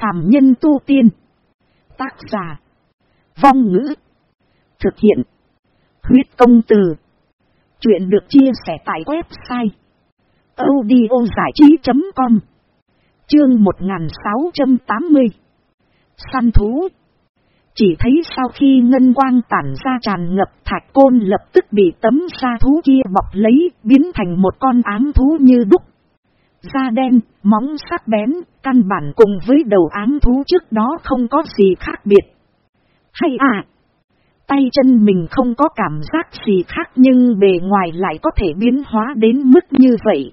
phàm nhân tu tiên. Tác giả. Vong ngữ. Thực hiện. Huyết công từ. Chuyện được chia sẻ tại website. audiozảichí.com Chương 1680 Săn thú Chỉ thấy sau khi ngân quang tản ra tràn ngập, thạch côn lập tức bị tấm sa thú kia bọc lấy, biến thành một con ám thú như đúc. Da đen, móng sắc bén, căn bản cùng với đầu ám thú trước đó không có gì khác biệt. Hay à! Tay chân mình không có cảm giác gì khác nhưng bề ngoài lại có thể biến hóa đến mức như vậy.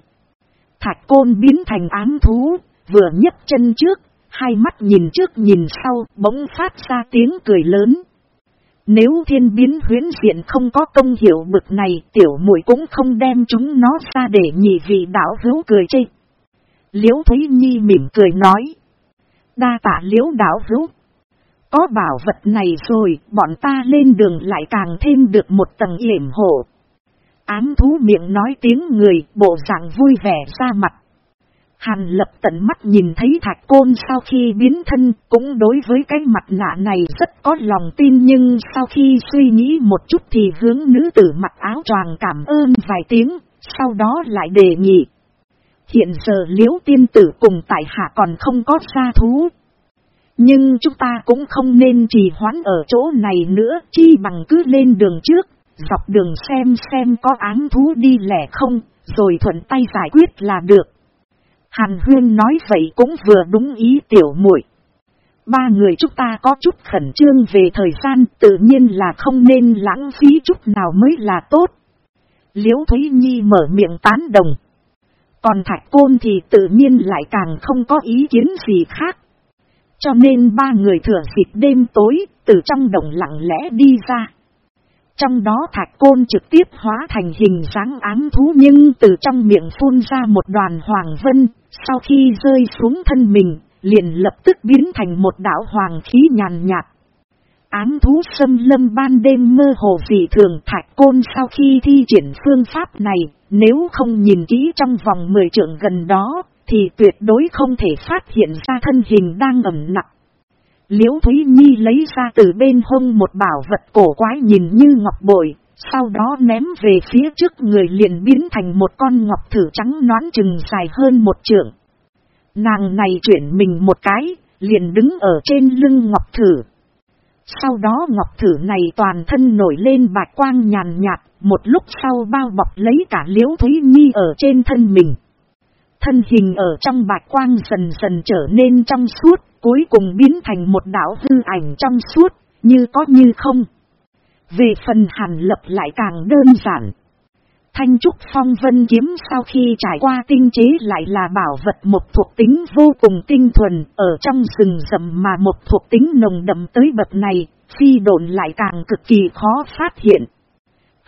Thạch côn biến thành ám thú, vừa nhấc chân trước, hai mắt nhìn trước nhìn sau, bỗng phát ra tiếng cười lớn. Nếu thiên biến huyến diện không có công hiệu bực này, tiểu muội cũng không đem chúng nó ra để nhị vị đảo hữu cười chê. Liễu Thúy Nhi mỉm cười nói. Đa tạ liễu đảo hữu. Có bảo vật này rồi, bọn ta lên đường lại càng thêm được một tầng yểm hộ. Ám thú miệng nói tiếng người, bộ dạng vui vẻ ra mặt. Hàn lập tận mắt nhìn thấy thạch côn sau khi biến thân, cũng đối với cái mặt nạ này rất có lòng tin nhưng sau khi suy nghĩ một chút thì hướng nữ tử mặc áo choàng cảm ơn vài tiếng, sau đó lại đề nghị. Hiện giờ liễu tiên tử cùng tại hạ còn không có xa thú. Nhưng chúng ta cũng không nên trì hoãn ở chỗ này nữa, chi bằng cứ lên đường trước, dọc đường xem xem có án thú đi lẻ không, rồi thuận tay giải quyết là được. Hàn Huyên nói vậy cũng vừa đúng ý tiểu muội. Ba người chúng ta có chút khẩn trương về thời gian tự nhiên là không nên lãng phí chút nào mới là tốt. Liễu Thúy Nhi mở miệng tán đồng. Còn Thạch Côn thì tự nhiên lại càng không có ý kiến gì khác. Cho nên ba người thừa dịp đêm tối, từ trong đồng lặng lẽ đi ra. Trong đó thạch côn trực tiếp hóa thành hình dáng ám thú nhưng từ trong miệng phun ra một đoàn hoàng vân, sau khi rơi xuống thân mình, liền lập tức biến thành một đảo hoàng khí nhàn nhạt. Ám thú xâm lâm ban đêm mơ hồ dị thường thạch côn sau khi thi triển phương pháp này, nếu không nhìn kỹ trong vòng 10 trượng gần đó, thì tuyệt đối không thể phát hiện ra thân hình đang ẩm nặng. Liễu Thúy Nhi lấy ra từ bên hông một bảo vật cổ quái nhìn như ngọc bội, sau đó ném về phía trước người liền biến thành một con ngọc thử trắng nón chừng dài hơn một trượng. Nàng này chuyển mình một cái, liền đứng ở trên lưng ngọc thử. Sau đó ngọc thử này toàn thân nổi lên bạch quang nhàn nhạt, một lúc sau bao bọc lấy cả liễu Thúy Nhi ở trên thân mình. Thân hình ở trong bạch quang dần dần trở nên trong suốt, cuối cùng biến thành một đảo hư ảnh trong suốt, như có như không. Về phần hàn lập lại càng đơn giản. Thanh trúc phong vân kiếm sau khi trải qua tinh chế lại là bảo vật một thuộc tính vô cùng tinh thuần, ở trong rừng rậm mà một thuộc tính nồng đậm tới bậc này, phi độn lại càng cực kỳ khó phát hiện.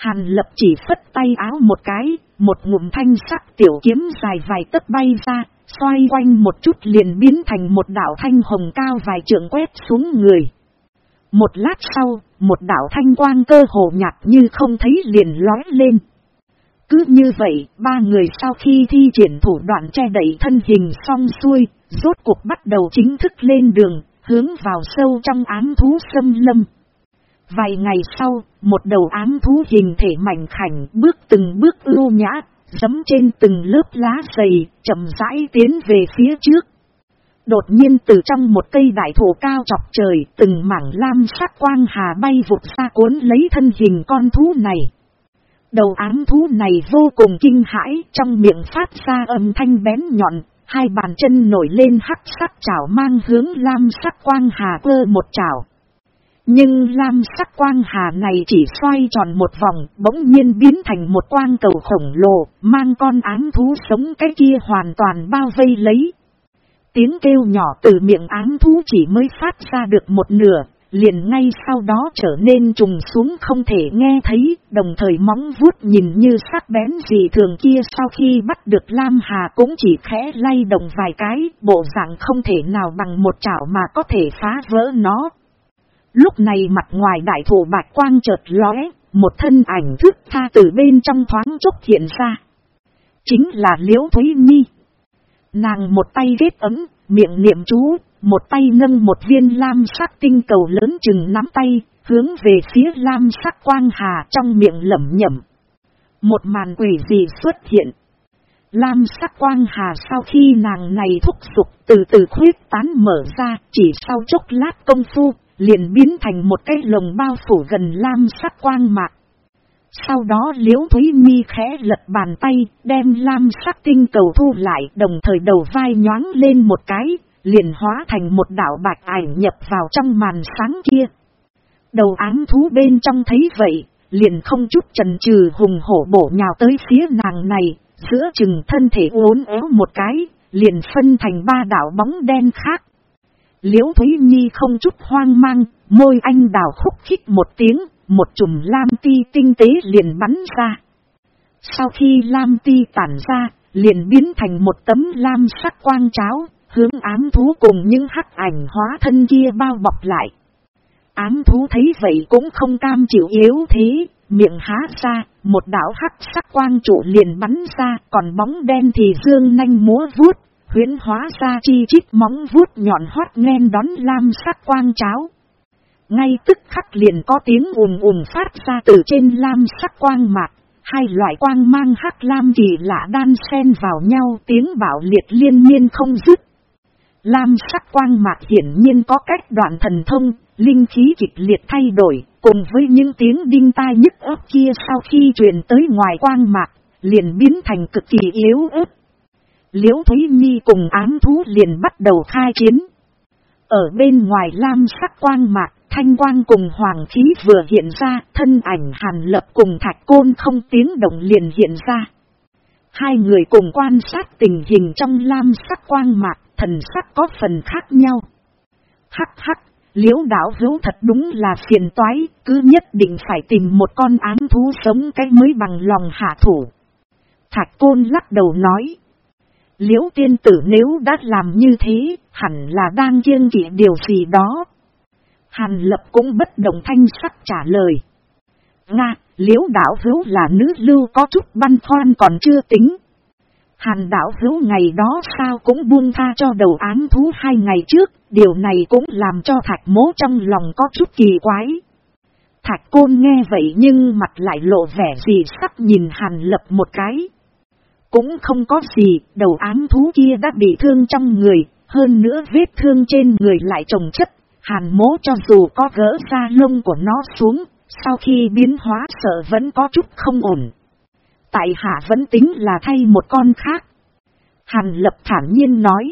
Hàn lập chỉ phất tay áo một cái, một ngụm thanh sắc tiểu kiếm dài vài tấc bay ra, xoay quanh một chút liền biến thành một đảo thanh hồng cao vài trượng quét xuống người. Một lát sau, một đảo thanh quang cơ hồ nhạt như không thấy liền lói lên. Cứ như vậy, ba người sau khi thi triển thủ đoạn che đẩy thân hình xong xuôi, rốt cuộc bắt đầu chính thức lên đường, hướng vào sâu trong án thú xâm lâm. Vài ngày sau, một đầu ám thú hình thể mảnh khảnh bước từng bước ưu nhã, dấm trên từng lớp lá dày, chậm rãi tiến về phía trước. Đột nhiên từ trong một cây đại thổ cao chọc trời, từng mảng lam sắc quang hà bay vụt ra cuốn lấy thân hình con thú này. Đầu ám thú này vô cùng kinh hãi, trong miệng phát ra âm thanh bén nhọn, hai bàn chân nổi lên hắc sắc chảo mang hướng lam sắc quang hà cơ một chảo. Nhưng lam sắc quang hà này chỉ xoay tròn một vòng, bỗng nhiên biến thành một quang cầu khổng lồ, mang con ám thú sống cái kia hoàn toàn bao vây lấy. Tiếng kêu nhỏ từ miệng ám thú chỉ mới phát ra được một nửa, liền ngay sau đó trở nên trùng xuống không thể nghe thấy, đồng thời móng vuốt nhìn như sắc bén gì thường kia sau khi bắt được Lam Hà cũng chỉ khẽ lay động vài cái, bộ dạng không thể nào bằng một chảo mà có thể phá vỡ nó. Lúc này mặt ngoài đại thủ bạch quang chợt lóe, một thân ảnh thức tha từ bên trong thoáng chốc hiện ra. Chính là Liễu Thúy Nhi. Nàng một tay ghét ấm, miệng niệm chú, một tay nâng một viên lam sắc tinh cầu lớn chừng nắm tay, hướng về phía lam sắc quang hà trong miệng lẩm nhẩm. Một màn quỷ gì xuất hiện. Lam sắc quang hà sau khi nàng này thúc sụp từ từ khuyết tán mở ra, chỉ sau chốc lát công phu, liền biến thành một cái lồng bao phủ gần lam sắc quang mạc. Sau đó liễu Thúy Nhi khẽ lật bàn tay, đem lam sắc tinh cầu thu lại đồng thời đầu vai nhoáng lên một cái, liền hóa thành một đảo bạch ảnh nhập vào trong màn sáng kia. Đầu án thú bên trong thấy vậy, liền không chút chần chừ hùng hổ bổ nhào tới phía nàng này, giữa chừng thân thể uốn éo một cái, liền phân thành ba đảo bóng đen khác. Liễu Thúy Nhi không chút hoang mang, môi anh đào khúc khích một tiếng, một chùm lam ti tinh tế liền bắn ra. Sau khi lam ti tản ra, liền biến thành một tấm lam sắc quang cháo, hướng ám thú cùng những hắc ảnh hóa thân kia bao bọc lại. Ám thú thấy vậy cũng không cam chịu yếu thế, miệng há ra, một đảo hắc sắc quang trụ liền bắn ra, còn bóng đen thì dương nanh múa vuốt, huyến hóa ra chi chít móng vuốt nhọn hoắt ngen đón lam sắc quang cháo. Ngay tức khắc liền có tiếng ùm ùm phát ra từ trên lam sắc quang mạc, hai loại quang mang hắc lam kỳ lạ đan xen vào nhau tiếng bảo liệt liên miên không dứt. Lam sắc quang mạc hiển nhiên có cách đoạn thần thông, linh khí kịch liệt thay đổi, cùng với những tiếng đinh tai nhức ớt kia sau khi truyền tới ngoài quang mạc, liền biến thành cực kỳ yếu ớt. Liễu Thúy Nhi cùng ám thú liền bắt đầu khai chiến. Ở bên ngoài lam sắc quang mạc, thanh quang cùng hoàng khí vừa hiện ra, thân ảnh hàn lập cùng thạch côn không tiếng động liền hiện ra. Hai người cùng quan sát tình hình trong lam sắc quang mạc, thần sắc có phần khác nhau. Hắc hắc, liễu đảo hữu thật đúng là phiền toái, cứ nhất định phải tìm một con ám thú sống cái mới bằng lòng hạ thủ. Thạch côn lắc đầu nói. Liễu tiên tử nếu đã làm như thế, hẳn là đang kiêng kỵ điều gì đó. Hàn lập cũng bất động thanh sắc trả lời. Nga, liễu đảo hữu là nữ lưu có chút băn khoăn còn chưa tính. Hàn đảo hữu ngày đó sao cũng buông tha cho đầu án thú hai ngày trước, điều này cũng làm cho thạch mố trong lòng có chút kỳ quái. Thạch côn nghe vậy nhưng mặt lại lộ vẻ gì sắc nhìn hàn lập một cái. Cũng không có gì, đầu ám thú kia đã bị thương trong người, hơn nữa vết thương trên người lại trồng chất. Hàn mố cho dù có gỡ ra lông của nó xuống, sau khi biến hóa sợ vẫn có chút không ổn. Tại hạ vẫn tính là thay một con khác. Hàn lập thản nhiên nói.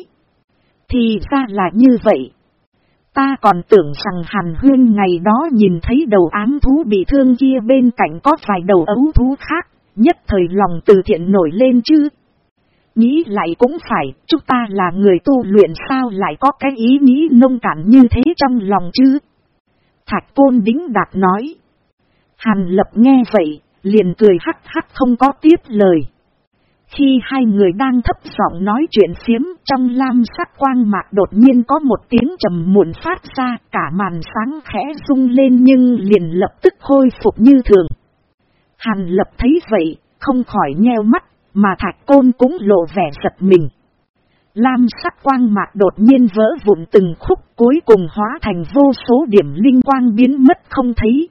Thì ra là như vậy. Ta còn tưởng rằng hàn huyên ngày đó nhìn thấy đầu ám thú bị thương kia bên cạnh có vài đầu ấu thú khác, nhất thời lòng từ thiện nổi lên chứ. Nghĩ lại cũng phải, chúng ta là người tu luyện sao lại có cái ý nghĩ nông cạn như thế trong lòng chứ. Thạch côn đính đạt nói. Hàn lập nghe vậy, liền cười hắc hắc không có tiếp lời. Khi hai người đang thấp giọng nói chuyện phiếm trong lam sắc quang mạc đột nhiên có một tiếng trầm muộn phát ra cả màn sáng khẽ rung lên nhưng liền lập tức khôi phục như thường. Hàn lập thấy vậy, không khỏi nheo mắt, mà thạch côn cũng lộ vẻ giật mình. Lam sắc quang mạc đột nhiên vỡ vụn từng khúc cuối cùng hóa thành vô số điểm linh quang biến mất không thấy.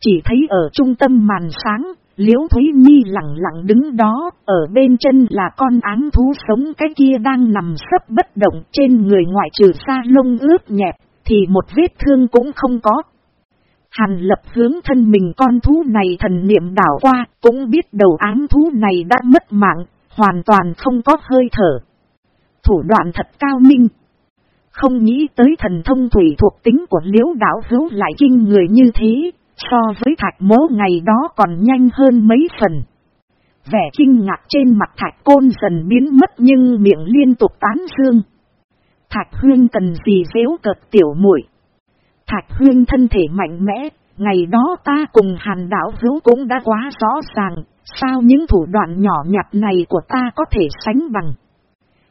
Chỉ thấy ở trung tâm màn sáng, Liễu Thúy Nhi lặng lặng đứng đó, ở bên chân là con áng thú sống cái kia đang nằm sấp bất động trên người ngoại trừ da lông ướt nhẹp, thì một vết thương cũng không có. Hàn lập hướng thân mình con thú này thần niệm đảo qua, cũng biết đầu án thú này đã mất mạng, hoàn toàn không có hơi thở. Thủ đoạn thật cao minh. Không nghĩ tới thần thông thủy thuộc tính của liễu đảo hữu lại kinh người như thế, So với thạch mố ngày đó còn nhanh hơn mấy phần. Vẻ kinh ngạc trên mặt thạch côn dần biến mất nhưng miệng liên tục tán dương. Thạch huyên cần gì dễu cợt tiểu muội Thạch huyên thân thể mạnh mẽ, ngày đó ta cùng hàn đảo hữu cũng đã quá rõ ràng, sao những thủ đoạn nhỏ nhặt này của ta có thể sánh bằng.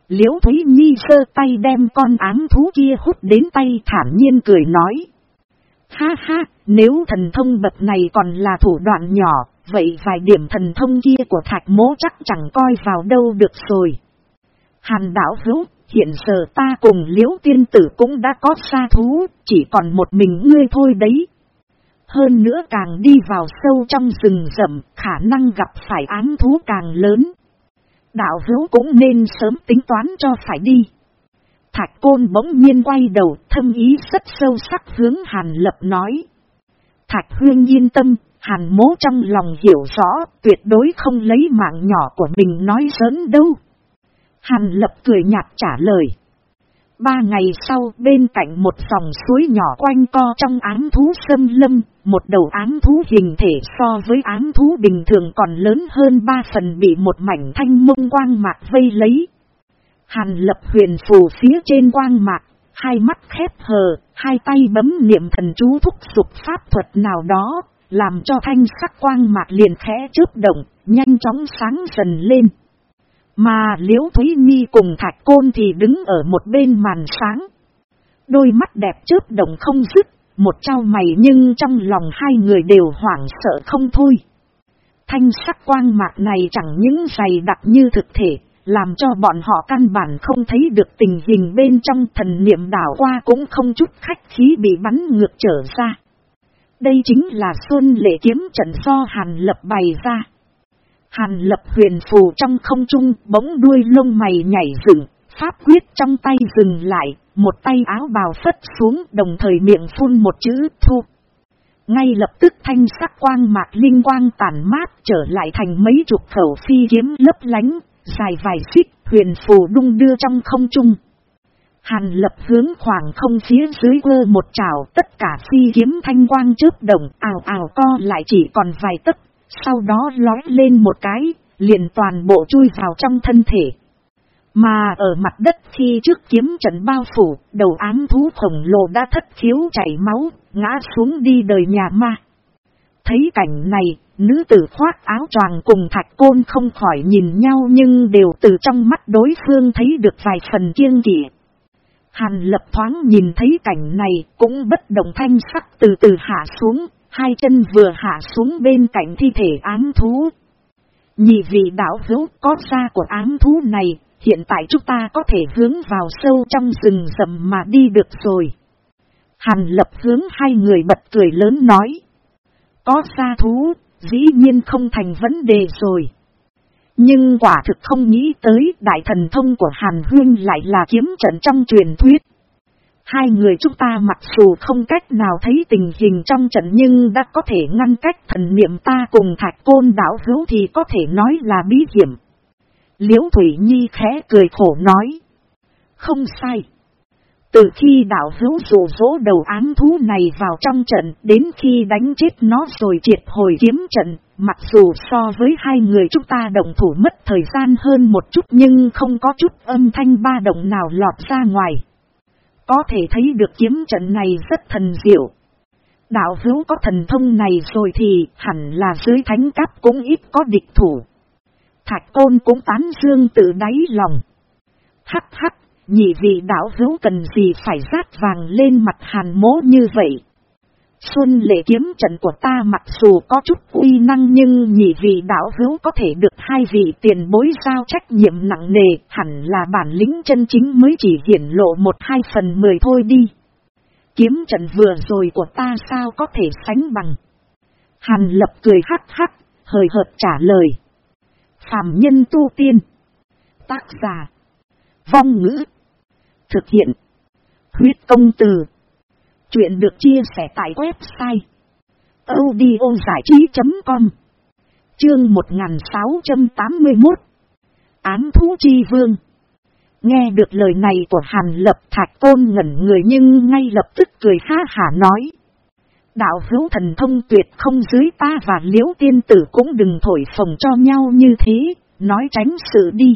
Liễu Thúy Nhi sơ tay đem con ám thú kia hút đến tay thản nhiên cười nói. Ha ha, nếu thần thông bậc này còn là thủ đoạn nhỏ, vậy vài điểm thần thông kia của thạch mố chắc chẳng coi vào đâu được rồi. Hàn đảo hữu, hiện giờ ta cùng liễu tiên tử cũng đã có xa thú, chỉ còn một mình ngươi thôi đấy. Hơn nữa càng đi vào sâu trong rừng rậm, khả năng gặp phải án thú càng lớn. Đạo hữu cũng nên sớm tính toán cho phải đi. Thạch côn bỗng nhiên quay đầu, thâm ý rất sâu sắc hướng Hàn Lập nói. Thạch huyên yên tâm, Hàn mố trong lòng hiểu rõ, tuyệt đối không lấy mạng nhỏ của mình nói sớm đâu. Hàn lập cười nhạt trả lời. Ba ngày sau bên cạnh một dòng suối nhỏ quanh co trong áng thú sâm lâm, một đầu áng thú hình thể so với áng thú bình thường còn lớn hơn ba phần bị một mảnh thanh mông quang mạc vây lấy. Hàn lập huyền phù phía trên quang mạc, hai mắt khép hờ, hai tay bấm niệm thần chú thúc dục pháp thuật nào đó, làm cho thanh sắc quang mạc liền khẽ chớp động, nhanh chóng sáng dần lên. Mà Liễu Thúy Nhi cùng Thạch Côn thì đứng ở một bên màn sáng. Đôi mắt đẹp chớp động không dứt, một trao mày nhưng trong lòng hai người đều hoảng sợ không thôi. Thanh sắc quang mạc này chẳng những dày đặc như thực thể, làm cho bọn họ căn bản không thấy được tình hình bên trong thần niệm đảo qua cũng không chút khách khí bị bắn ngược trở ra. Đây chính là xuân lệ kiếm trận do Hàn Lập bày ra. Hàn Lập huyền phù trong không trung bỗng đuôi lông mày nhảy dựng, pháp quyết trong tay dừng lại, một tay áo bào phất xuống đồng thời miệng phun một chữ thu. Ngay lập tức thanh sắc quang mạc linh quang tản mát trở lại thành mấy chục khẩu phi kiếm lấp lánh, dài vài xích, huyền phù đung đưa trong không trung. Hàn lập hướng khoảng không phía dưới quơ một trào tất cả phi kiếm thanh quang chớp đồng ảo ảo co lại chỉ còn vài tấc, sau đó lói lên một cái, liền toàn bộ chui vào trong thân thể. Mà ở mặt đất khi trước kiếm trận bao phủ, đầu ám thú khổng lồ đã thất khiếu chảy máu, ngã xuống đi đời nhà ma. Thấy cảnh này, nữ tử khoác áo choàng cùng thạch côn không khỏi nhìn nhau nhưng đều từ trong mắt đối phương thấy được vài phần kiêng kỵ. Hàn lập thoáng nhìn thấy cảnh này cũng bất động thanh sắc từ từ hạ xuống, hai chân vừa hạ xuống bên cạnh thi thể ám thú. Nhị vị đảo hữu có da của ám thú này, hiện tại chúng ta có thể hướng vào sâu trong rừng rậm mà đi được rồi. Hàn lập hướng hai người bật cười lớn nói. Có da thú, dĩ nhiên không thành vấn đề rồi. Nhưng quả thực không nghĩ tới đại thần thông của Hàn Huyên lại là kiếm trận trong truyền thuyết. Hai người chúng ta mặc dù không cách nào thấy tình hình trong trận nhưng đã có thể ngăn cách thần niệm ta cùng thạch côn đảo hữu thì có thể nói là bí hiểm. Liễu Thủy Nhi khẽ cười khổ nói. Không sai. Từ khi đạo hữu rủ rỗ đầu án thú này vào trong trận đến khi đánh chết nó rồi triệt hồi kiếm trận, mặc dù so với hai người chúng ta đồng thủ mất thời gian hơn một chút nhưng không có chút âm thanh ba động nào lọt ra ngoài. Có thể thấy được kiếm trận này rất thần diệu. Đạo hữu có thần thông này rồi thì hẳn là dưới thánh cấp cũng ít có địch thủ. Thạch côn cũng tán dương tự đáy lòng. Hắc hắc, nhị vị đạo hữu cần gì phải rát vàng lên mặt hàn mố như vậy. Xuân lệ kiếm trận của ta mặc dù có chút uy năng nhưng nhị vị đạo hữu có thể được hai vị tiền bối giao trách nhiệm nặng nề hẳn là bản lĩnh chân chính mới chỉ hiển lộ một hai phần mười thôi đi. Kiếm trận vừa rồi của ta sao có thể sánh bằng. Hàn lập cười hắc hắc, hời hợt trả lời. Phạm nhân tu tiên. Tác giả. Vong ngữ. Thực hiện. Huyết công từ. Chuyện được chia sẻ tại website. audiozảichí.com Chương 1681 Ám thú chi vương Nghe được lời này của Hàn Lập Thạch Tôn ngẩn người nhưng ngay lập tức cười ha hả nói. Đạo hữu thần thông tuyệt không dưới ta và liễu tiên tử cũng đừng thổi phồng cho nhau như thế, nói tránh sự đi.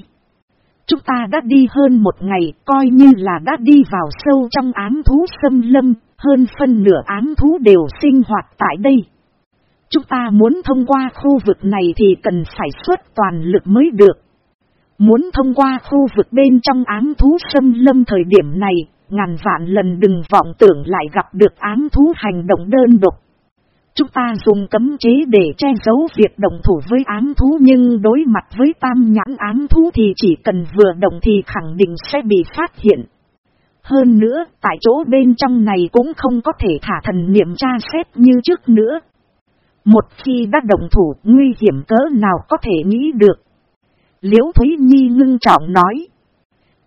Chúng ta đã đi hơn một ngày, coi như là đã đi vào sâu trong ám thú xâm lâm, hơn phân nửa ám thú đều sinh hoạt tại đây. Chúng ta muốn thông qua khu vực này thì cần phải xuất toàn lực mới được. Muốn thông qua khu vực bên trong ám thú xâm lâm thời điểm này, ngàn vạn lần đừng vọng tưởng lại gặp được ám thú hành động đơn độc. Chúng ta dùng cấm chế để che giấu việc đồng thủ với ám thú nhưng đối mặt với tam nhãn ám thú thì chỉ cần vừa động thì khẳng định sẽ bị phát hiện. Hơn nữa, tại chỗ bên trong này cũng không có thể thả thần niệm tra xét như trước nữa. Một khi đã động thủ nguy hiểm cỡ nào có thể nghĩ được. Liễu Thúy Nhi ngưng trọng nói.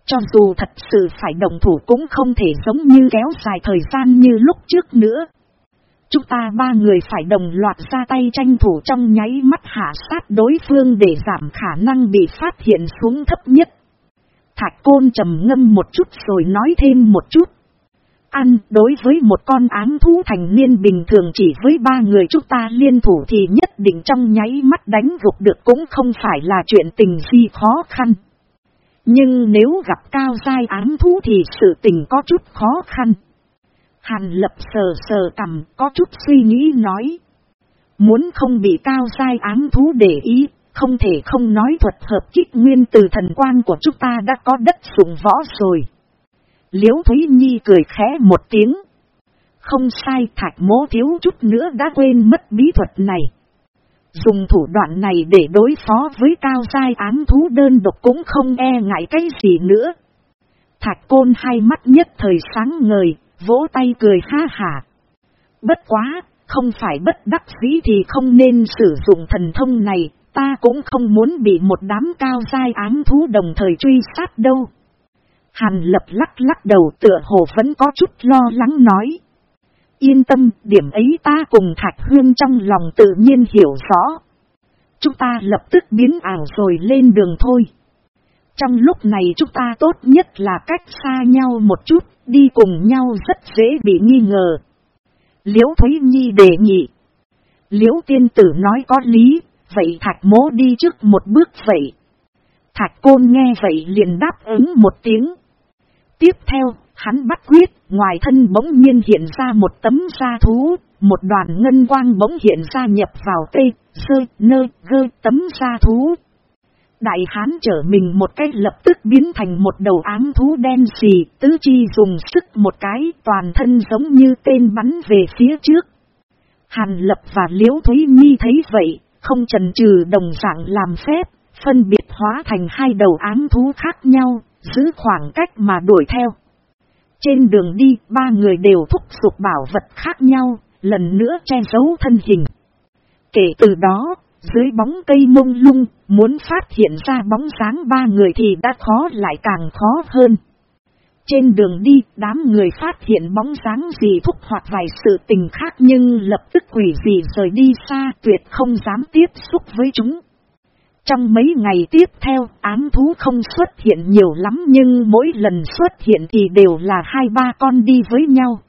Cho dù thật sự phải động thủ cũng không thể giống như kéo dài thời gian như lúc trước nữa. Chúng ta ba người phải đồng loạt ra tay tranh thủ trong nháy mắt hạ sát đối phương để giảm khả năng bị phát hiện xuống thấp nhất. Thạch côn trầm ngâm một chút rồi nói thêm một chút. Ăn đối với một con ám thú thành niên bình thường chỉ với ba người chúng ta liên thủ thì nhất định trong nháy mắt đánh gục được cũng không phải là chuyện tình gì khó khăn. Nhưng nếu gặp cao dai ám thú thì sự tình có chút khó khăn. Hàn lập sờ sờ cầm có chút suy nghĩ nói. Muốn không bị cao dai ám thú để ý, không thể không nói thuật hợp kích nguyên từ thần quan của chúng ta đã có đất dụng võ rồi. Liễu Thúy Nhi cười khẽ một tiếng. Không sai thạch mố thiếu chút nữa đã quên mất bí thuật này. Dùng thủ đoạn này để đối phó với cao sai án thú đơn độc cũng không e ngại cái gì nữa. Thạch côn hai mắt nhất thời sáng ngời, vỗ tay cười ha hả. Bất quá, không phải bất đắc dĩ thì không nên sử dụng thần thông này, ta cũng không muốn bị một đám cao dai ám thú đồng thời truy sát đâu. Hàn lập lắc lắc đầu tựa hồ vẫn có chút lo lắng nói. Yên tâm, điểm ấy ta cùng Thạch Huyên trong lòng tự nhiên hiểu rõ. Chúng ta lập tức biến ảo rồi lên đường thôi. Trong lúc này chúng ta tốt nhất là cách xa nhau một chút, đi cùng nhau rất dễ bị nghi ngờ. Liễu Thúy Nhi đề nghị. Liễu tiên tử nói có lý, vậy thạch mố đi trước một bước vậy. Thạch côn nghe vậy liền đáp ứng một tiếng. Tiếp theo, hắn bắt quyết, ngoài thân bỗng nhiên hiện ra một tấm da thú, một đoàn ngân quang bỗng hiện ra nhập vào tê, sơ, nơ, gơ tấm da thú. Đại hán trở mình một cách lập tức biến thành một đầu ám thú đen xì, tứ chi dùng sức một cái toàn thân giống như tên bắn về phía trước. Hàn lập và liễu thúy nhi thấy vậy, không trần trừ đồng dạng làm phép, phân biệt hóa thành hai đầu ám thú khác nhau, giữ khoảng cách mà đuổi theo. Trên đường đi, ba người đều thúc giục bảo vật khác nhau, lần nữa che giấu thân hình. Kể từ đó, dưới bóng cây mông lung, muốn phát hiện ra bóng dáng ba người thì đã khó lại càng khó hơn. Trên đường đi, đám người phát hiện bóng dáng gì thúc hoặc vài sự tình khác nhưng lập tức quỷ gì rời đi xa tuyệt không dám tiếp xúc với chúng. Trong mấy ngày tiếp theo, ám thú không xuất hiện nhiều lắm nhưng mỗi lần xuất hiện thì đều là hai ba con đi với nhau.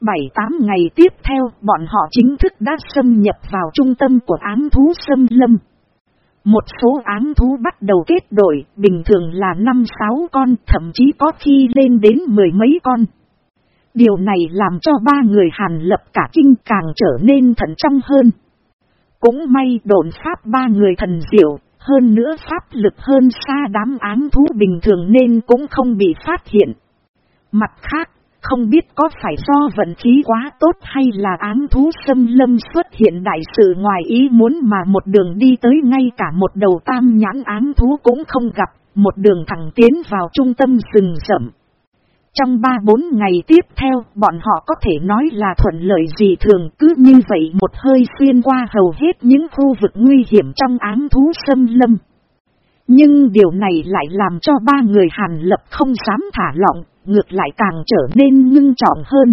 Bảy tám ngày tiếp theo, bọn họ chính thức đã xâm nhập vào trung tâm của ám thú xâm lâm. Một số ám thú bắt đầu kết đổi, bình thường là năm sáu con, thậm chí có khi lên đến mười mấy con. Điều này làm cho ba người Hàn lập cả kinh càng trở nên thận trọng hơn. Cũng may độn pháp ba người thần diệu, hơn nữa pháp lực hơn xa đám ám thú bình thường nên cũng không bị phát hiện. Mặt khác, không biết có phải do vận khí quá tốt hay là ám thú xâm lâm xuất hiện đại sự ngoài ý muốn mà một đường đi tới ngay cả một đầu tam nhãn ám thú cũng không gặp, một đường thẳng tiến vào trung tâm rừng rậm. Trong 3-4 ngày tiếp theo, bọn họ có thể nói là thuận lợi gì thường cứ như vậy một hơi xuyên qua hầu hết những khu vực nguy hiểm trong ám thú xâm lâm. Nhưng điều này lại làm cho ba người Hàn Lập không dám thả lỏng, ngược lại càng trở nên ngưng trọng hơn.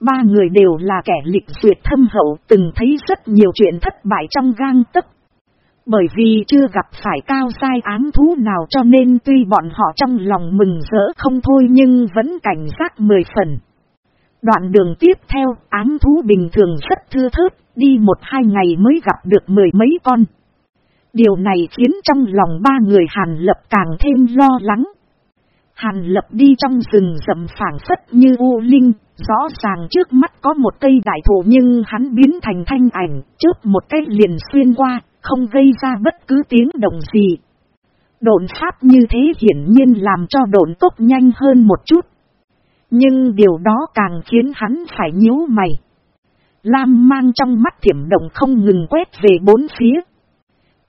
Ba người đều là kẻ lịch duyệt thâm hậu từng thấy rất nhiều chuyện thất bại trong gang tấc bởi vì chưa gặp phải cao sai án thú nào cho nên tuy bọn họ trong lòng mừng rỡ không thôi nhưng vẫn cảnh giác mười phần. Đoạn đường tiếp theo, án thú bình thường rất thưa thớt, đi một hai ngày mới gặp được mười mấy con. Điều này khiến trong lòng ba người Hàn Lập càng thêm lo lắng. Hàn Lập đi trong rừng rậm phảng phất như u linh, rõ ràng trước mắt có một cây đại thụ nhưng hắn biến thành thanh ảnh, trước một cái liền xuyên qua, không gây ra bất cứ tiếng động gì. Độn pháp như thế hiển nhiên làm cho độn tốc nhanh hơn một chút. Nhưng điều đó càng khiến hắn phải nhíu mày. Lam mang trong mắt thiểm động không ngừng quét về bốn phía.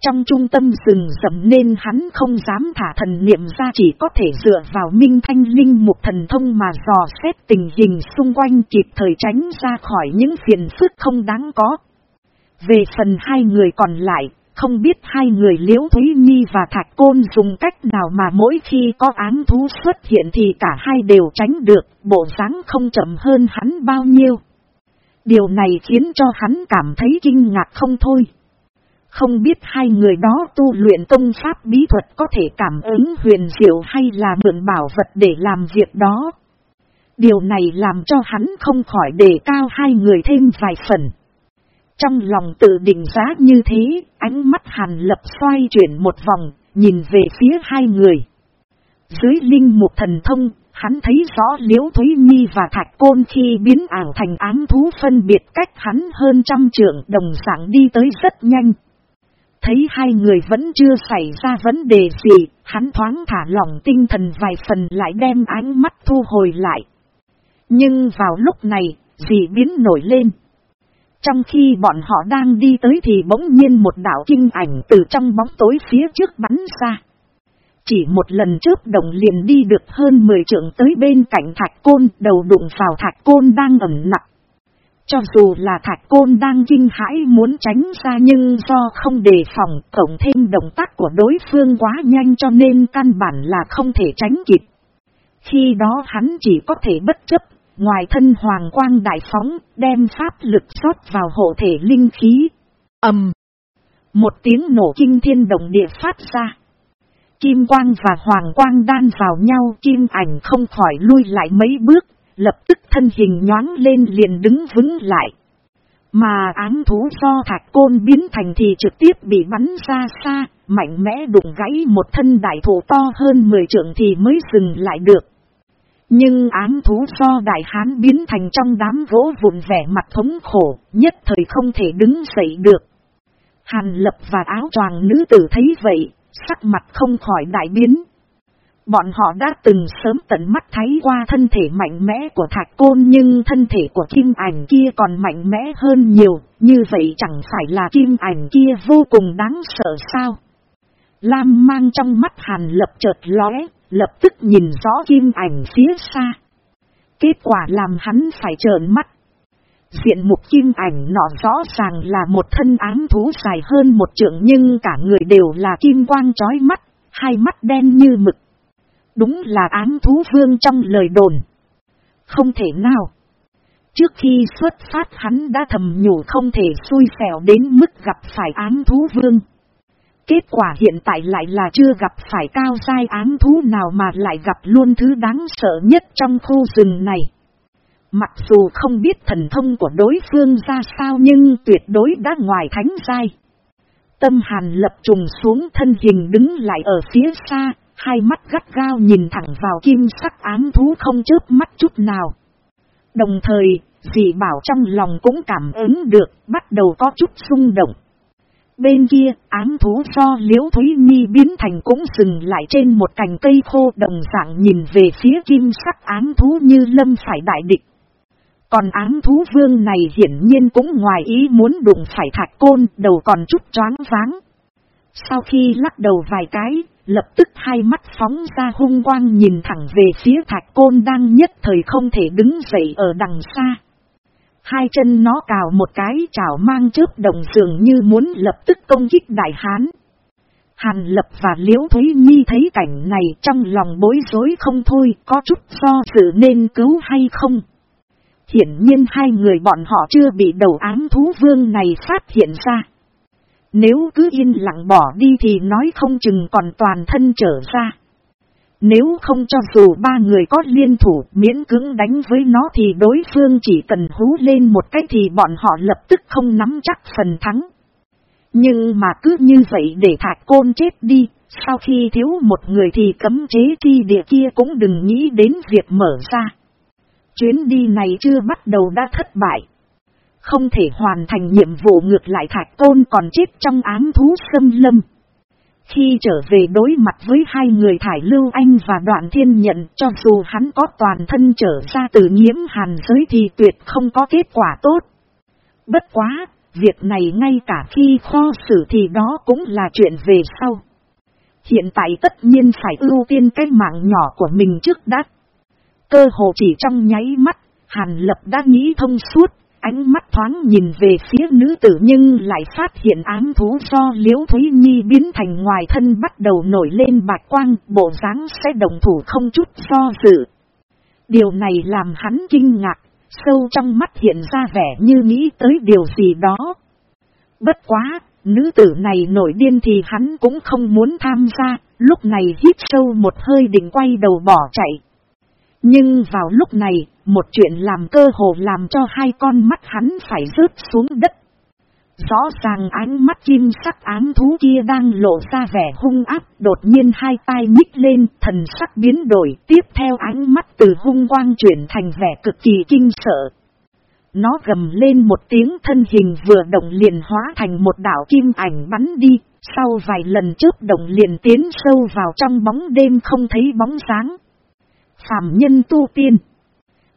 Trong trung tâm rừng rậm nên hắn không dám thả thần niệm ra chỉ có thể dựa vào minh thanh linh một thần thông mà dò xét tình hình xung quanh kịp thời tránh ra khỏi những phiền phức không đáng có. Về phần hai người còn lại, không biết hai người liễu Thúy Nhi và Thạch Côn dùng cách nào mà mỗi khi có án thú xuất hiện thì cả hai đều tránh được, bộ dáng không chậm hơn hắn bao nhiêu. Điều này khiến cho hắn cảm thấy kinh ngạc không thôi. Không biết hai người đó tu luyện công pháp bí thuật có thể cảm ứng huyền diệu hay là mượn bảo vật để làm việc đó. Điều này làm cho hắn không khỏi đề cao hai người thêm vài phần. Trong lòng tự định giá như thế, ánh mắt hàn lập xoay chuyển một vòng, nhìn về phía hai người. Dưới linh mục thần thông, hắn thấy rõ liễu Thúy Nhi và Thạch Côn khi biến ảo thành ám thú phân biệt cách hắn hơn trăm trượng đồng dạng đi tới rất nhanh. Thấy hai người vẫn chưa xảy ra vấn đề gì, hắn thoáng thả lỏng tinh thần vài phần lại đem ánh mắt thu hồi lại. Nhưng vào lúc này, dị biến nổi lên. Trong khi bọn họ đang đi tới thì bỗng nhiên một đảo kinh ảnh từ trong bóng tối phía trước bắn ra. Chỉ một lần trước đồng liền đi được hơn 10 trượng tới bên cạnh thạch côn đầu đụng vào thạch côn đang ẩn nặng. Cho dù là thạch côn đang kinh hãi muốn tránh ra nhưng do không đề phòng cộng thêm động tác của đối phương quá nhanh cho nên căn bản là không thể tránh kịp. Khi đó hắn chỉ có thể bất chấp, ngoài thân hoàng quang đại phóng, đem pháp lực rót vào hộ thể linh khí. ầm Một tiếng nổ kinh thiên động địa phát ra. Kim quang và hoàng quang đan vào nhau kim ảnh không khỏi lui lại mấy bước, lập tức thân hình nhoáng lên liền đứng vững lại. Mà án thú do thạch côn biến thành thì trực tiếp bị bắn ra xa, mạnh mẽ đụng gãy một thân đại thổ to hơn 10 trượng thì mới dừng lại được. Nhưng án thú do đại hán biến thành trong đám gỗ vụn vẻ mặt thống khổ, nhất thời không thể đứng dậy được. Hàn lập và áo choàng nữ tử thấy vậy, sắc mặt không khỏi đại biến. Bọn họ đã từng sớm tận mắt thấy qua thân thể mạnh mẽ của thạch côn nhưng thân thể của kim ảnh kia còn mạnh mẽ hơn nhiều, như vậy chẳng phải là kim ảnh kia vô cùng đáng sợ sao. Lam mang trong mắt hàn lập chợt lóe, lập tức nhìn rõ kim ảnh phía xa. Kết quả làm hắn phải trợn mắt. Diện mục kim ảnh nọ rõ ràng là một thân ám thú dài hơn một trượng nhưng cả người đều là kim quang trói mắt, hai mắt đen như mực. Đúng là ám thú vương trong lời đồn. Không thể nào. Trước khi xuất phát hắn đã thầm nhủ không thể xui xẻo đến mức gặp phải ám thú vương. Kết quả hiện tại lại là chưa gặp phải cao sai ám thú nào mà lại gặp luôn thứ đáng sợ nhất trong khu rừng này. Mặc dù không biết thần thông của đối phương ra sao nhưng tuyệt đối đã ngoài thánh sai. Tâm hàn lập trùng xuống thân hình đứng lại ở phía xa, hai mắt gắt gao nhìn thẳng vào kim sắc ám thú không chớp mắt chút nào. Đồng thời, dị bảo trong lòng cũng cảm ứng được, bắt đầu có chút xung động. Bên kia, ám thú do liễu Thúy Nhi biến thành cũng dừng lại trên một cành cây khô đồng dạng nhìn về phía kim sắc ám thú như lâm phải đại địch. Còn ám thú vương này hiển nhiên cũng ngoài ý muốn đụng phải thạch côn, đầu còn chút choáng váng. Sau khi lắc đầu vài cái, lập tức hai mắt phóng ra hung quang nhìn thẳng về phía thạch côn đang nhất thời không thể đứng dậy ở đằng xa. Hai chân nó cào một cái chảo mang chớp đồng dường như muốn lập tức công kích đại hán. Hàn lập và liễu Thúy Nhi thấy cảnh này trong lòng bối rối không thôi, có chút do dự nên cứu hay không. Hiển nhiên hai người bọn họ chưa bị đầu ám thú vương này phát hiện ra. Nếu cứ yên lặng bỏ đi thì nói không chừng còn toàn thân trở ra. Nếu không cho dù ba người có liên thủ miễn cưỡng đánh với nó thì đối phương chỉ cần hú lên một cái thì bọn họ lập tức không nắm chắc phần thắng. Nhưng mà cứ như vậy để thạch côn chết đi, sau khi thiếu một người thì cấm chế thi địa kia cũng đừng nghĩ đến việc mở ra. Chuyến đi này chưa bắt đầu đã thất bại. Không thể hoàn thành nhiệm vụ ngược lại thạch tôn còn chết trong ám thú xâm lâm. Khi trở về đối mặt với hai người Thải Lưu Anh và Đoạn Thiên Nhận cho dù hắn có toàn thân trở ra từ nhiễm hàn giới thì tuyệt không có kết quả tốt. Bất quá, việc này ngay cả khi kho xử thì đó cũng là chuyện về sau. Hiện tại tất nhiên phải ưu tiên cái mạng nhỏ của mình trước đắt. Cơ hồ chỉ trong nháy mắt, Hàn Lập đã nghĩ thông suốt, ánh mắt thoáng nhìn về phía nữ tử nhưng lại phát hiện ám thú do Liễu Thúy Nhi biến thành ngoài thân bắt đầu nổi lên bạch quang, bộ dáng sẽ đồng thủ không chút do dự. Điều này làm hắn kinh ngạc, sâu trong mắt hiện ra vẻ như nghĩ tới điều gì đó. Bất quá, nữ tử này nổi điên thì hắn cũng không muốn tham gia, lúc này hít sâu một hơi định quay đầu bỏ chạy. Nhưng vào lúc này, một chuyện làm cơ hồ làm cho hai con mắt hắn phải rớt xuống đất. Rõ ràng ánh mắt chim sắc ám thú kia đang lộ ra vẻ hung áp, đột nhiên hai tay nhích lên, thần sắc biến đổi, tiếp theo ánh mắt từ hung quang chuyển thành vẻ cực kỳ kinh sợ. Nó gầm lên một tiếng thân hình vừa động liền hóa thành một đảo kim ảnh bắn đi, sau vài lần trước động liền tiến sâu vào trong bóng đêm không thấy bóng sáng. Phạm nhân tu tiên.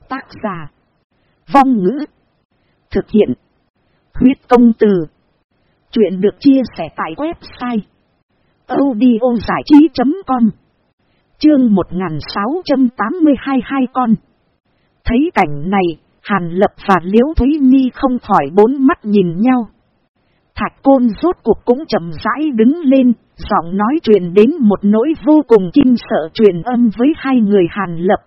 Tác giả. Vong ngữ. Thực hiện. Huyết công từ. Chuyện được chia sẻ tại website. audiozảichí.com Chương 1682 hai con. Thấy cảnh này, Hàn Lập và Liễu Thúy Nhi không khỏi bốn mắt nhìn nhau. Thạch Côn rốt cuộc cũng chậm rãi đứng lên, giọng nói truyền đến một nỗi vô cùng kinh sợ truyền âm với hai người Hàn Lập.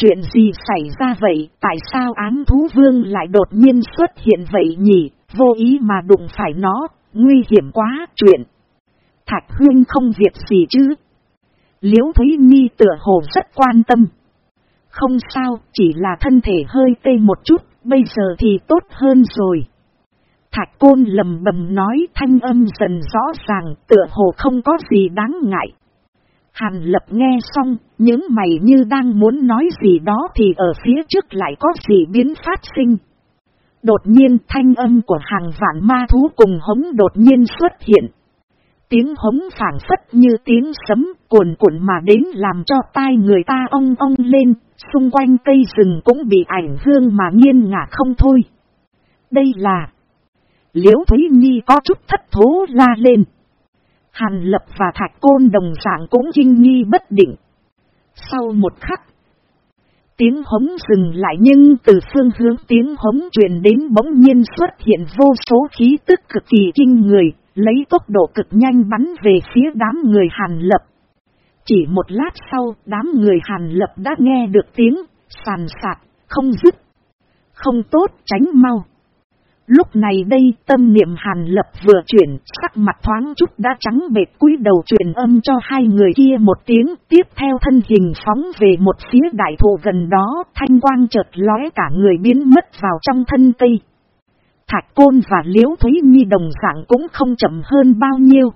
Chuyện gì xảy ra vậy, tại sao ám thú vương lại đột nhiên xuất hiện vậy nhỉ, vô ý mà đụng phải nó, nguy hiểm quá, chuyện. Thạch Huyên không việc gì chứ. Liễu Thúy Nhi tựa hồ rất quan tâm. Không sao, chỉ là thân thể hơi tê một chút, bây giờ thì tốt hơn rồi. Thạch Côn lầm bầm nói thanh âm dần rõ ràng, tựa hồ không có gì đáng ngại. Hàn lập nghe xong, những mày như đang muốn nói gì đó thì ở phía trước lại có gì biến phát sinh. Đột nhiên thanh âm của hàng vạn ma thú cùng hống đột nhiên xuất hiện. Tiếng hống phảng phất như tiếng sấm cuồn cuộn mà đến làm cho tai người ta ong ong lên, xung quanh cây rừng cũng bị ảnh hương mà nghiêng ngả không thôi. Đây là... Liễu Thúy Nhi có chút thất thố la lên. Hàn Lập và Thạch Côn đồng dạng cũng kinh nghi bất định. Sau một khắc, tiếng hống dừng lại nhưng từ phương hướng tiếng hống truyền đến bỗng nhiên xuất hiện vô số khí tức cực kỳ kinh người, lấy tốc độ cực nhanh bắn về phía đám người Hàn Lập. Chỉ một lát sau, đám người Hàn Lập đã nghe được tiếng, sàn sạt, không dứt. Không tốt, tránh mau. Lúc này đây tâm niệm hàn lập vừa chuyển, sắc mặt thoáng chút đã trắng bệt cúi đầu truyền âm cho hai người kia một tiếng, tiếp theo thân hình phóng về một phía đại thụ gần đó, thanh quang chợt lóe cả người biến mất vào trong thân cây. Thạch Côn và Liễu Thúy Nhi đồng dạng cũng không chậm hơn bao nhiêu.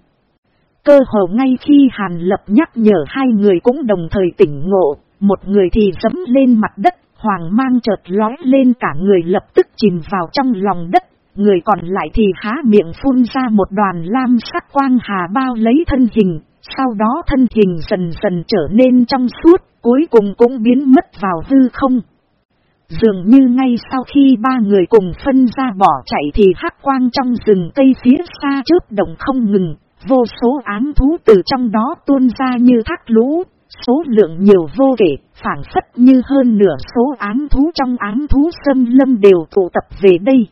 Cơ hồ ngay khi Hàn Lập nhắc nhở hai người cũng đồng thời tỉnh ngộ, một người thì dấm lên mặt đất, hoàng mang chợt lói lên cả người lập tức chìm vào trong lòng đất, người còn lại thì há miệng phun ra một đoàn lam sắc quang hà bao lấy thân hình, sau đó thân hình dần dần trở nên trong suốt, cuối cùng cũng biến mất vào hư không. Dường như ngay sau khi ba người cùng phân ra bỏ chạy thì hắc quang trong rừng cây phía xa chớp động không ngừng, vô số ám thú từ trong đó tuôn ra như thác lũ, số lượng nhiều vô kể, phản phất như hơn nửa số ám thú trong ám thú xâm lâm đều tụ tập về đây.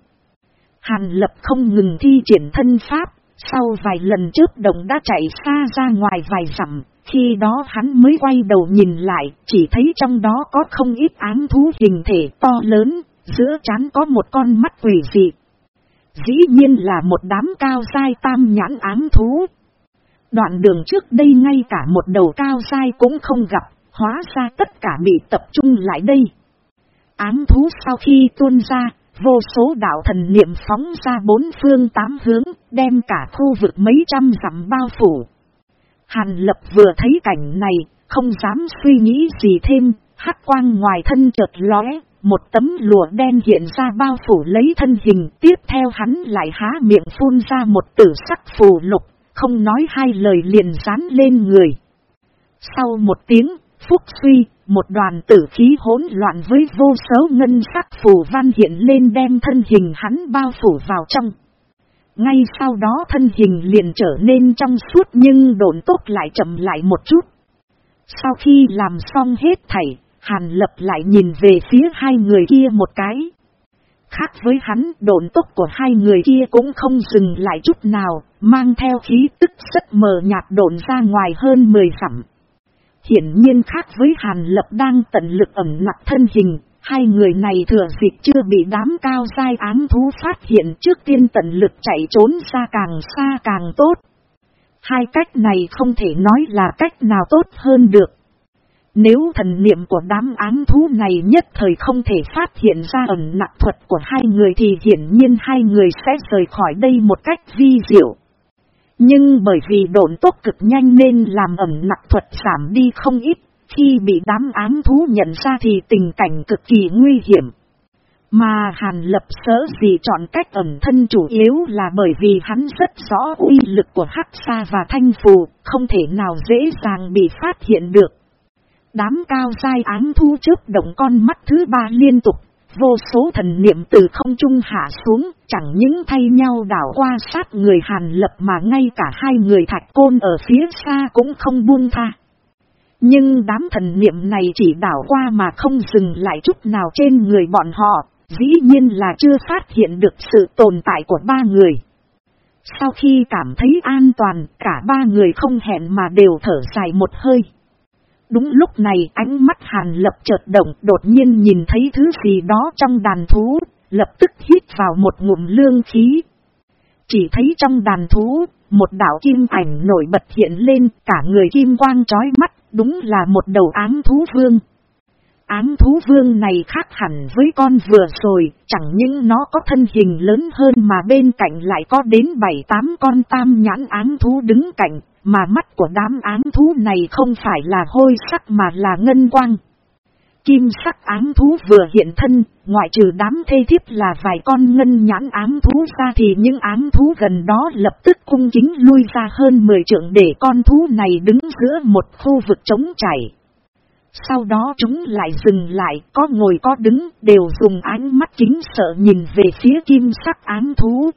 Hàn lập không ngừng thi triển thân pháp, sau vài lần trước động đã chạy xa ra ngoài vài dặm, khi đó hắn mới quay đầu nhìn lại, chỉ thấy trong đó có không ít ám thú hình thể to lớn, giữa chán có một con mắt quỷ dị. Dĩ nhiên là một đám cao dai tam nhãn ám thú. Đoạn đường trước đây ngay cả một đầu cao dai cũng không gặp, hóa ra tất cả bị tập trung lại đây. Ám thú sau khi tuôn ra, vô số đạo thần niệm phóng ra bốn phương tám hướng, đem cả khu vực mấy trăm dặm bao phủ. Hàn lập vừa thấy cảnh này, không dám suy nghĩ gì thêm, hắc quang ngoài thân chợt lóe, một tấm lụa đen hiện ra bao phủ lấy thân hình, tiếp theo hắn lại há miệng phun ra một tử sắc phù lục, không nói hai lời liền dán lên người. Sau một tiếng, phúc suy, một đoàn tử khí hỗn loạn với vô số ngân sắc phù văn hiện lên đem thân hình hắn bao phủ vào trong. Ngay sau đó thân hình liền trở nên trong suốt nhưng độn tốt lại chậm lại một chút. Sau khi làm xong hết thảy, Hàn lập lại nhìn về phía hai người kia một cái. Khác với hắn, độn tốc của hai người kia cũng không dừng lại chút nào, mang theo khí tức rất mờ nhạt độn ra ngoài hơn 10 dặm. Hiển nhiên khác với Hàn Lập đang tận lực ẩm nặc thân hình, hai người này thừa dịp chưa bị đám cao dai ám thú phát hiện trước tiên tận lực chạy trốn ra càng xa càng tốt. Hai cách này không thể nói là cách nào tốt hơn được. Nếu thần niệm của đám ám thú này nhất thời không thể phát hiện ra ẩn nặng thuật của hai người thì hiển nhiên hai người sẽ rời khỏi đây một cách vi diệu. Nhưng bởi vì độn tốc cực nhanh nên làm ẩn nặng thuật giảm đi không ít, khi bị đám ám thú nhận ra thì tình cảnh cực kỳ nguy hiểm. Mà Hàn Lập sở gì chọn cách ẩn thân chủ yếu là bởi vì hắn rất rõ uy lực của Hắc Sa và Thanh Phù, không thể nào dễ dàng bị phát hiện được. Đám cao dai án thu chớp động con mắt thứ ba liên tục, vô số thần niệm từ không trung hạ xuống, chẳng những thay nhau đảo qua sát người hàn lập mà ngay cả hai người thạch côn ở phía xa cũng không buông tha. Nhưng đám thần niệm này chỉ đảo qua mà không dừng lại chút nào trên người bọn họ, dĩ nhiên là chưa phát hiện được sự tồn tại của ba người. Sau khi cảm thấy an toàn, cả ba người không hẹn mà đều thở dài một hơi. Đúng lúc này ánh mắt hàn lập chợt động đột nhiên nhìn thấy thứ gì đó trong đàn thú, lập tức hít vào một ngụm lương khí. Chỉ thấy trong đàn thú, một đảo kim ảnh nổi bật hiện lên cả người kim quang trói mắt, đúng là một đầu ám thú vương. Ám thú vương này khác hẳn với con vừa rồi, chẳng những nó có thân hình lớn hơn mà bên cạnh lại có đến 7-8 con tam nhãn ám thú đứng cạnh, mà mắt của đám ám thú này không phải là hôi sắc mà là ngân quang. Kim sắc ám thú vừa hiện thân, ngoại trừ đám thê thiếp là vài con ngân nhãn ám thú ra thì những ám thú gần đó lập tức cung chính lui ra hơn 10 trượng để con thú này đứng giữa một khu vực trống chảy. Sau đó chúng lại dừng lại, có ngồi có đứng, đều dùng ánh mắt kính sợ nhìn về phía kim sắc ám thú.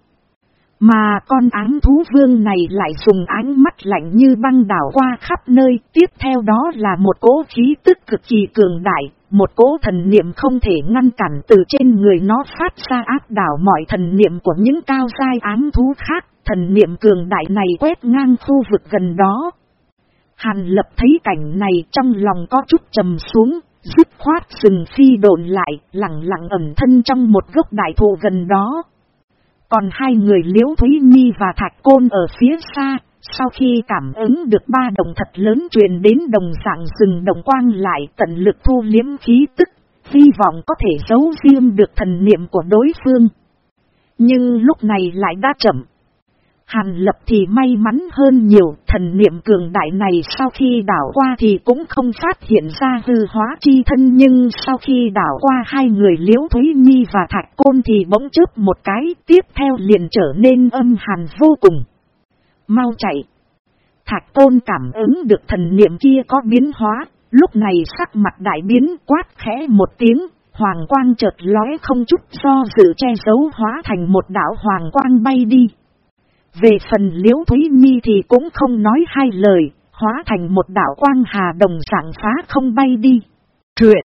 Mà con ám thú vương này lại dùng ánh mắt lạnh như băng đảo qua khắp nơi, tiếp theo đó là một cỗ khí tức cực kỳ cường đại, một cỗ thần niệm không thể ngăn cản từ trên người nó phát ra áp đảo mọi thần niệm của những cao sai ám thú khác, thần niệm cường đại này quét ngang khu vực gần đó. Hàn lập thấy cảnh này trong lòng có chút trầm xuống, dứt khoát sừng phi độn lại, lặng lặng ẩn thân trong một gốc đại thụ gần đó. Còn hai người Liễu Thúy Nhi và Thạch Côn ở phía xa, sau khi cảm ứng được ba đồng thật lớn truyền đến đồng dạng rừng đồng quang lại tận lực thu liếm khí tức, hy vọng có thể giấu riêng được thần niệm của đối phương. Nhưng lúc này lại đã chậm. Hàn lập thì may mắn hơn nhiều, thần niệm cường đại này sau khi đảo qua thì cũng không phát hiện ra hư hóa chi thân nhưng sau khi đảo qua hai người liễu Thúy Nhi và Thạch Côn thì bỗng chớp một cái, tiếp theo liền trở nên âm hàn vô cùng. Mau chạy! Thạch Côn cảm ứng được thần niệm kia có biến hóa, lúc này sắc mặt đại biến quát khẽ một tiếng, hoàng quang chợt lóe không chút do dự che giấu hóa thành một đảo hoàng quang bay đi. Về phần liễu Thúy Nhi thì cũng không nói hai lời, hóa thành một đảo quang hà đồng dạng phá không bay đi. Truyện!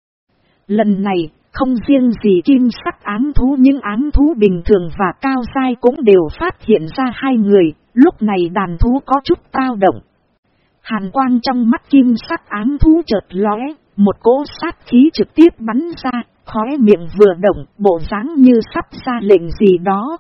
Lần này, không riêng gì kim sắc ám thú nhưng ám thú bình thường và cao dai cũng đều phát hiện ra hai người, lúc này đàn thú có chút tao động. Hàn quang trong mắt kim sắc ám thú chợt lóe, một cỗ sát khí trực tiếp bắn ra, khóe miệng vừa động, bộ dáng như sắp ra lệnh gì đó.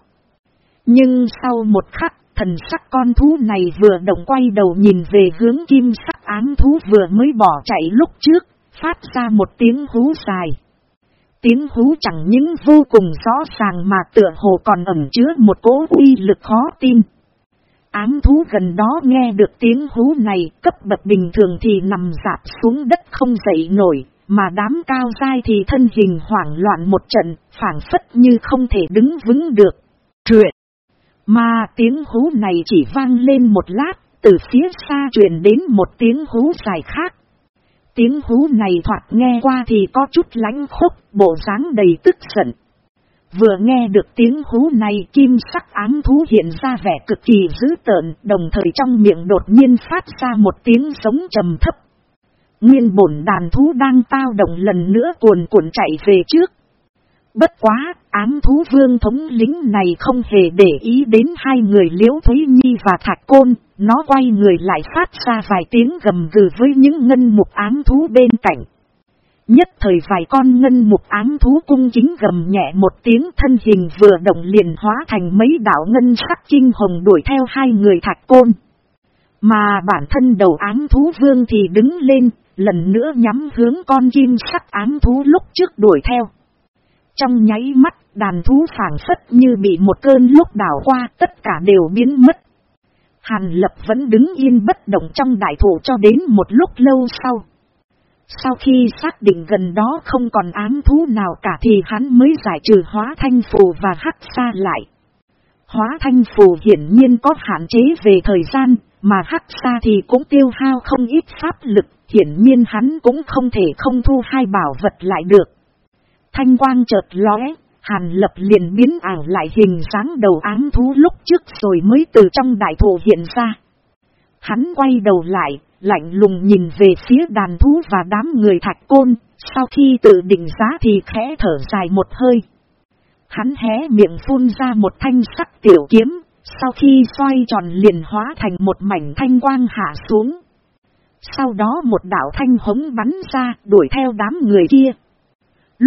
Nhưng sau một khắc, thần sắc con thú này vừa động quay đầu nhìn về hướng kim sắc ám thú vừa mới bỏ chạy lúc trước, phát ra một tiếng hú dài. Tiếng hú chẳng những vô cùng rõ ràng mà tựa hồ còn ẩn chứa một cỗ uy lực khó tin. Ám thú gần đó nghe được tiếng hú này cấp bậc bình thường thì nằm dạp xuống đất không dậy nổi, mà đám cao dai thì thân hình hoảng loạn một trận, phản phất như không thể đứng vững được. Truyện mà tiếng hú này chỉ vang lên một lát, từ phía xa truyền đến một tiếng hú dài khác. Tiếng hú này thoạt nghe qua thì có chút lánh khốc, bộ dáng đầy tức giận. Vừa nghe được tiếng hú này kim sắc ám thú hiện ra vẻ cực kỳ dữ tợn, đồng thời trong miệng đột nhiên phát ra một tiếng sống trầm thấp. Nguyên bổn đàn thú đang tao động lần nữa cuồn cuộn chạy về trước. Bất quá, ám thú vương thống lính này không hề để ý đến hai người liễu Thúy Nhi và Thạch Côn, nó quay người lại phát ra vài tiếng gầm gừ với những ngân mục ám thú bên cạnh. Nhất thời vài con ngân mục ám thú cung chính gầm nhẹ một tiếng thân hình vừa động liền hóa thành mấy đảo ngân sắc chinh hồng đuổi theo hai người Thạch Côn. Mà bản thân đầu ám thú vương thì đứng lên, lần nữa nhắm hướng con chim sắc ám thú lúc trước đuổi theo. Trong nháy mắt, đàn thú phản phất như bị một cơn lúc đảo qua, tất cả đều biến mất. Hàn lập vẫn đứng yên bất động trong đại thủ cho đến một lúc lâu sau. Sau khi xác định gần đó không còn ám thú nào cả thì hắn mới giải trừ hóa thanh phù và hắc xa lại. Hóa thanh phù hiển nhiên có hạn chế về thời gian, mà hắc xa thì cũng tiêu hao không ít pháp lực, hiển nhiên hắn cũng không thể không thu hai bảo vật lại được. Thanh quang chợt lóe, Hàn lập liền biến ảo lại hình dáng đầu ám thú lúc trước rồi mới từ trong đại thổ hiện ra. Hắn quay đầu lại, lạnh lùng nhìn về phía đàn thú và đám người thạch côn, sau khi tự định giá thì khẽ thở dài một hơi. Hắn hé miệng phun ra một thanh sắc tiểu kiếm, sau khi xoay tròn liền hóa thành một mảnh thanh quang hạ xuống. Sau đó một đảo thanh hống bắn ra đuổi theo đám người kia.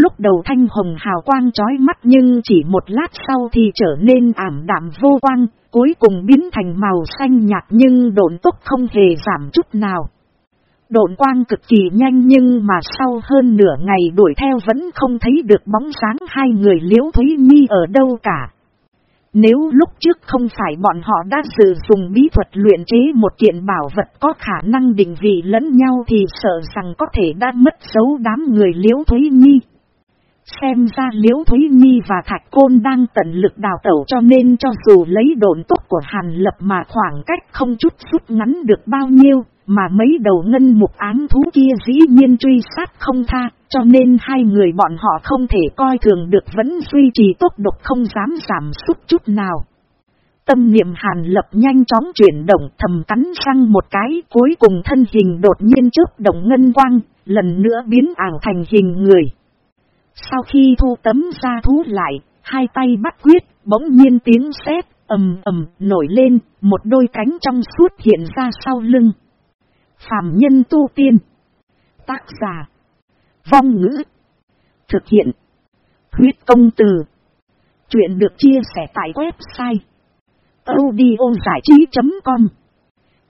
Lúc đầu thanh hồng hào quang chói mắt nhưng chỉ một lát sau thì trở nên ảm đạm vô quang, cuối cùng biến thành màu xanh nhạt nhưng độn tốc không hề giảm chút nào. Độn quang cực kỳ nhanh nhưng mà sau hơn nửa ngày đuổi theo vẫn không thấy được bóng sáng hai người liễu Thúy Nhi ở đâu cả. Nếu lúc trước không phải bọn họ đã sử dụng bí thuật luyện chế một kiện bảo vật có khả năng định vị lẫn nhau thì sợ rằng có thể đã mất dấu đám người liễu Thúy Nhi. Xem ra Liễu Thúy Nhi và Thạch Côn đang tận lực đào tẩu cho nên cho dù lấy độn tốt của Hàn Lập mà khoảng cách không chút rút ngắn được bao nhiêu, mà mấy đầu ngân mục án thú kia dĩ nhiên truy sát không tha, cho nên hai người bọn họ không thể coi thường được vẫn duy trì tốc độ không dám giảm sút chút nào. Tâm niệm Hàn Lập nhanh chóng chuyển động thầm cắn răng một cái cuối cùng thân hình đột nhiên trước động ngân quang, lần nữa biến ảo thành hình người. Sau khi thu tấm ra thú lại, hai tay bắt quyết, bỗng nhiên tiếng sét ầm ầm nổi lên, một đôi cánh trong suốt hiện ra sau lưng. Phạm nhân tu tiên. Tác giả. Vong ngữ. Thực hiện. Huyết công từ. Chuyện được chia sẻ tại website. audiozảichí.com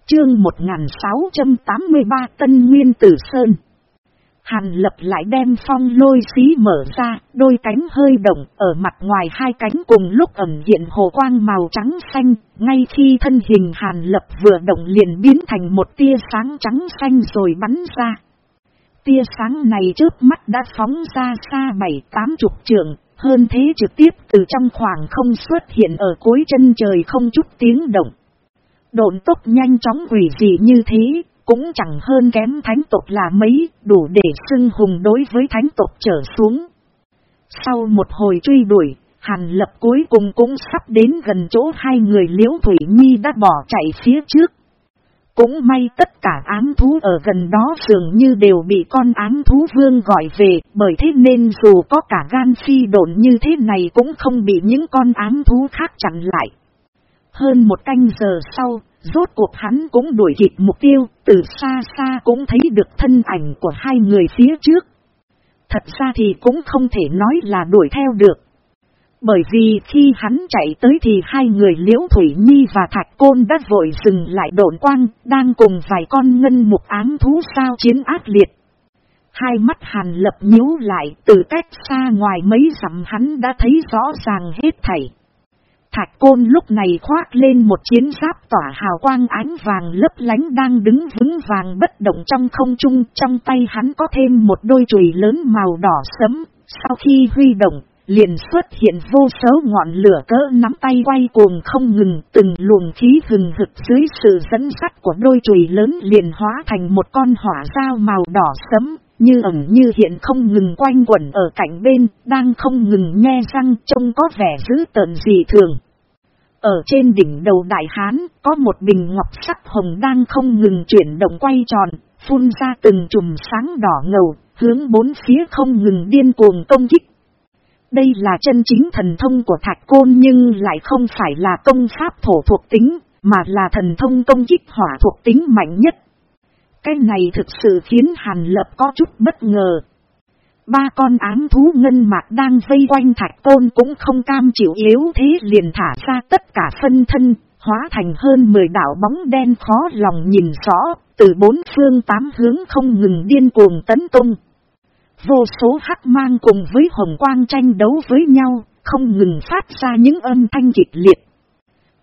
Chương 1683 Tân Nguyên Tử Sơn Hàn lập lại đem phong lôi xí mở ra, đôi cánh hơi động, ở mặt ngoài hai cánh cùng lúc ẩn hiện hồ quang màu trắng xanh, ngay khi thân hình hàn lập vừa động liền biến thành một tia sáng trắng xanh rồi bắn ra. Tia sáng này trước mắt đã phóng ra xa bảy tám chục trường, hơn thế trực tiếp từ trong khoảng không xuất hiện ở cuối chân trời không chút tiếng động. Độn tốc nhanh chóng quỷ dị như thế, cũng chẳng hơn kém thánh tộc là mấy, đủ để xưng hùng đối với thánh tộc trở xuống. Sau một hồi truy đuổi, Hàn lập cuối cùng cũng sắp đến gần chỗ hai người liễu Thủy Nhi đã bỏ chạy phía trước. Cũng may tất cả ám thú ở gần đó dường như đều bị con ám thú vương gọi về, bởi thế nên dù có cả gan phi độn như thế này cũng không bị những con ám thú khác chặn lại. Hơn một canh giờ sau, Rốt cuộc hắn cũng đuổi kịp mục tiêu, từ xa xa cũng thấy được thân ảnh của hai người phía trước. Thật ra thì cũng không thể nói là đuổi theo được. Bởi vì khi hắn chạy tới thì hai người Liễu Thủy Nhi và Thạch Côn đã vội dừng lại độn quang, đang cùng vài con ngân mục ám thú sao chiến ác liệt. Hai mắt hàn lập nhíu lại từ cách xa ngoài mấy dặm hắn đã thấy rõ ràng hết thảy. Thạch côn lúc này khoác lên một chiến giáp tỏa hào quang ánh vàng lấp lánh đang đứng vững vàng bất động trong không trung. Trong tay hắn có thêm một đôi chùy lớn màu đỏ sẫm. Sau khi huy động, liền xuất hiện vô số ngọn lửa cỡ nắm tay quay cuồng không ngừng, từng luồng khí hừng hực dưới sự dẫn dắt của đôi chùy lớn liền hóa thành một con hỏa dao màu đỏ sấm, như ẩn như hiện không ngừng quanh quẩn ở cạnh bên, đang không ngừng nhe răng trông có vẻ dữ tợn dị thường. Ở trên đỉnh đầu đại hán, có một bình ngọc sắc hồng đang không ngừng chuyển động quay tròn, phun ra từng chùm sáng đỏ ngầu, hướng bốn phía không ngừng điên cuồng công kích. Đây là chân chính thần thông của thạch côn nhưng lại không phải là công pháp thổ thuộc tính, mà là thần thông công kích hỏa thuộc tính mạnh nhất. Cái này thực sự khiến Hàn Lập có chút bất ngờ. Ba con ám thú ngân mạc đang vây quanh thạch côn cũng không cam chịu yếu thế liền thả ra tất cả phân thân, hóa thành hơn 10 đảo bóng đen khó lòng nhìn rõ, từ bốn phương tám hướng không ngừng điên cuồng tấn công. Vô số hắc mang cùng với hồng quang tranh đấu với nhau, không ngừng phát ra những âm thanh kịch liệt.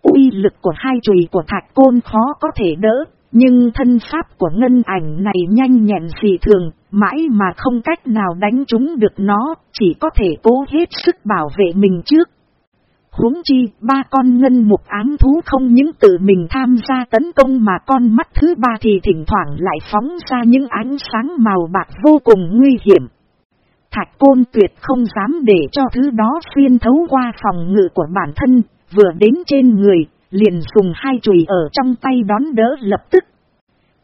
uy lực của hai chùy của thạch côn khó có thể đỡ, nhưng thân pháp của ngân ảnh này nhanh nhẹn dị thường, mãi mà không cách nào đánh trúng được nó, chỉ có thể cố hết sức bảo vệ mình trước. huống chi, ba con ngân mục ám thú không những tự mình tham gia tấn công mà con mắt thứ ba thì thỉnh thoảng lại phóng ra những ánh sáng màu bạc vô cùng nguy hiểm. Thạch côn tuyệt không dám để cho thứ đó xuyên thấu qua phòng ngự của bản thân, vừa đến trên người, liền dùng hai chùy ở trong tay đón đỡ lập tức.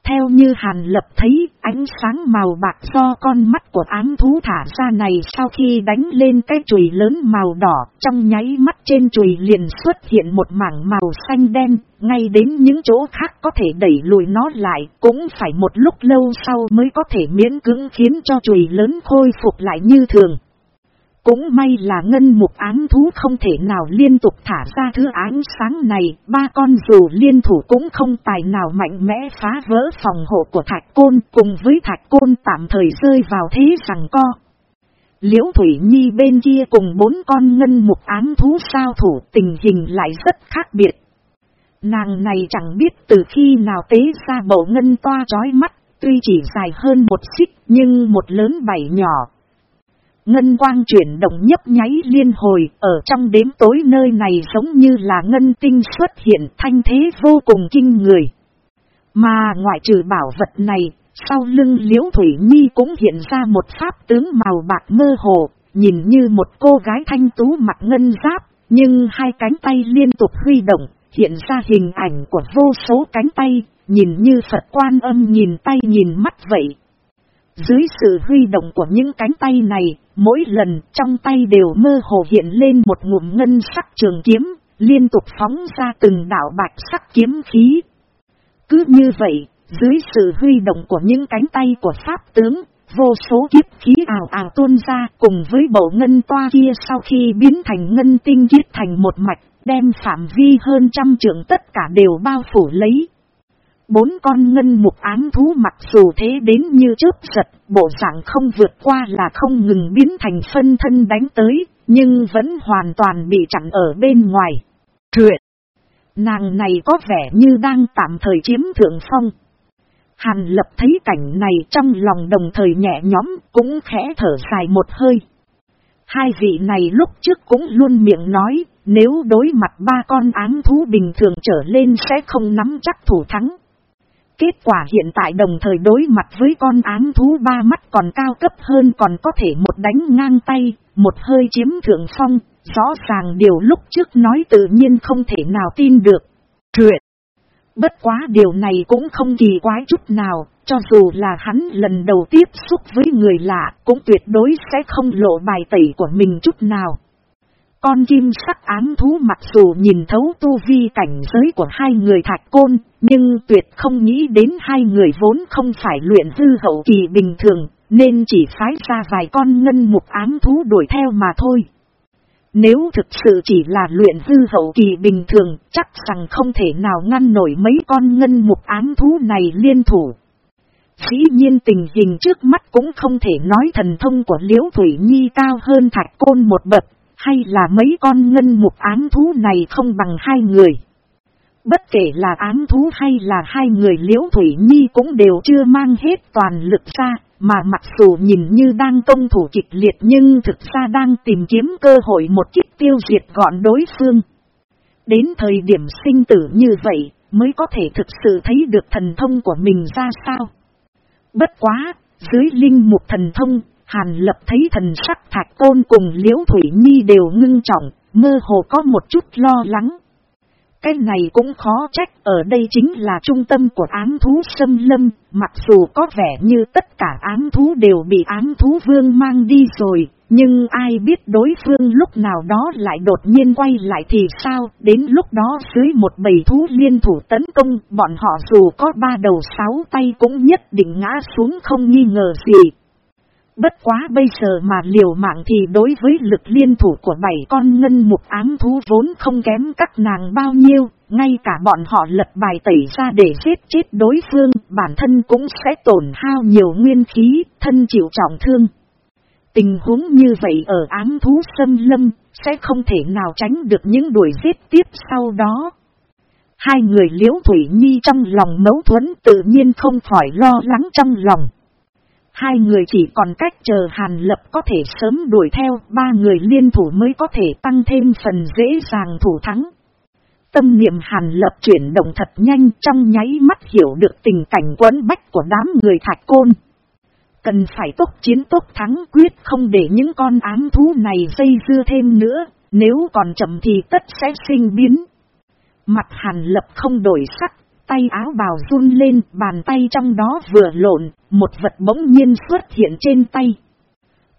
Theo như Hàn Lập thấy ánh sáng màu bạc do con mắt của ám thú thả ra này sau khi đánh lên cái chùy lớn màu đỏ trong nháy mắt trên chùy liền xuất hiện một mảng màu xanh đen, ngay đến những chỗ khác có thể đẩy lùi nó lại cũng phải một lúc lâu sau mới có thể miễn cưỡng khiến cho chùy lớn khôi phục lại như thường. Cũng may là ngân mục án thú không thể nào liên tục thả ra thứ ánh sáng này, ba con dù liên thủ cũng không tài nào mạnh mẽ phá vỡ phòng hộ của thạch côn cùng với thạch côn tạm thời rơi vào thế rằng co. Liễu Thủy Nhi bên kia cùng bốn con ngân mục án thú sao thủ tình hình lại rất khác biệt. Nàng này chẳng biết từ khi nào tế ra bộ ngân toa chói mắt, tuy chỉ dài hơn một xích nhưng một lớn bảy nhỏ, Ngân quang chuyển động nhấp nháy liên hồi, ở trong đếm tối nơi này giống như là ngân tinh xuất hiện thanh thế vô cùng kinh người. Mà ngoại trừ bảo vật này, sau lưng liễu thủy nhi cũng hiện ra một pháp tướng màu bạc mơ hồ, nhìn như một cô gái thanh tú mặc ngân giáp, nhưng hai cánh tay liên tục huy động, hiện ra hình ảnh của vô số cánh tay, nhìn như Phật quan âm nhìn tay nhìn mắt vậy. Dưới sự huy động của những cánh tay này, mỗi lần trong tay đều mơ hồ hiện lên một ngụm ngân sắc trường kiếm, liên tục phóng ra từng đảo bạch sắc kiếm khí. Cứ như vậy, dưới sự huy động của những cánh tay của Pháp tướng, vô số kiếp khí ảo ảo tuôn ra cùng với bộ ngân toa kia sau khi biến thành ngân tinh giết thành một mạch, đem phạm vi hơn trăm trường tất cả đều bao phủ lấy. Bốn con ngân mục ám thú mặc dù thế đến như chớp giật, bộ dạng không vượt qua là không ngừng biến thành phân thân đánh tới, nhưng vẫn hoàn toàn bị chặn ở bên ngoài. Truyện! Nàng này có vẻ như đang tạm thời chiếm thượng phong. Hàn lập thấy cảnh này trong lòng đồng thời nhẹ nhõm, cũng khẽ thở dài một hơi. Hai vị này lúc trước cũng luôn miệng nói, nếu đối mặt ba con áng thú bình thường trở lên sẽ không nắm chắc thủ thắng. Kết quả hiện tại đồng thời đối mặt với con án thú ba mắt còn cao cấp hơn còn có thể một đánh ngang tay, một hơi chiếm thượng phong, rõ ràng điều lúc trước nói tự nhiên không thể nào tin được. Truyện! Bất quá điều này cũng không kỳ quái chút nào, cho dù là hắn lần đầu tiếp xúc với người lạ cũng tuyệt đối sẽ không lộ bài tẩy của mình chút nào. Con chim sắc ám thú mặc dù nhìn thấu tu vi cảnh giới của hai người thạch côn, nhưng tuyệt không nghĩ đến hai người vốn không phải luyện hư hậu kỳ bình thường, nên chỉ phái ra vài con ngân mục ám thú đuổi theo mà thôi. Nếu thực sự chỉ là luyện hư hậu kỳ bình thường, chắc rằng không thể nào ngăn nổi mấy con ngân mục ám thú này liên thủ. Dĩ nhiên tình hình trước mắt cũng không thể nói thần thông của Liễu Thủy Nhi cao hơn thạch côn một bậc, hay là mấy con ngân mục ám thú này không bằng hai người. Bất kể là ám thú hay là hai người liễu thủy nhi cũng đều chưa mang hết toàn lực ra, mà mặc dù nhìn như đang công thủ kịch liệt nhưng thực ra đang tìm kiếm cơ hội một chiếc tiêu diệt gọn đối phương. Đến thời điểm sinh tử như vậy, mới có thể thực sự thấy được thần thông của mình ra sao. Bất quá, dưới linh mục thần thông, Hàn lập thấy thần sắc thạch côn cùng liễu thủy nhi đều ngưng trọng, mơ hồ có một chút lo lắng. Cái này cũng khó trách, ở đây chính là trung tâm của ám thú sâm lâm, mặc dù có vẻ như tất cả ám thú đều bị ám thú vương mang đi rồi, nhưng ai biết đối phương lúc nào đó lại đột nhiên quay lại thì sao, đến lúc đó dưới một bầy thú liên thủ tấn công, bọn họ dù có ba đầu sáu tay cũng nhất định ngã xuống không nghi ngờ gì. Bất quá bây giờ mà liều mạng thì đối với lực liên thủ của bảy con ngân mục ám thú vốn không kém các nàng bao nhiêu, ngay cả bọn họ lật bài tẩy ra để giết chết đối phương, bản thân cũng sẽ tổn hao nhiều nguyên khí, thân chịu trọng thương. Tình huống như vậy ở ám thú xâm lâm, sẽ không thể nào tránh được những đuổi giết tiếp sau đó. Hai người liễu thủy nhi trong lòng mấu thuẫn tự nhiên không khỏi lo lắng trong lòng. Hai người chỉ còn cách chờ Hàn Lập có thể sớm đuổi theo, ba người liên thủ mới có thể tăng thêm phần dễ dàng thủ thắng. Tâm niệm Hàn Lập chuyển động thật nhanh trong nháy mắt hiểu được tình cảnh quấn bách của đám người thạch côn. Cần phải tốc chiến tốc thắng quyết không để những con ám thú này dây dưa thêm nữa, nếu còn chậm thì tất sẽ sinh biến. Mặt Hàn Lập không đổi sắc, tay áo bào run lên, bàn tay trong đó vừa lộn, một vật bỗng nhiên xuất hiện trên tay.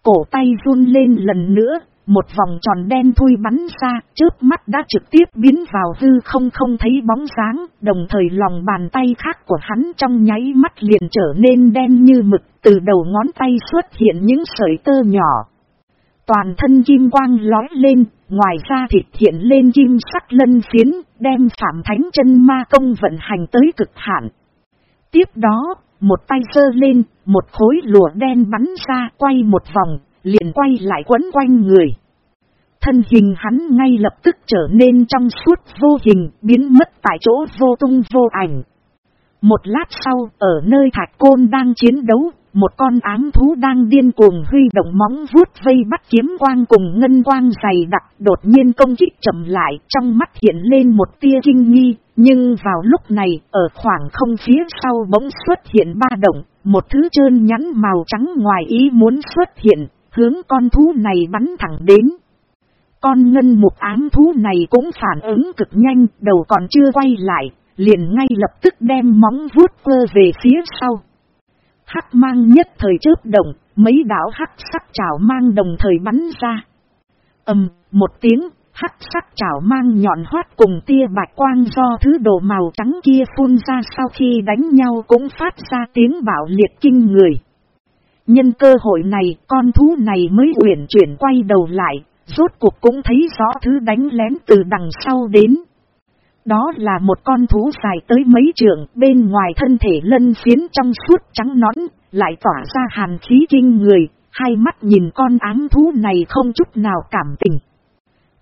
Cổ tay run lên lần nữa, một vòng tròn đen thui bắn ra, trước mắt đã trực tiếp biến vào hư không không thấy bóng dáng, đồng thời lòng bàn tay khác của hắn trong nháy mắt liền trở nên đen như mực, từ đầu ngón tay xuất hiện những sợi tơ nhỏ. Toàn thân kim quang lói lên, ngoài ra thịt hiện lên kim sắc lân phiến, đem phạm thánh chân ma công vận hành tới cực hạn. Tiếp đó, một tay sơ lên, một khối lụa đen bắn ra quay một vòng, liền quay lại quấn quanh người. Thân hình hắn ngay lập tức trở nên trong suốt vô hình, biến mất tại chỗ vô tung vô ảnh. Một lát sau, ở nơi thạch côn đang chiến đấu, một con ám thú đang điên cuồng huy động móng vuốt vây bắt kiếm quang cùng ngân quang dày đặc đột nhiên công kích chậm lại trong mắt hiện lên một tia kinh nghi. Nhưng vào lúc này ở khoảng không phía sau bỗng xuất hiện ba động, một thứ trơn nhắn màu trắng ngoài ý muốn xuất hiện, hướng con thú này bắn thẳng đến. Con ngân mục ám thú này cũng phản ứng cực nhanh, đầu còn chưa quay lại, liền ngay lập tức đem móng vuốt quơ về phía sau. Hắc mang nhất thời chớp động, mấy đảo hắc sắc chảo mang đồng thời bắn ra. ầm, một tiếng, hắc sắc chảo mang nhọn hoát cùng tia bạch quang do thứ đồ màu trắng kia phun ra sau khi đánh nhau cũng phát ra tiếng bạo liệt kinh người. Nhân cơ hội này, con thú này mới uyển chuyển quay đầu lại, rốt cuộc cũng thấy rõ thứ đánh lén từ đằng sau đến. Đó là một con thú dài tới mấy trường bên ngoài thân thể lân phiến trong suốt trắng nõn, lại tỏa ra hàn khí kinh người, hai mắt nhìn con ám thú này không chút nào cảm tình.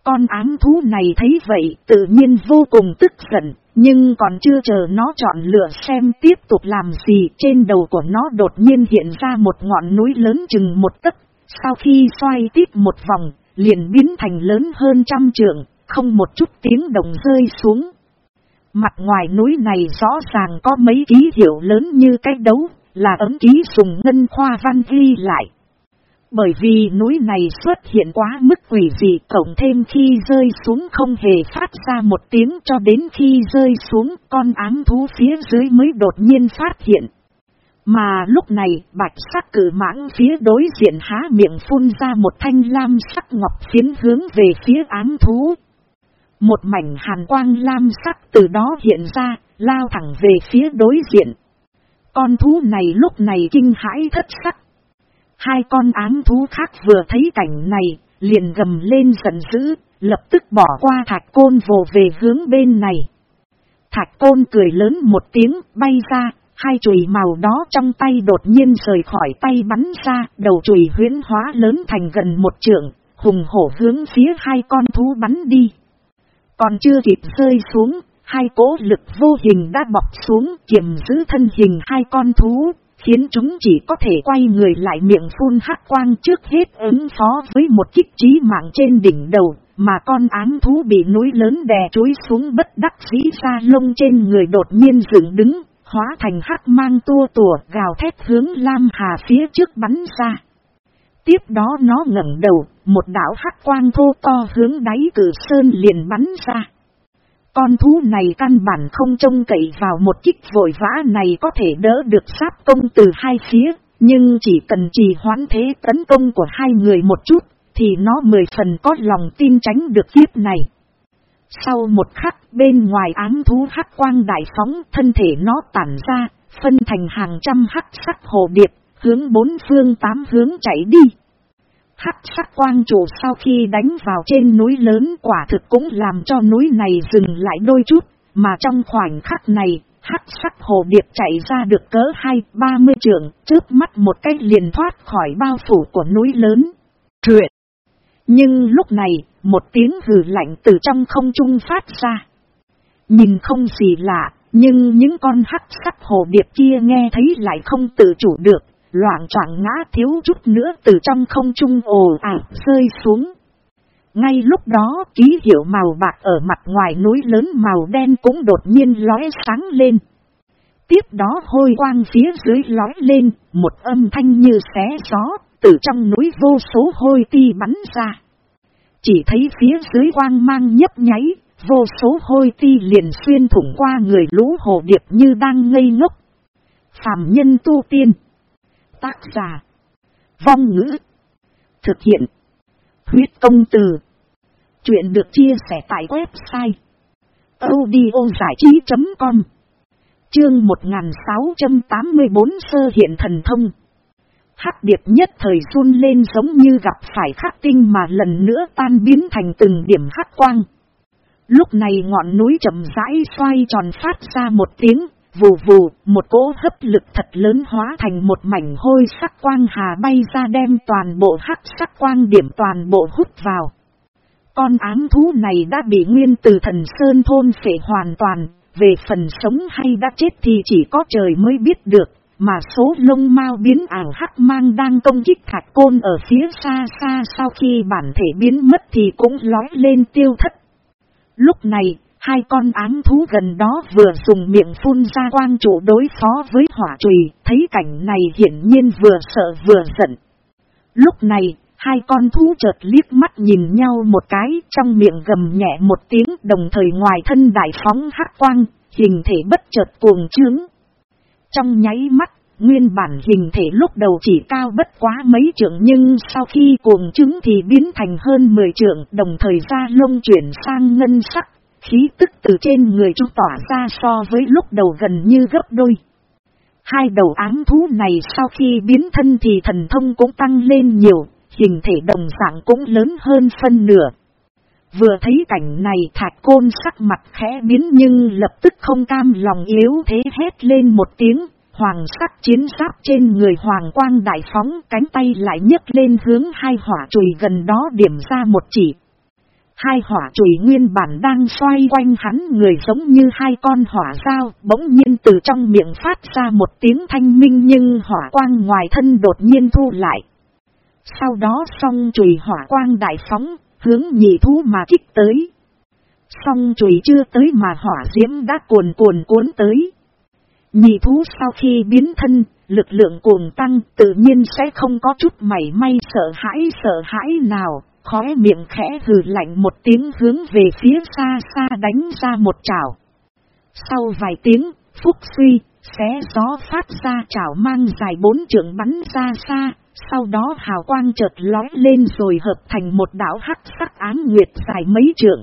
Con ám thú này thấy vậy tự nhiên vô cùng tức giận, nhưng còn chưa chờ nó chọn lựa xem tiếp tục làm gì trên đầu của nó đột nhiên hiện ra một ngọn núi lớn chừng một tấc. Sau khi xoay tiếp một vòng, liền biến thành lớn hơn trăm trượng, không một chút tiếng động rơi xuống. Mặt ngoài núi này rõ ràng có mấy ký hiệu lớn như cái đấu, là ấm ký sùng ngân khoa văn ghi lại. Bởi vì núi này xuất hiện quá mức quỷ dị cộng thêm khi rơi xuống không hề phát ra một tiếng cho đến khi rơi xuống con ám thú phía dưới mới đột nhiên phát hiện. Mà lúc này bạch sắc cử mãng phía đối diện há miệng phun ra một thanh lam sắc ngọc phiến hướng về phía ám thú. Một mảnh hàn quang lam sắc từ đó hiện ra, lao thẳng về phía đối diện. Con thú này lúc này kinh hãi thất sắc. Hai con áng thú khác vừa thấy cảnh này, liền gầm lên giận dữ, lập tức bỏ qua thạch côn vồ về hướng bên này. Thạch côn cười lớn một tiếng, bay ra, hai chùy màu đó trong tay đột nhiên rời khỏi tay bắn ra, đầu chùy huyến hóa lớn thành gần một trượng, hùng hổ hướng phía hai con thú bắn đi. Còn chưa kịp rơi xuống, hai cỗ lực vô hình đã bọc xuống kiềm giữ thân hình hai con thú, Khiến chúng chỉ có thể quay người lại miệng phun hắc quang trước hết ứng phó với một kích trí mạng trên đỉnh đầu, mà con ám thú bị núi lớn đè chuối xuống bất đắc dĩ ra lông trên người đột nhiên dựng đứng, hóa thành hắc mang tua tùa gào thét hướng Lam Hà phía trước bắn ra. Tiếp đó nó ngẩng đầu, một đảo hắc quang thô to hướng đáy cử sơn liền bắn ra. Con thú này căn bản không trông cậy vào một kích vội vã này có thể đỡ được sáp công từ hai phía, nhưng chỉ cần trì hoãn thế tấn công của hai người một chút, thì nó mười phần có lòng tin tránh được kiếp này. Sau một khắc bên ngoài ám thú hắc quang đại phóng thân thể nó tản ra, phân thành hàng trăm hắc sắc hồ điệp, hướng bốn phương tám hướng chạy đi. Hắc sắc quang chủ sau khi đánh vào trên núi lớn quả thực cũng làm cho núi này dừng lại đôi chút, mà trong khoảnh khắc này, hắc sắc hồ điệp chạy ra được cỡ hai ba mươi trường, trước mắt một cách liền thoát khỏi bao phủ của núi lớn. Truyện! Nhưng lúc này, một tiếng hừ lạnh từ trong không trung phát ra. Nhìn không gì lạ, nhưng những con hắc sắc hồ điệp kia nghe thấy lại không tự chủ được, loạn choạng ngã thiếu chút nữa từ trong không trung ồ ạt rơi xuống. Ngay lúc đó ký hiệu màu bạc ở mặt ngoài núi lớn màu đen cũng đột nhiên lóe sáng lên. Tiếp đó hôi quang phía dưới lói lên, một âm thanh như xé gió, từ trong núi vô số hôi ti bắn ra. Chỉ thấy phía dưới quang mang nhấp nháy, vô số hôi ti liền xuyên thủng qua người lũ hồ điệp như đang ngây ngốc. Phạm nhân tu tiên. Tác giả. Vong ngữ. Thực hiện. Huyết công từ. Chuyện được chia sẻ tại website. audiozảichí.com Chương 1684 sơ hiện thần thông. Hắc điệp nhất thời run lên giống như gặp phải khắc tinh mà lần nữa tan biến thành từng điểm hắc quang. Lúc này ngọn núi chậm rãi xoay tròn phát ra một tiếng, vù vù, một cỗ hấp lực thật lớn hóa thành một mảnh hôi sắc quang hà bay ra đem toàn bộ hắc sắc quang điểm toàn bộ hút vào. Con ám thú này đã bị nguyên từ thần Sơn thôn phệ hoàn toàn, về phần sống hay đã chết thì chỉ có trời mới biết được, mà số lông mau biến ảo hắc mang đang công kích thạch côn ở phía xa xa sau khi bản thể biến mất thì cũng lói lên tiêu thất. Lúc này, hai con ám thú gần đó vừa dùng miệng phun ra quang trụ đối phó với hỏa trùy, thấy cảnh này hiển nhiên vừa sợ vừa giận. Lúc này, hai con thú chợt liếc mắt nhìn nhau một cái trong miệng gầm nhẹ một tiếng đồng thời ngoài thân đại phóng hắc quang, hình thể bất chợt cuồng trướng. Trong nháy mắt, nguyên bản hình thể lúc đầu chỉ cao bất quá mấy trượng nhưng sau khi cuồng trứng thì biến thành hơn 10 trượng đồng thời ra lông chuyển sang ngân sắc, khí tức từ trên người chúng tỏa ra so với lúc đầu gần như gấp đôi. Hai đầu ám thú này sau khi biến thân thì thần thông cũng tăng lên nhiều, hình thể đồng dạng cũng lớn hơn phân nửa. Vừa thấy cảnh này thạch côn sắc mặt khẽ biến nhưng lập tức không cam lòng yếu thế hét lên một tiếng, hoàng sắc chiến giáp trên người hoàng quang đại phóng cánh tay lại nhấc lên hướng hai hỏa chùy gần đó điểm ra một chỉ. Hai hỏa chùy nguyên bản đang xoay quanh hắn người giống như hai con hỏa sao. bỗng nhiên từ trong miệng phát ra một tiếng thanh minh nhưng hỏa quang ngoài thân đột nhiên thu lại. Sau đó song chùy hỏa quang đại phóng, hướng nhị thú mà kích tới. Song chùy chưa tới mà hỏa diễm đã cuồn cuồn cuốn tới. Nhị thú sau khi biến thân, lực lượng cuồng tăng tự nhiên sẽ không có chút mảy may sợ hãi sợ hãi nào, khóe miệng khẽ hừ lạnh một tiếng hướng về phía xa xa đánh ra một chảo. Sau vài tiếng, phúc suy, xé gió phát ra chảo mang dài bốn trượng bắn ra xa, sau đó hào quang chợt lói lên rồi hợp thành một đảo hắc sắc án nguyệt dài mấy trượng.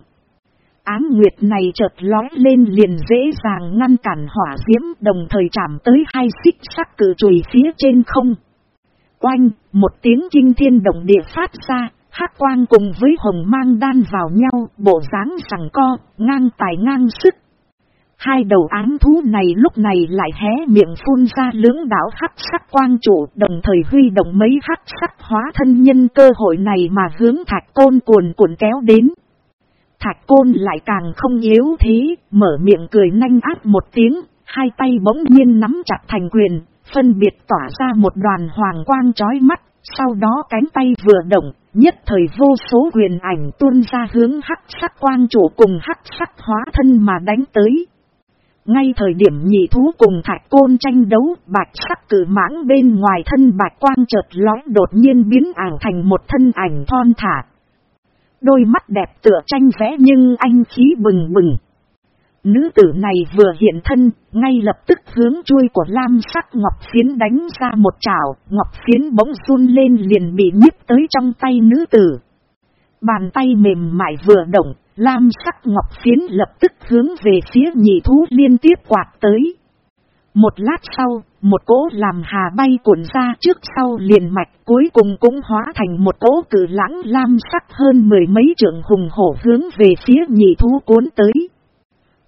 Án nguyệt này chợt lói lên liền dễ dàng ngăn cản hỏa diễm đồng thời chạm tới hai xích sắc cử chùy phía trên không. Oanh, một tiếng kinh thiên động địa phát ra, hắc quang cùng với hồng mang đan vào nhau, bộ dáng sằng co, ngang tài ngang sức. Hai đầu án thú này lúc này lại hé miệng phun ra lưỡng đảo hắc sắc quang trụ đồng thời huy động mấy hắc sắc hóa thân nhân cơ hội này mà hướng thạch côn cuồn cuộn kéo đến. Thạch côn lại càng không yếu thế, mở miệng cười nanh áp một tiếng, hai tay bỗng nhiên nắm chặt thành quyền, phân biệt tỏa ra một đoàn hoàng quang trói mắt, sau đó cánh tay vừa động, nhất thời vô số huyền ảnh tuôn ra hướng hắc sắc quang chủ cùng hắc sắc hóa thân mà đánh tới. Ngay thời điểm nhị thú cùng thạch côn tranh đấu, bạch sắc cử mãng bên ngoài thân bạch quang chợt lói đột nhiên biến ảo thành một thân ảnh thon thả. Đôi mắt đẹp tựa tranh vẽ nhưng anh khí bừng bừng. Nữ tử này vừa hiện thân, ngay lập tức hướng chuôi của lam sắc ngọc phiến đánh ra một chảo, ngọc phiến bỗng run lên liền bị nhíp tới trong tay nữ tử. Bàn tay mềm mại vừa động, lam sắc ngọc phiến lập tức hướng về phía nhị thú liên tiếp quạt tới. Một lát sau, một cỗ làm hà bay cuộn ra trước sau liền mạch cuối cùng cũng hóa thành một cỗ cử lãng lam sắc hơn mười mấy trượng hùng hổ hướng về phía nhị thú cuốn tới.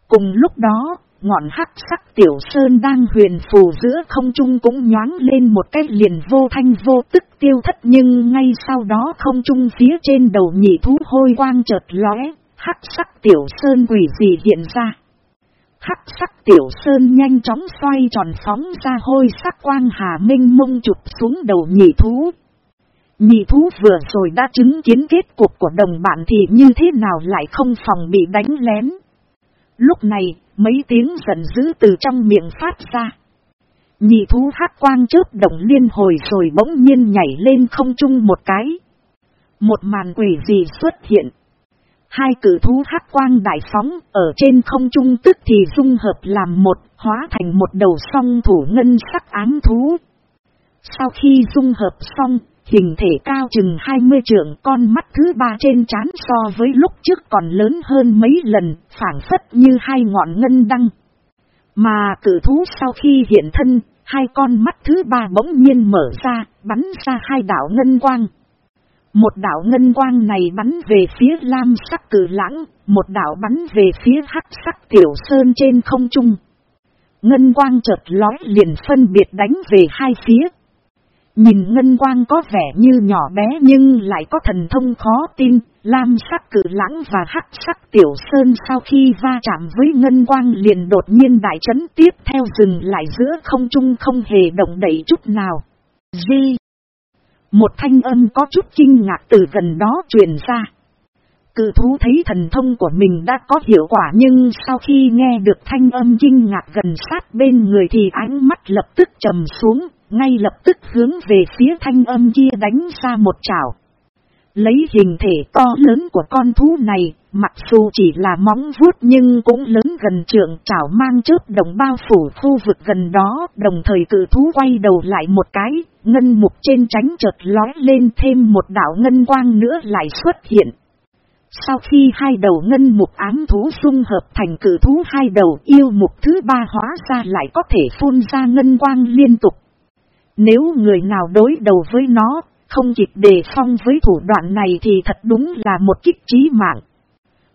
Cùng lúc đó, ngọn hắc sắc tiểu sơn đang huyền phù giữa không trung cũng nhoáng lên một cái liền vô thanh vô tức tiêu thất nhưng ngay sau đó không trung phía trên đầu nhị thú hôi quang chợt lóe, hắc sắc tiểu sơn quỷ gì hiện ra. Hắc sắc tiểu sơn nhanh chóng xoay tròn phóng ra hôi sắc quang hà minh mông chụp xuống đầu nhị thú. Nhị thú vừa rồi đã chứng kiến kết cục của đồng bạn thì như thế nào lại không phòng bị đánh lén. Lúc này, mấy tiếng giận dữ từ trong miệng phát ra. Nhị thú hát quang chớp động liên hồi rồi bỗng nhiên nhảy lên không trung một cái. Một màn quỷ gì xuất hiện. Hai cử thú hát quang đại phóng ở trên không trung tức thì dung hợp làm một, hóa thành một đầu song thủ ngân sắc ám thú. Sau khi dung hợp xong, hình thể cao chừng 20 trượng con mắt thứ ba trên trán so với lúc trước còn lớn hơn mấy lần, phản phất như hai ngọn ngân đăng. Mà cử thú sau khi hiện thân, hai con mắt thứ ba bỗng nhiên mở ra, bắn ra hai đảo ngân quang. Một đảo ngân quang này bắn về phía lam sắc cử lãng, một đảo bắn về phía hắc sắc tiểu sơn trên không trung. Ngân quang chợt lói liền phân biệt đánh về hai phía. Nhìn ngân quang có vẻ như nhỏ bé nhưng lại có thần thông khó tin, lam sắc cử lãng và hắc sắc tiểu sơn sau khi va chạm với ngân quang liền đột nhiên đại chấn tiếp theo dừng lại giữa không trung không hề động đẩy chút nào. Di Một thanh âm có chút kinh ngạc từ gần đó truyền ra. Cự thú thấy thần thông của mình đã có hiệu quả nhưng sau khi nghe được thanh âm kinh ngạc gần sát bên người thì ánh mắt lập tức trầm xuống, ngay lập tức hướng về phía thanh âm kia đánh ra một chảo. Lấy hình thể to lớn của con thú này, mặc dù chỉ là móng vuốt nhưng cũng lớn gần trượng chảo mang chớp đồng bao phủ khu vực gần đó, đồng thời cự thú quay đầu lại một cái, ngân mục trên tránh chợt lói lên thêm một đảo ngân quang nữa lại xuất hiện. Sau khi hai đầu ngân mục ám thú dung hợp thành cử thú hai đầu yêu mục thứ ba hóa ra lại có thể phun ra ngân quang liên tục. Nếu người nào đối đầu với nó, không kịp đề phong với thủ đoạn này thì thật đúng là một kích trí mạng.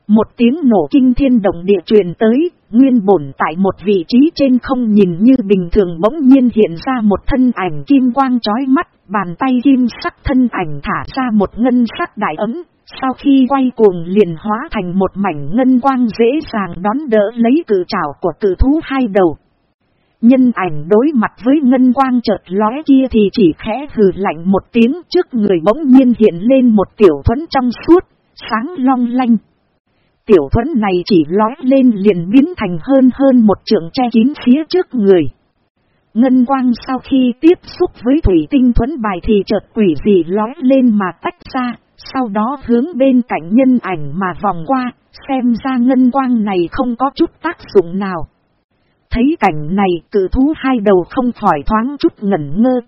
Một tiếng nổ kinh thiên động địa truyền tới, nguyên bổn tại một vị trí trên không nhìn như bình thường bỗng nhiên hiện ra một thân ảnh kim quang chói mắt, bàn tay kim sắc thân ảnh thả ra một ngân sắc đại ấm, sau khi quay cuồng liền hóa thành một mảnh ngân quang dễ dàng đón đỡ lấy cử trảo của cử thú hai đầu. Nhân ảnh đối mặt với ngân quang chợt lóe kia thì chỉ khẽ hừ lạnh một tiếng trước người bỗng nhiên hiện lên một tiểu thuẫn trong suốt, sáng long lanh. Tiểu thuẫn này chỉ lóe lên liền biến thành hơn hơn một trường che kín phía trước người. Ngân quang sau khi tiếp xúc với thủy tinh thuẫn bài thì chợt quỷ gì lóe lên mà tách ra, sau đó hướng bên cạnh nhân ảnh mà vòng qua, xem ra ngân quang này không có chút tác dụng nào. Thấy cảnh này cử thú hai đầu không khỏi thoáng chút ngẩn ngơ.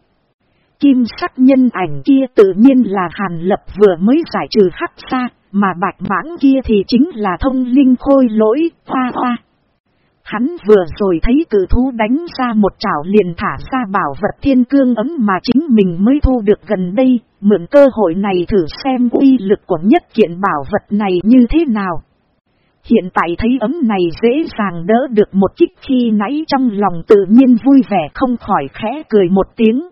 Kim sắc nhân ảnh kia tự nhiên là Hàn Lập vừa mới giải trừ hắc xa, mà bạch mãng kia thì chính là thông linh khôi lỗi, hoa hoa. Hắn vừa rồi thấy cử thú đánh ra một chảo liền thả ra bảo vật thiên cương ấm mà chính mình mới thu được gần đây, mượn cơ hội này thử xem uy lực của nhất kiện bảo vật này như thế nào. Hiện tại thấy ấm này dễ dàng đỡ được một kích khi nãy trong lòng tự nhiên vui vẻ không khỏi khẽ cười một tiếng.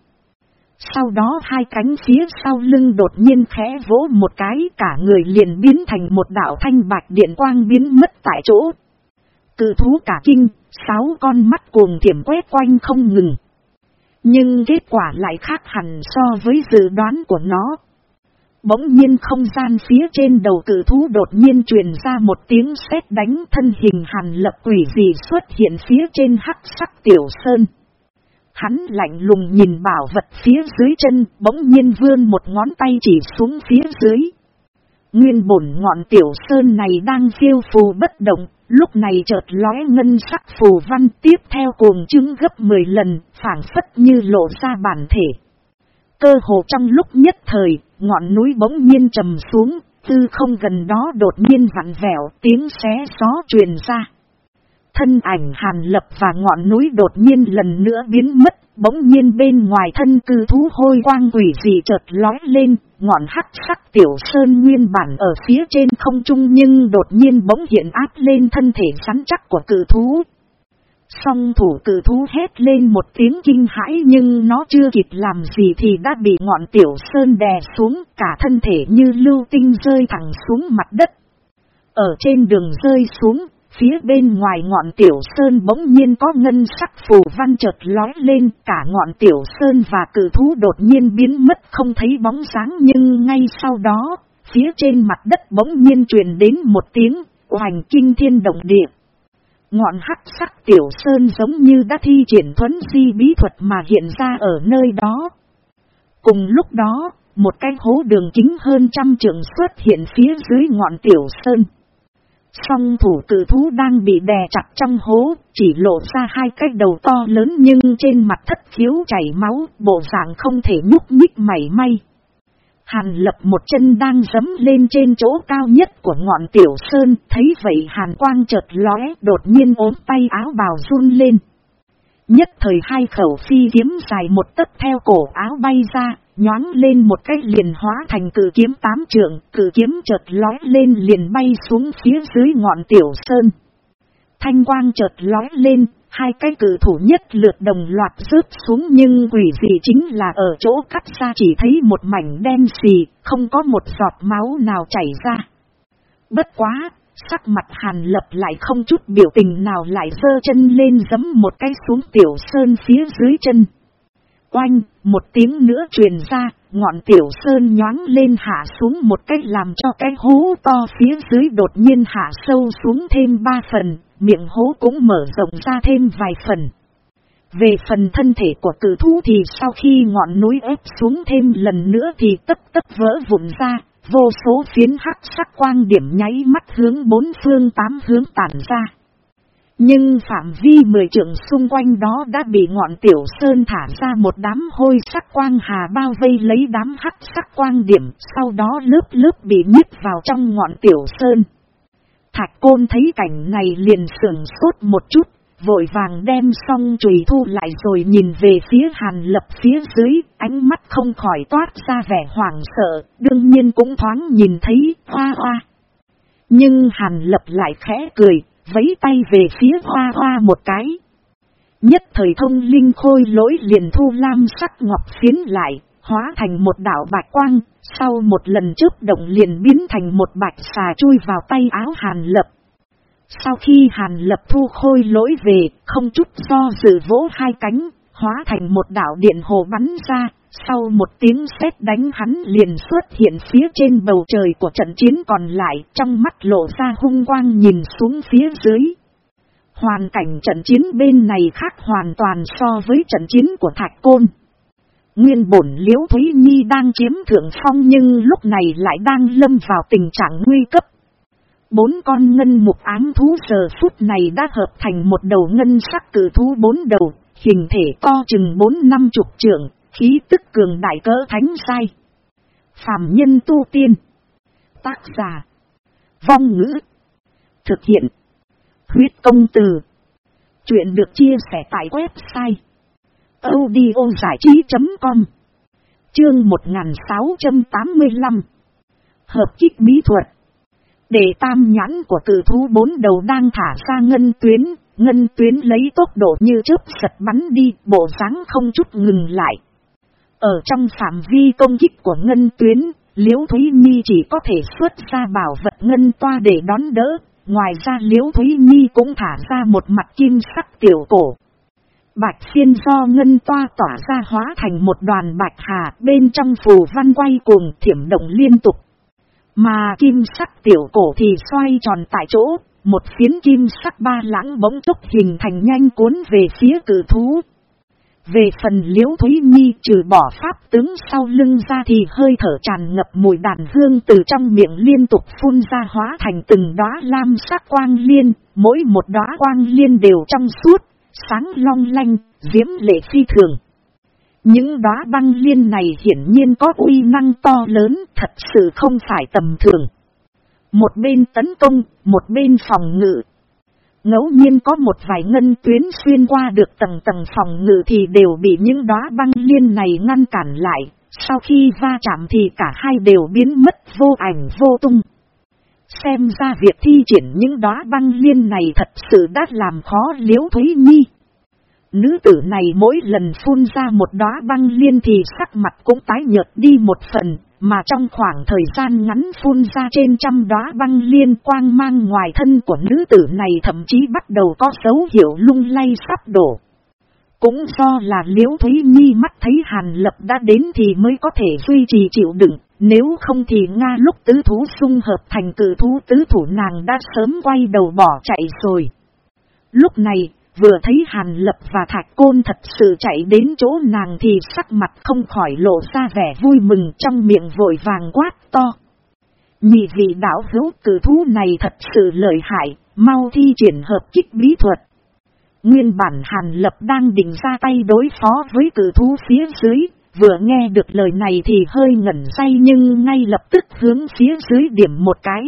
Sau đó hai cánh phía sau lưng đột nhiên khẽ vỗ một cái cả người liền biến thành một đạo thanh bạch điện quang biến mất tại chỗ. Cự thú cả kinh, sáu con mắt cuồng thiểm quét quanh không ngừng. Nhưng kết quả lại khác hẳn so với dự đoán của nó. Bỗng nhiên không gian phía trên đầu cử thú đột nhiên truyền ra một tiếng sét đánh thân hình hàn lập quỷ gì xuất hiện phía trên hắc sắc tiểu sơn. Hắn lạnh lùng nhìn bảo vật phía dưới chân, bỗng nhiên vươn một ngón tay chỉ xuống phía dưới. Nguyên bổn ngọn tiểu sơn này đang phiêu phù bất động, lúc này chợt lóe ngân sắc phù văn tiếp theo cuồng chứng gấp 10 lần, phản phất như lộ ra bản thể. Cơ hồ trong lúc nhất thời, ngọn núi bỗng nhiên trầm xuống, tư không gần đó đột nhiên vặn vẹo, tiếng xé gió truyền ra. Thân ảnh hàn lập và ngọn núi đột nhiên lần nữa biến mất, bỗng nhiên bên ngoài thân cư thú hôi quang quỷ dị chợt lói lên, ngọn hắc sắc tiểu sơn nguyên bản ở phía trên không trung nhưng đột nhiên bỗng hiện áp lên thân thể sắn chắc của cự thú. Song thủ cự thú hét lên một tiếng kinh hãi nhưng nó chưa kịp làm gì thì đã bị ngọn tiểu sơn đè xuống cả thân thể như lưu tinh rơi thẳng xuống mặt đất. Ở trên đường rơi xuống, phía bên ngoài ngọn tiểu sơn bỗng nhiên có ngân sắc phù văn chợt lói lên cả ngọn tiểu sơn và cử thú đột nhiên biến mất không thấy bóng sáng nhưng ngay sau đó, phía trên mặt đất bỗng nhiên truyền đến một tiếng, hoành kinh thiên động địa. Ngọn hắc sắc tiểu sơn giống như đã thi triển thuấn di bí thuật mà hiện ra ở nơi đó. Cùng lúc đó, một cái hố đường kính hơn trăm trường xuất hiện phía dưới ngọn tiểu sơn. Song thủ cử thú đang bị đè chặt trong hố, chỉ lộ ra hai cái đầu to lớn nhưng trên mặt thất khiếu chảy máu, bộ dạng không thể nhúc nhích mảy may. Hàn lập một chân đang dấm lên trên chỗ cao nhất của ngọn tiểu sơn, thấy vậy hàn quang chợt lóe, đột nhiên ốm tay áo bào run lên. Nhất thời hai khẩu phi kiếm dài một tấc theo cổ áo bay ra, nhoáng lên một cái liền hóa thành cử kiếm tám trượng, cử kiếm chợt lói lên liền bay xuống phía dưới ngọn tiểu sơn. Thanh quang chợt lói lên, Hai cái cử thủ nhất lượt đồng loạt rớt xuống nhưng quỷ gì chính là ở chỗ cắt ra chỉ thấy một mảnh đen xì, không có một giọt máu nào chảy ra. Bất quá, sắc mặt hàn lập lại không chút biểu tình nào lại dơ chân lên giấm một cái xuống tiểu sơn phía dưới chân. Oanh, một tiếng nữa truyền ra, ngọn tiểu sơn nhoáng lên hạ xuống một cách làm cho cái hố to phía dưới đột nhiên hạ sâu xuống thêm ba phần, miệng hố cũng mở rộng ra thêm vài phần. Về phần thân thể của cử thú thì sau khi ngọn núi ép xuống thêm lần nữa thì tất tất vỡ vụn ra, vô số phiến hắc sắc quang điểm nháy mắt hướng bốn phương tám hướng tản ra. Nhưng phạm vi mười trượng xung quanh đó đã bị ngọn tiểu sơn thả ra một đám hôi sắc quang hà bao vây lấy đám hắc sắc quang điểm, sau đó lớp lớp bị nhích vào trong ngọn tiểu sơn. Thạch côn thấy cảnh này liền sưởng sốt một chút, vội vàng đem xong chùy thu lại rồi nhìn về phía hàn lập phía dưới, ánh mắt không khỏi toát ra vẻ hoảng sợ, đương nhiên cũng thoáng nhìn thấy hoa hoa. Nhưng hàn lập lại khẽ cười, vấy tay về phía hoa hoa một cái. Nhất thời thông linh khôi lỗi liền thu lam sắc ngọc phiến lại, hóa thành một đảo bạch quang, sau một lần trước động liền biến thành một bạch xà chui vào tay áo hàn lập. Sau khi hàn lập thu khôi lỗi về, không chút do dự vỗ hai cánh, hóa thành một đảo điện hồ bắn ra, sau một tiếng sét đánh hắn liền xuất hiện phía trên bầu trời của trận chiến còn lại, trong mắt lộ ra hung quang nhìn xuống phía dưới. Hoàn cảnh trận chiến bên này khác hoàn toàn so với trận chiến của Thạch Côn. Nguyên bổn liễu Thúy Nhi đang chiếm thượng phong nhưng lúc này lại đang lâm vào tình trạng nguy cấp. Bốn con ngân mục ám thú giờ phút này đã hợp thành một đầu ngân sắc cử thú bốn đầu, hình thể to chừng bốn năm chục trượng, khí tức cường đại cỡ thánh sai. Phạm nhân tu tiên. Tác giả. Vong ngữ. Thực hiện. Huyết công từ. Chuyện được chia sẻ tại website audio giải trí.com Chương 1685 Hợp kích bí thuật Để tam nhãn của tử thú bốn đầu đang thả ra ngân tuyến, ngân tuyến lấy tốc độ như chớp sật bắn đi, bộ dáng không chút ngừng lại. Ở trong phạm vi công kích của ngân tuyến, Liễu Thúy Nhi chỉ có thể xuất ra bảo vật ngân toa để đón đỡ, ngoài ra Liễu Thúy Nhi cũng thả ra một mặt kim sắc tiểu cổ. Bạch phiên do ngân toa tỏa ra hóa thành một đoàn bạch hà bên trong phù văn quay cuồng thiểm động liên tục. Mà kim sắc tiểu cổ thì xoay tròn tại chỗ, một phiến kim sắc ba lãng bỗng chốc hình thành nhanh cuốn về phía cử thú. Về phần liễu Thúy Nhi trừ bỏ pháp tướng sau lưng ra thì hơi thở tràn ngập mùi đàn hương từ trong miệng liên tục phun ra hóa thành từng đóa lam sắc quang liên, mỗi một đóa quang liên đều trong suốt, sáng long lanh, diễm lệ phi thường. Những đóa băng liên này hiển nhiên có uy năng to lớn, thật sự không phải tầm thường. Một bên tấn công, một bên phòng ngự. ngẫu nhiên có một vài ngân tuyến xuyên qua được tầng tầng phòng ngự thì đều bị những đóa băng liên này ngăn cản lại. Sau khi va chạm thì cả hai đều biến mất vô ảnh vô tung. Xem ra việc thi triển những đóa băng liên này thật sự đã làm khó liễu Thúy Nhi. Nữ tử này mỗi lần phun ra một đóa băng liên thì sắc mặt cũng tái nhợt đi một phần, mà trong khoảng thời gian ngắn phun ra trên trăm đóa băng liên quang mang ngoài thân của nữ tử này thậm chí bắt đầu có dấu hiệu lung lay sắp đổ. Cũng do là liễu Thúy Nhi mắt thấy Hàn Lập đã đến thì mới có thể duy trì chịu đựng, nếu không thì Nga lúc tứ thú xung hợp thành cử thú tứ thủ nàng đã sớm quay đầu bỏ chạy rồi. Lúc này, vừa thấy Hàn Lập và Thạch Côn thật sự chạy đến chỗ nàng thì sắc mặt không khỏi lộ ra vẻ vui mừng trong miệng vội vàng quát to. Nhị vị đảo hữu cử thú này thật sự lợi hại, mau thi triển hợp kích bí thuật. Nguyên bản Hàn Lập đang định ra tay đối phó với cử thú phía dưới, vừa nghe được lời này thì hơi ngẩn say nhưng ngay lập tức hướng phía dưới điểm một cái.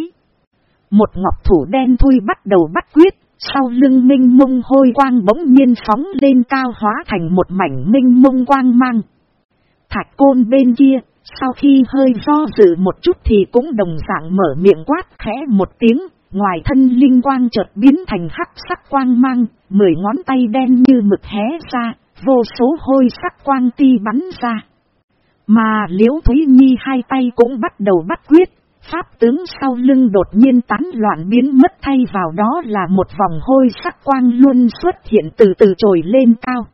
Một ngọc thủ đen thui bắt đầu bắt quyết, sau lưng minh mông hôi quang bỗng nhiên phóng lên cao hóa thành một mảnh minh mông quang mang. Thạch côn bên kia, sau khi hơi do dự một chút thì cũng đồng dạng mở miệng quát khẽ một tiếng, ngoài thân linh quang chợt biến thành hắc sắc quang mang, mười ngón tay đen như mực hé ra, vô số hôi sắc quang ti bắn ra. Mà liễu Thúy Nhi hai tay cũng bắt đầu bắt quyết, pháp tướng sau lưng đột nhiên tán loạn biến mất thay vào đó là một vòng hôi sắc quang luôn xuất hiện từ từ trồi lên cao.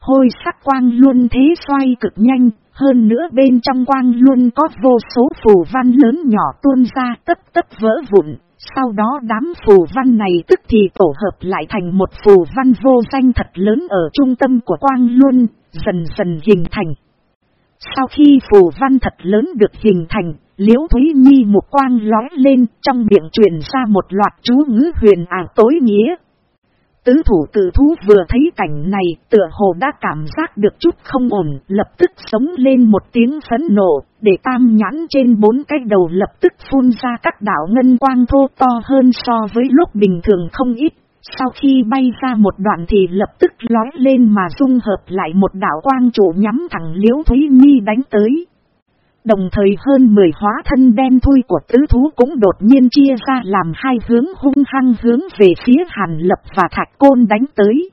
Hôi sắc quang luôn thế xoay cực nhanh, hơn nữa bên trong quang luôn có vô số phù văn lớn nhỏ tuôn ra tất tất vỡ vụn, sau đó đám phù văn này tức thì tổ hợp lại thành một phù văn vô danh thật lớn ở trung tâm của quang luân, dần dần hình thành. Sau khi phù văn thật lớn được hình thành, liễu Thúy Nhi một quang lói lên trong miệng truyền ra một loạt chú ngữ huyền ảo tối nghĩa. Tứ thủ tự thú vừa thấy cảnh này tựa hồ đã cảm giác được chút không ổn, lập tức sống lên một tiếng phấn nộ, để tam nhãn trên bốn cái đầu lập tức phun ra các đảo ngân quang thô to hơn so với lúc bình thường không ít. Sau khi bay ra một đoạn thì lập tức lói lên mà dung hợp lại một đảo quang chủ nhắm thẳng liễu Thúy Nhi đánh tới. Đồng thời hơn 10 hóa thân đen thui của tứ thú cũng đột nhiên chia ra làm hai hướng hung hăng hướng về phía Hàn Lập và Thạch Côn đánh tới.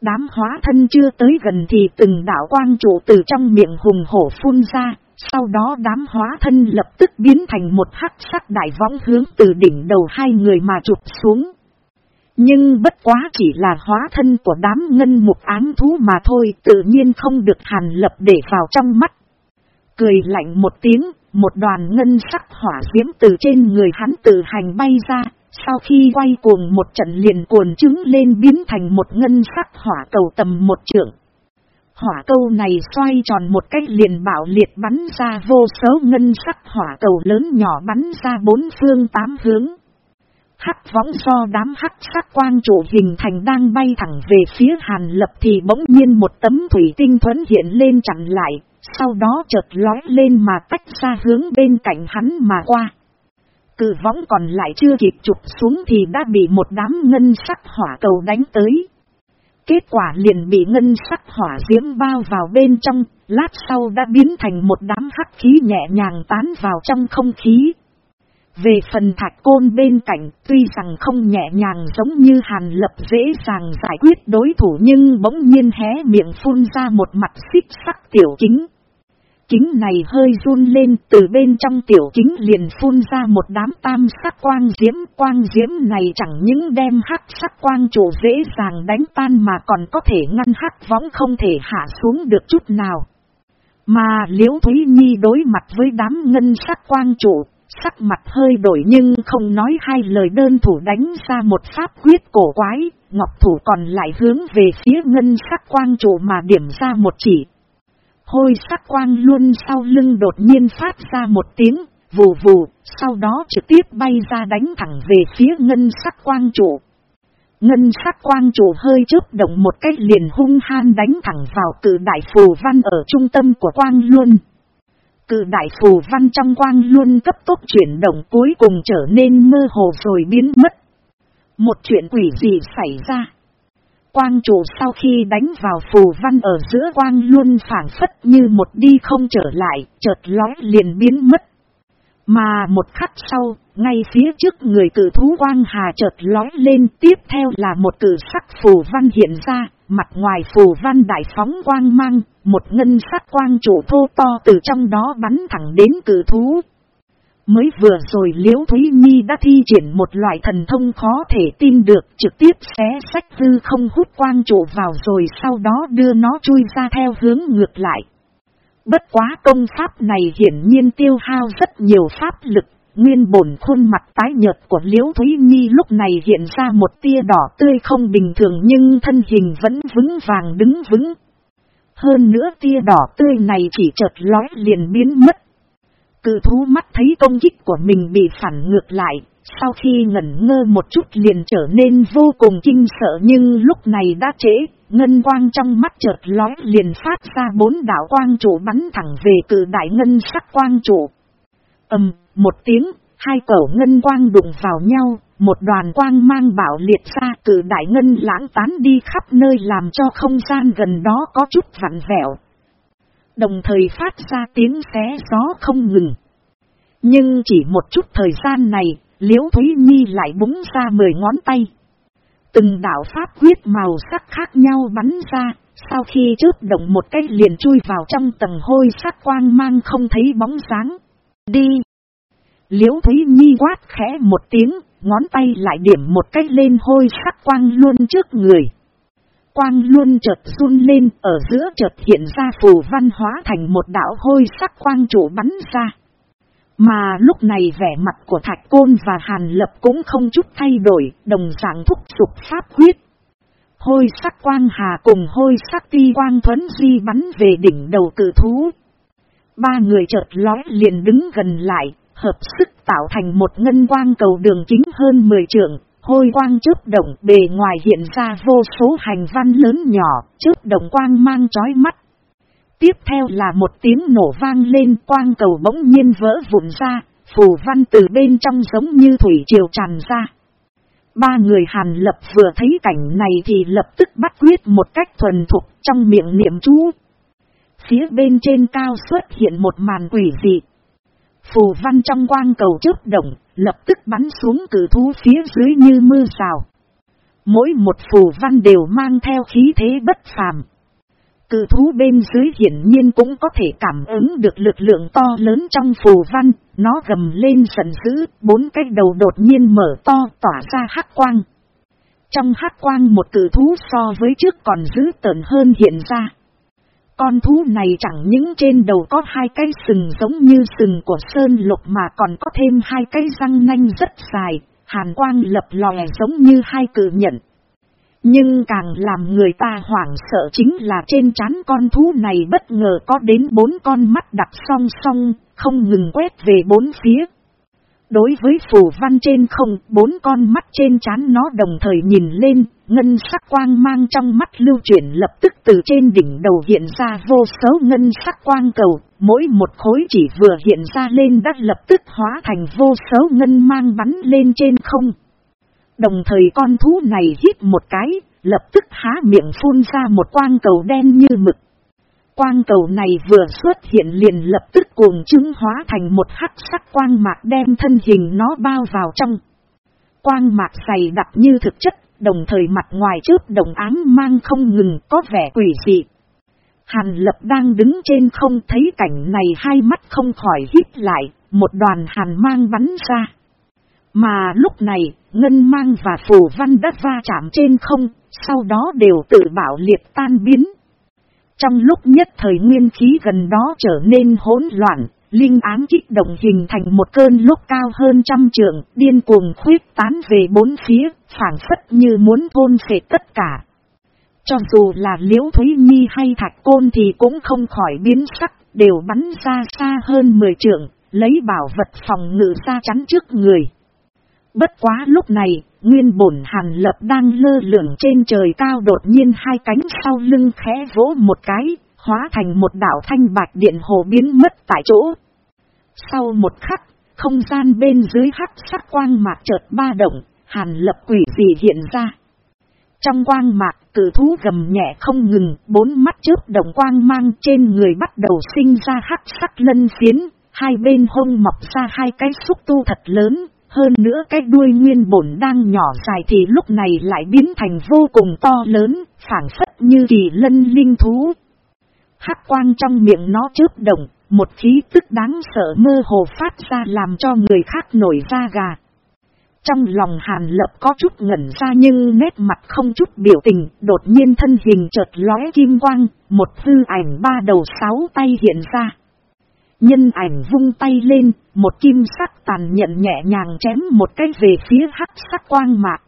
Đám hóa thân chưa tới gần thì từng đảo quang trụ từ trong miệng hùng hổ phun ra, sau đó đám hóa thân lập tức biến thành một hắc sắc đại võng hướng từ đỉnh đầu hai người mà chụp xuống. Nhưng bất quá chỉ là hóa thân của đám ngân mục ám thú mà thôi tự nhiên không được hàn lập để vào trong mắt. Cười lạnh một tiếng, một đoàn ngân sắc hỏa diễm từ trên người hắn tự hành bay ra, sau khi quay cuồng một trận liền cuồn trứng lên biến thành một ngân sắc hỏa cầu tầm một trượng. Hỏa câu này xoay tròn một cách liền bảo liệt bắn ra vô số ngân sắc hỏa cầu lớn nhỏ bắn ra bốn phương tám hướng. Hắc võng do đám hắc sắc quang trụ hình thành đang bay thẳng về phía Hàn Lập thì bỗng nhiên một tấm thủy tinh thuẫn hiện lên chặn lại, sau đó chợt lói lên mà tách ra hướng bên cạnh hắn mà qua. Cự võng còn lại chưa kịp chụp xuống thì đã bị một đám ngân sắc hỏa cầu đánh tới. Kết quả liền bị ngân sắc hỏa diễm bao vào bên trong, lát sau đã biến thành một đám hắc khí nhẹ nhàng tán vào trong không khí. Về phần thạch côn bên cạnh, tuy rằng không nhẹ nhàng giống như hàn lập dễ dàng giải quyết đối thủ nhưng bỗng nhiên hé miệng phun ra một mặt xích sắc tiểu chính. Kính này hơi run lên từ bên trong tiểu kính liền phun ra một đám tam sắc quang diễm. Quang diễm này chẳng những đem hắc sắc quang chủ dễ dàng đánh tan mà còn có thể ngăn hắc võng không thể hạ xuống được chút nào. Mà liễu Thúy Nhi đối mặt với đám ngân sắc quang chủ, sắc mặt hơi đổi nhưng không nói hai lời đơn thủ đánh ra một pháp quyết cổ quái, ngọc thủ còn lại hướng về phía ngân sắc quang chủ mà điểm ra một chỉ Hôi sắc quang luôn sau lưng đột nhiên phát ra một tiếng, vù vù, sau đó trực tiếp bay ra đánh thẳng về phía ngân sắc quang trụ. Ngân sắc quang trụ hơi chớp động một cách liền hung han đánh thẳng vào cử đại phù văn ở trung tâm của quang luôn. Cử đại phù văn trong quang luôn cấp tốc chuyển động cuối cùng trở nên mơ hồ rồi biến mất. Một chuyện quỷ gì xảy ra? Quang chủ sau khi đánh vào phù văn ở giữa quang luôn phản phất như một đi không trở lại, chợt lói liền biến mất. Mà một khắc sau, ngay phía trước người cử thú quang hà chợt lói lên tiếp theo là một cử sắc phù văn hiện ra, mặt ngoài phù văn đại phóng quang mang, một ngân sắc quang chủ thô to từ trong đó bắn thẳng đến cử thú. Mới vừa rồi Liễu Thúy Nhi đã thi triển một loại thần thông khó thể tin được trực tiếp xé sách hư không hút quang trụ vào rồi sau đó đưa nó chui ra theo hướng ngược lại. Bất quá công pháp này hiển nhiên tiêu hao rất nhiều pháp lực, nguyên bổn khuôn mặt tái nhợt của Liễu Thúy Nhi lúc này hiện ra một tia đỏ tươi không bình thường nhưng thân hình vẫn vững vàng đứng vững. Hơn nữa tia đỏ tươi này chỉ chợt lói liền biến mất Cự thú mắt thấy công kích của mình bị phản ngược lại, sau khi ngẩn ngơ một chút liền trở nên vô cùng kinh sợ nhưng lúc này đã trễ, ngân quang trong mắt chợt lóe liền phát ra bốn đảo quang trụ bắn thẳng về cự đại ngân sắc quang trụ. ầm một tiếng, hai cẩu ngân quang đụng vào nhau, một đoàn quang mang bảo liệt ra cử đại ngân lãng tán đi khắp nơi làm cho không gian gần đó có chút vặn vẹo, Đồng thời phát ra tiếng xé gió không ngừng. Nhưng chỉ một chút thời gian này, Liễu Thúy Nhi lại búng ra mười ngón tay. Từng đạo pháp quyết màu sắc khác nhau bắn ra, sau khi chớp động một cái liền chui vào trong tầng hôi sắc quang mang không thấy bóng sáng. Đi! Liễu Thúy Nhi quát khẽ một tiếng, ngón tay lại điểm một cái lên hôi sắc quang luôn trước người quang luôn chợt run lên, ở giữa chợt hiện ra phù văn hóa thành một đảo hôi sắc quang trụ bắn ra. Mà lúc này vẻ mặt của Thạch Côn và Hàn Lập cũng không chút thay đổi, đồng dạng thúc dục pháp huyết. Hôi sắc quang hà cùng hôi sắc ti quang thuấn di bắn về đỉnh đầu cử thú. Ba người chợt lói liền đứng gần lại, hợp sức tạo thành một ngân quang cầu đường kính hơn 10 trượng, Hôi quang chớp động bề ngoài hiện ra vô số hành văn lớn nhỏ, chớp động quang mang chói mắt. Tiếp theo là một tiếng nổ vang lên quang cầu bỗng nhiên vỡ vụn ra, phù văn từ bên trong giống như thủy triều tràn ra. Ba người hàn lập vừa thấy cảnh này thì lập tức bắt quyết một cách thuần thục trong miệng niệm chú. Phía bên trên cao xuất hiện một màn quỷ dị. Phù văn trong quang cầu chớp động, lập tức bắn xuống cử thú phía dưới như mưa rào. Mỗi một phù văn đều mang theo khí thế bất phàm. Cử thú bên dưới hiển nhiên cũng có thể cảm ứng được lực lượng to lớn trong phù văn, nó gầm lên giận dữ, bốn cái đầu đột nhiên mở to tỏa ra hắc quang. Trong hắc quang một cử thú so với trước còn dữ tợn hơn hiện ra. Con thú này chẳng những trên đầu có hai cái sừng giống như sừng của sơn lục mà còn có thêm hai cái răng nanh rất dài, hàn quang lập lòe giống như hai cử nhận. Nhưng càng làm người ta hoảng sợ chính là trên trán con thú này bất ngờ có đến bốn con mắt đặt song song, không ngừng quét về bốn phía. Đối với phù văn trên không, bốn con mắt trên trán nó đồng thời nhìn lên, ngân sắc quang mang trong mắt lưu chuyển lập tức từ trên đỉnh đầu hiện ra vô số ngân sắc quang cầu, mỗi một khối chỉ vừa hiện ra lên đã lập tức hóa thành vô số ngân mang bắn lên trên không. Đồng thời con thú này hít một cái, lập tức há miệng phun ra một quang cầu đen như mực. Quang cầu này vừa xuất hiện liền lập tức cuồng chứng hóa thành một hắc sắc quang mạc đem thân hình nó bao vào trong. Quang mạc dày đặc như thực chất, đồng thời mặt ngoài trước đồng ám mang không ngừng có vẻ quỷ dị. Hàn lập đang đứng trên không thấy cảnh này hai mắt không khỏi hít lại, một đoàn hàn mang bắn ra. Mà lúc này, ngân mang và phù văn đất va chạm trên không, sau đó đều tự bảo liệt tan biến. Trong lúc nhất thời nguyên khí gần đó trở nên hỗn loạn, linh ám kích động hình thành một cơn lúc cao hơn trăm trượng, điên cuồng khuyết tán về bốn phía, phản phất như muốn thôn phệ tất cả. Cho dù là liễu thúy mi hay thạch côn thì cũng không khỏi biến sắc, đều bắn ra xa hơn 10 trượng, lấy bảo vật phòng ngự ra chắn trước người. Bất quá lúc này, nguyên bổn hàn lập đang lơ lửng trên trời cao đột nhiên hai cánh sau lưng khẽ vỗ một cái, hóa thành một đảo thanh bạch điện hồ biến mất tại chỗ. Sau một khắc, không gian bên dưới hắc sắc quang mạc chợt ba động, hàn lập quỷ gì hiện ra. Trong quang mạc, cử thú gầm nhẹ không ngừng, bốn mắt chớp đồng quang mang trên người bắt đầu sinh ra hắc sắc lân phiến, hai bên hông mọc ra hai cái xúc tu thật lớn, hơn nữa cái đuôi nguyên bổn đang nhỏ dài thì lúc này lại biến thành vô cùng to lớn, phản phất như kỳ lân linh thú. Hắc quang trong miệng nó chớp động, một khí tức đáng sợ mơ hồ phát ra làm cho người khác nổi da gà. Trong lòng hàn lập có chút ngẩn ra nhưng nét mặt không chút biểu tình, đột nhiên thân hình chợt lóe kim quang, một hư ảnh ba đầu sáu tay hiện ra. Nhân ảnh vung tay lên, một kim sắc tàn nhận nhẹ nhàng chém một cái về phía hắc sắc quang mạc.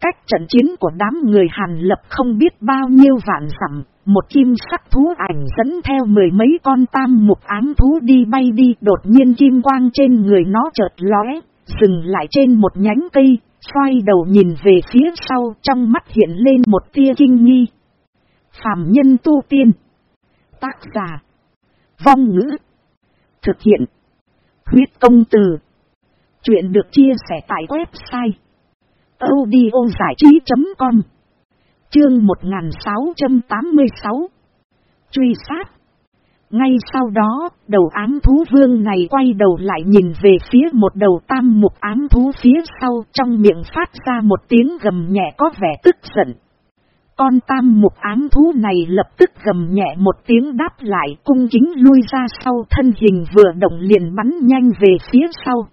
Cách trận chiến của đám người Hàn lập không biết bao nhiêu vạn sẵm, một kim sắc thú ảnh dẫn theo mười mấy con tam mục ám thú đi bay đi đột nhiên kim quang trên người nó chợt lóe, dừng lại trên một nhánh cây, xoay đầu nhìn về phía sau trong mắt hiện lên một tia kinh nghi. Phạm nhân tu tiên. Tác giả. Vong ngữ. Thực hiện. Huyết công từ. Chuyện được chia sẻ tại website. audiozảichí.com Chương 1686 Truy sát Ngay sau đó, đầu ám thú vương này quay đầu lại nhìn về phía một đầu tam mục ám thú phía sau trong miệng phát ra một tiếng gầm nhẹ có vẻ tức giận. Con tam mục ám thú này lập tức gầm nhẹ một tiếng đáp lại cung kính lui ra sau thân hình vừa động liền bắn nhanh về phía sau.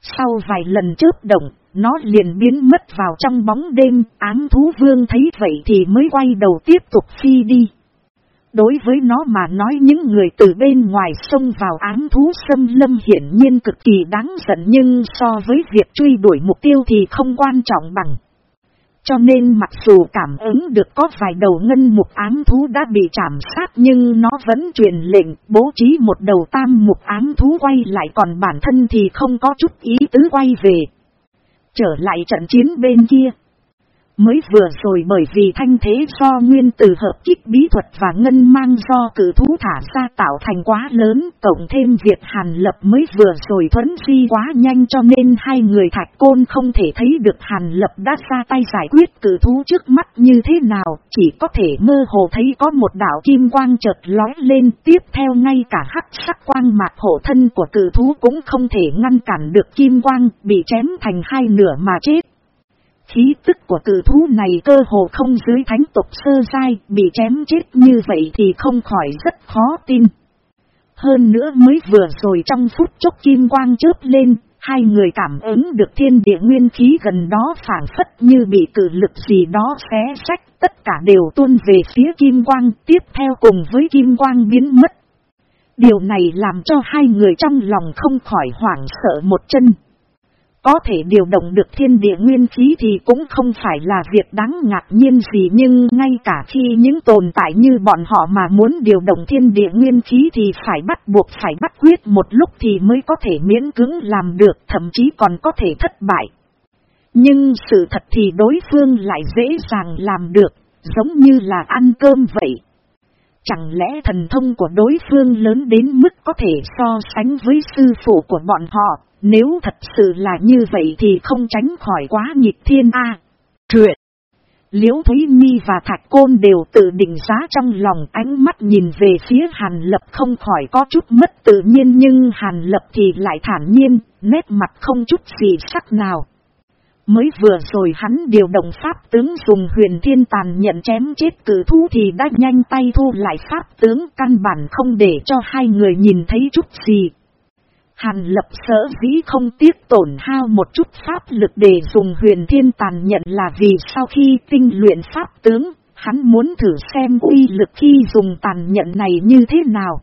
Sau vài lần chớp động, nó liền biến mất vào trong bóng đêm, ám thú vương thấy vậy thì mới quay đầu tiếp tục phi đi. Đối với nó mà nói những người từ bên ngoài xông vào ám thú xâm lâm hiển nhiên cực kỳ đáng giận nhưng so với việc truy đuổi mục tiêu thì không quan trọng bằng. Cho nên mặc dù cảm ứng được có vài đầu ngân mục ám thú đã bị chạm sát nhưng nó vẫn truyền lệnh, bố trí một đầu tam mục ám thú quay lại còn bản thân thì không có chút ý tứ quay về. Trở lại trận chiến bên kia. Mới vừa rồi bởi vì thanh thế do nguyên từ hợp kích bí thuật và ngân mang do cử thú thả ra tạo thành quá lớn, cộng thêm việc hàn lập mới vừa rồi thuấn di quá nhanh cho nên hai người thạch côn không thể thấy được hàn lập đã ra tay giải quyết cử thú trước mắt như thế nào, chỉ có thể mơ hồ thấy có một đảo kim quang chợt lói lên tiếp theo ngay cả hắc sắc quang mạc hộ thân của cử thú cũng không thể ngăn cản được kim quang, bị chém thành hai nửa mà chết. Khí tức của cử thú này cơ hồ không dưới thánh tục sơ dai, bị chém chết như vậy thì không khỏi rất khó tin. Hơn nữa mới vừa rồi trong phút chốc kim quang chớp lên, hai người cảm ứng được thiên địa nguyên khí gần đó phản phất như bị cử lực gì đó xé sách, tất cả đều tuôn về phía kim quang, tiếp theo cùng với kim quang biến mất. Điều này làm cho hai người trong lòng không khỏi hoảng sợ một chân. Có thể điều động được thiên địa nguyên khí thì cũng không phải là việc đáng ngạc nhiên gì nhưng ngay cả khi những tồn tại như bọn họ mà muốn điều động thiên địa nguyên khí thì phải bắt buộc phải bắt quyết một lúc thì mới có thể miễn cứng làm được thậm chí còn có thể thất bại. Nhưng sự thật thì đối phương lại dễ dàng làm được, giống như là ăn cơm vậy. Chẳng lẽ thần thông của đối phương lớn đến mức có thể so sánh với sư phụ của bọn họ, nếu thật sự là như vậy thì không tránh khỏi quá nghịch thiên A. Truyện. Liễu Thúy Nhi và Thạch Côn đều tự định giá trong lòng ánh mắt nhìn về phía Hàn Lập không khỏi có chút mất tự nhiên nhưng Hàn Lập thì lại thản nhiên, nét mặt không chút gì sắc nào. Mới vừa rồi hắn điều động pháp tướng dùng huyền thiên tàn nhận chém chết cử thú thì đã nhanh tay thu lại pháp tướng căn bản không để cho hai người nhìn thấy chút gì. Hàn lập sở dĩ không tiếc tổn hao một chút pháp lực để dùng huyền thiên tàn nhận là vì sau khi tinh luyện pháp tướng, hắn muốn thử xem uy lực khi dùng tàn nhận này như thế nào.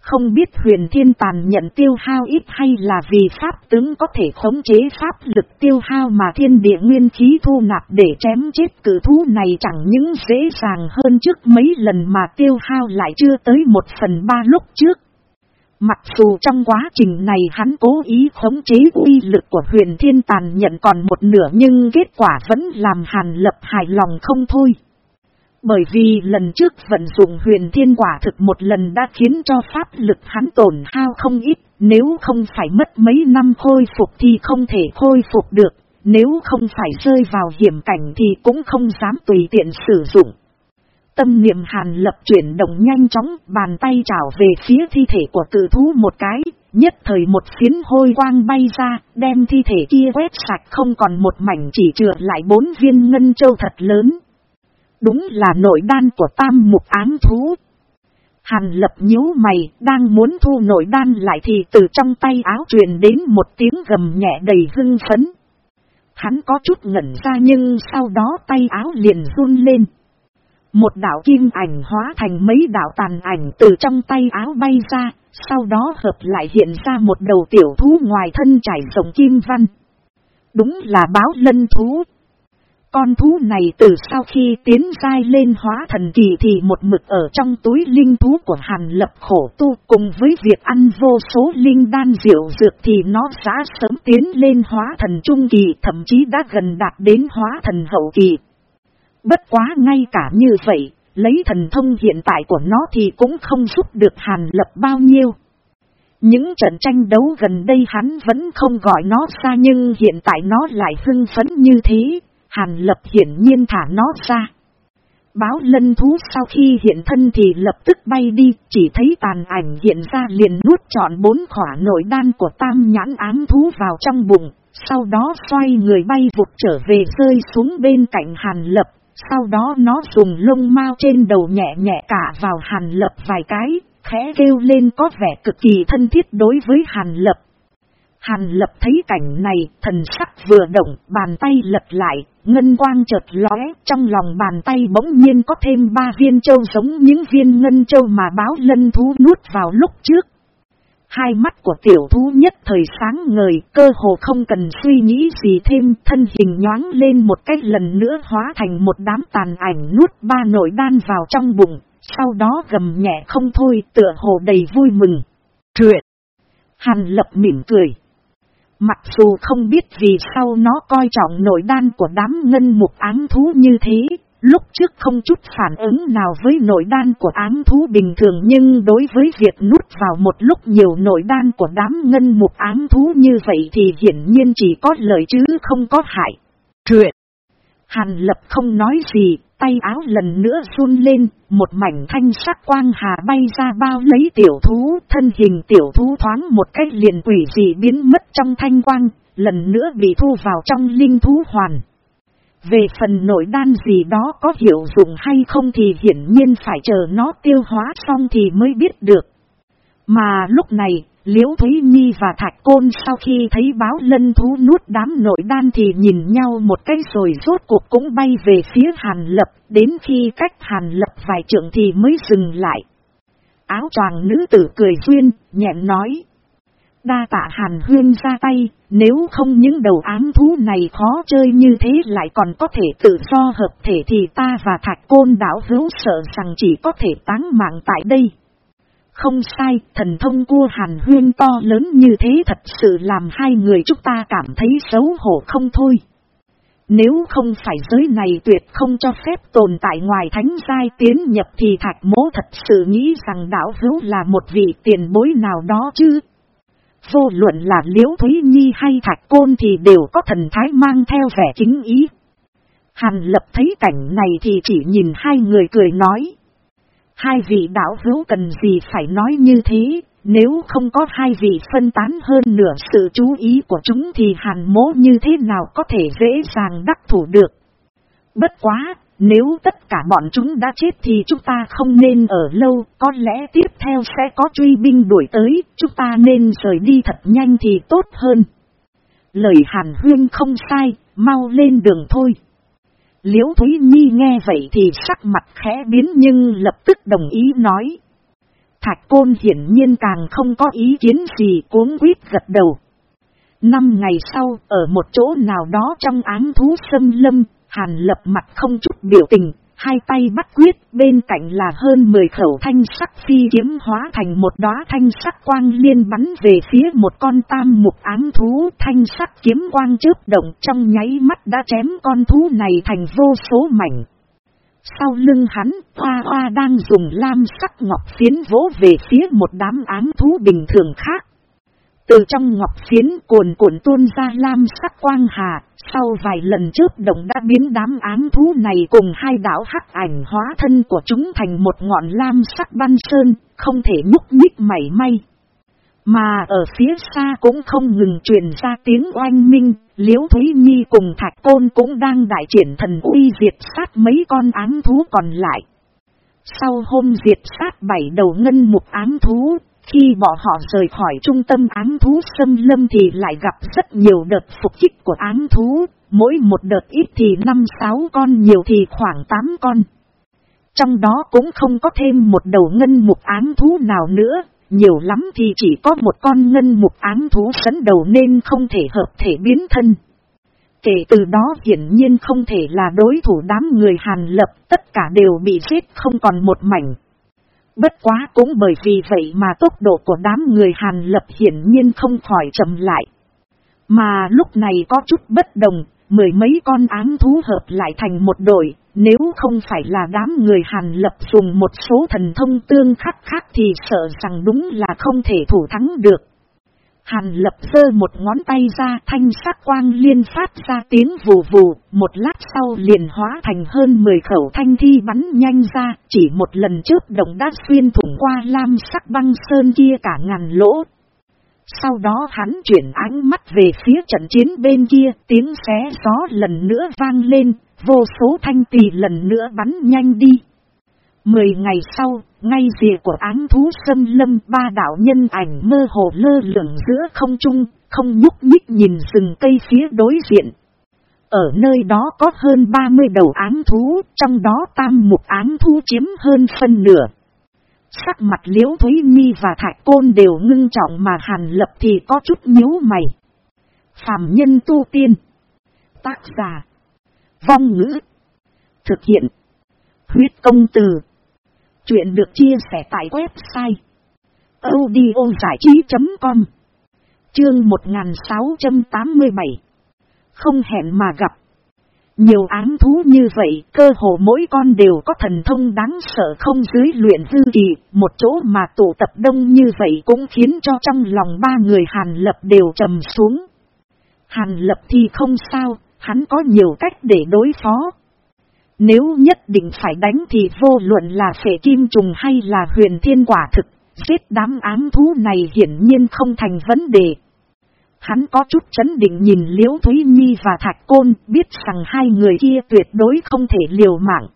Không biết huyền thiên tàn nhận tiêu hao ít hay là vì pháp tướng có thể khống chế pháp lực tiêu hao mà thiên địa nguyên khí thu nạp để chém chết cử thú này chẳng những dễ dàng hơn trước mấy lần mà tiêu hao lại chưa tới một phần ba lúc trước. Mặc dù trong quá trình này hắn cố ý khống chế uy lực của huyền thiên tàn nhận còn một nửa nhưng kết quả vẫn làm hàn lập hài lòng không thôi. Bởi vì lần trước vận dụng huyền thiên quả thực một lần đã khiến cho pháp lực hắn tổn hao không ít, nếu không phải mất mấy năm khôi phục thì không thể khôi phục được, nếu không phải rơi vào hiểm cảnh thì cũng không dám tùy tiện sử dụng. Tâm niệm hàn lập chuyển động nhanh chóng, bàn tay trảo về phía thi thể của cử thú một cái, nhất thời một phiến hôi quang bay ra, đem thi thể kia quét sạch không còn một mảnh chỉ trượt lại bốn viên ngân châu thật lớn. Đúng là nội đan của tam mục ám thú. Hàn lập nhíu mày, đang muốn thu nội đan lại thì từ trong tay áo truyền đến một tiếng gầm nhẹ đầy hưng phấn. Hắn có chút ngẩn ra nhưng sau đó tay áo liền run lên. Một đạo kim ảnh hóa thành mấy đạo tàn ảnh từ trong tay áo bay ra, sau đó hợp lại hiện ra một đầu tiểu thú ngoài thân trải rộng kim văn. Đúng là báo lân thú. Con thú này từ sau khi tiến dai lên hóa thần kỳ thì một mực ở trong túi linh thú của Hàn Lập khổ tu cùng với việc ăn vô số linh đan diệu dược thì nó đã sớm tiến lên hóa thần trung kỳ thậm chí đã gần đạt đến hóa thần hậu kỳ. Bất quá ngay cả như vậy, lấy thần thông hiện tại của nó thì cũng không giúp được Hàn Lập bao nhiêu. Những trận tranh đấu gần đây hắn vẫn không gọi nó ra nhưng hiện tại nó lại hưng phấn như thế, Hàn lập hiển nhiên thả nó ra. Báo lân thú sau khi hiện thân thì lập tức bay đi, chỉ thấy tàn ảnh hiện ra liền nuốt trọn bốn khỏa nội đan của tam nhãn ám thú vào trong bụng, sau đó xoay người bay vụt trở về rơi xuống bên cạnh hàn lập, sau đó nó dùng lông mau trên đầu nhẹ nhẹ cả vào hàn lập vài cái, khẽ kêu lên có vẻ cực kỳ thân thiết đối với hàn lập. Hàn lập thấy cảnh này, thần sắc vừa động, bàn tay lật lại, ngân quang chợt lóe, trong lòng bàn tay bỗng nhiên có thêm ba viên châu giống những viên ngân châu mà báo lân thú nuốt vào lúc trước. Hai mắt của tiểu thú nhất thời sáng ngời, cơ hồ không cần suy nghĩ gì thêm, thân hình nhoáng lên một cách lần nữa hóa thành một đám tàn ảnh nuốt ba nội đan vào trong bụng, sau đó gầm nhẹ không thôi, tựa hồ đầy vui mừng. Truyện! Hàn lập mỉm cười. Mặc dù không biết vì sao nó coi trọng nội đan của đám ngân mục ám thú như thế, lúc trước không chút phản ứng nào với nội đan của ám thú bình thường nhưng đối với việc nút vào một lúc nhiều nội đan của đám ngân mục ám thú như vậy thì hiển nhiên chỉ có lợi chứ không có hại. Truyện Hàn lập không nói gì, tay áo lần nữa run lên, một mảnh thanh sắc quang hà bay ra bao lấy tiểu thú, thân hình tiểu thú thoáng một cách liền quỷ gì biến mất trong thanh quang, lần nữa bị thu vào trong linh thú hoàn. Về phần nội đan gì đó có hiệu dụng hay không thì hiển nhiên phải chờ nó tiêu hóa xong thì mới biết được. Mà lúc này, Liễu Thúy Nhi và Thạch Côn sau khi thấy báo lân thú nuốt đám nội đan thì nhìn nhau một cái rồi rốt cuộc cũng bay về phía Hàn Lập, đến khi cách Hàn Lập vài trượng thì mới dừng lại. Áo choàng nữ tử cười duyên, nhẹn nói. Đa tạ Hàn Huyên ra tay, nếu không những đầu ám thú này khó chơi như thế lại còn có thể tự do hợp thể thì ta và Thạch Côn đảo hữu sợ rằng chỉ có thể táng mạng tại đây. Không sai, thần thông cua hàn huyên to lớn như thế thật sự làm hai người chúng ta cảm thấy xấu hổ không thôi. Nếu không phải giới này tuyệt không cho phép tồn tại ngoài thánh giai tiến nhập thì thạch mố thật sự nghĩ rằng đảo hữu là một vị tiền bối nào đó chứ. Vô luận là liễu thúy nhi hay thạch côn thì đều có thần thái mang theo vẻ chính ý. Hàn lập thấy cảnh này thì chỉ nhìn hai người cười nói. Hai vị đạo hữu cần gì phải nói như thế, Nếu không có hai vị phân tán hơn nửa sự chú ý của chúng thì hàn mố như thế nào có thể dễ dàng đắc thủ được. Bất quá, nếu tất cả bọn chúng đã chết thì chúng ta không nên ở lâu, có lẽ tiếp theo sẽ có truy binh đuổi tới, chúng ta nên rời đi thật nhanh thì tốt hơn. Lời hàn huyên không sai, mau lên đường thôi. Liễu Thúy Nhi nghe vậy thì sắc mặt khẽ biến nhưng lập tức đồng ý nói. Thạch Côn hiển nhiên càng không có ý kiến gì cuốn quyết gật đầu. Năm ngày sau, ở một chỗ nào đó trong áng thú sâm lâm, Hàn lập mặt không chút biểu tình, hai tay bắt quyết, bên cạnh là hơn 10 khẩu thanh sắc phi kiếm hóa thành một đóa thanh sắc quang liên bắn về phía một con tam mục ám thú. Thanh sắc kiếm quang chớp động trong nháy mắt đã chém con thú này thành vô số mảnh. Sau lưng hắn, hoa hoa đang dùng lam sắc ngọc phiến vỗ về phía một đám ám thú bình thường khác. Từ trong ngọc phiến cuồn cuộn tuôn ra lam sắc quang hà, sau vài lần trước động đã biến đám ám thú này cùng hai đảo hắc ảnh hóa thân của chúng thành một ngọn lam sắc băng sơn, không thể nhúc nhích mảy may. Mà ở phía xa cũng không ngừng truyền ra tiếng oanh minh, Liễu Thúy Nhi cùng Thạch Côn cũng đang đại triển thần uy diệt sát mấy con ám thú còn lại. Sau hôm diệt sát bảy đầu ngân mục ám thú, khi bọn họ rời khỏi trung tâm ám thú xâm lâm thì lại gặp rất nhiều đợt phục kích của ám thú, mỗi một đợt ít thì 5-6 con nhiều thì khoảng 8 con. Trong đó cũng không có thêm một đầu ngân mục ám thú nào nữa, nhiều lắm thì chỉ có một con ngân mục ám thú sấn đầu nên không thể hợp thể biến thân. Kể từ đó hiển nhiên không thể là đối thủ đám người Hàn Lập, tất cả đều bị giết không còn một mảnh. Bất quá cũng bởi vì vậy mà tốc độ của đám người Hàn Lập hiển nhiên không khỏi chậm lại. Mà lúc này có chút bất đồng, mười mấy con ám thú hợp lại thành một đội, nếu không phải là đám người Hàn Lập dùng một số thần thông tương khắc khác thì sợ rằng đúng là không thể thủ thắng được. Hàn lập sơ một ngón tay ra thanh sắc quang liên phát ra tiếng vù vù, một lát sau liền hóa thành hơn 10 khẩu thanh thi bắn nhanh ra, chỉ một lần trước động đã xuyên thủng qua lam sắc băng sơn kia cả ngàn lỗ. Sau đó hắn chuyển ánh mắt về phía trận chiến bên kia, tiếng xé gió lần nữa vang lên, vô số thanh tỳ lần nữa bắn nhanh đi. Mười ngày sau, ngay rìa của án thú xâm lâm ba đạo nhân ảnh mơ hồ lơ lửng giữa không trung, không nhúc nhích nhìn rừng cây phía đối diện. Ở nơi đó có hơn 30 đầu án thú, trong đó tam mục án thú chiếm hơn phân nửa. Sắc mặt liễu Thúy Nhi và Thạch Côn đều ngưng trọng mà hàn lập thì có chút nhíu mày. Phạm nhân tu tiên. Tác giả. Vong ngữ. Thực hiện. Huyết công từ. Chuyện được chia sẻ tại website audiozảichí.com Chương 1687 Không hẹn mà gặp Nhiều án thú như vậy, cơ hồ mỗi con đều có thần thông đáng sợ không dưới luyện dư kỳ, một chỗ mà tụ tập đông như vậy cũng khiến cho trong lòng ba người Hàn Lập đều trầm xuống. Hàn Lập thì không sao, hắn có nhiều cách để đối phó. Nếu nhất định phải đánh thì vô luận là phệ kim trùng hay là huyền thiên quả thực, giết đám ám thú này hiển nhiên không thành vấn đề. Hắn có chút chấn định nhìn Liễu Thúy Nhi và Thạch Côn biết rằng hai người kia tuyệt đối không thể liều mạng.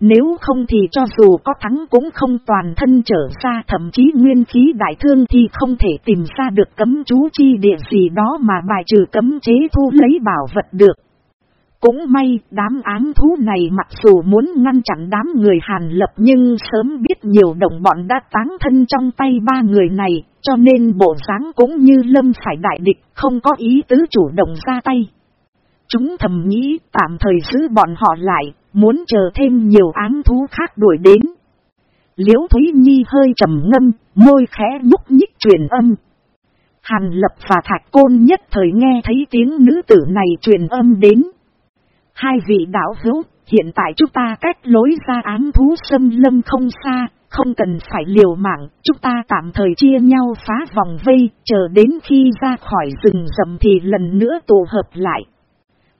Nếu không thì cho dù có thắng cũng không toàn thân trở ra thậm chí nguyên khí đại thương thì không thể tìm ra được cấm chú chi địa gì đó mà bài trừ cấm chế thu lấy bảo vật được. Cũng may đám áng thú này mặc dù muốn ngăn chặn đám người Hàn Lập nhưng sớm biết nhiều đồng bọn đã tán thân trong tay ba người này, cho nên bộ dáng cũng như lâm phải đại địch, không có ý tứ chủ động ra tay. Chúng thầm nghĩ tạm thời giữ bọn họ lại, muốn chờ thêm nhiều áng thú khác đuổi đến. Liễu Thúy Nhi hơi trầm ngâm, môi khẽ nhúc nhích truyền âm. Hàn Lập và Thạch Côn nhất thời nghe thấy tiếng nữ tử này truyền âm đến. Hai vị đạo hữu, hiện tại chúng ta cách lối ra án thú xâm lâm không xa, không cần phải liều mạng, chúng ta tạm thời chia nhau phá vòng vây, chờ đến khi ra khỏi rừng rậm thì lần nữa tụ hợp lại.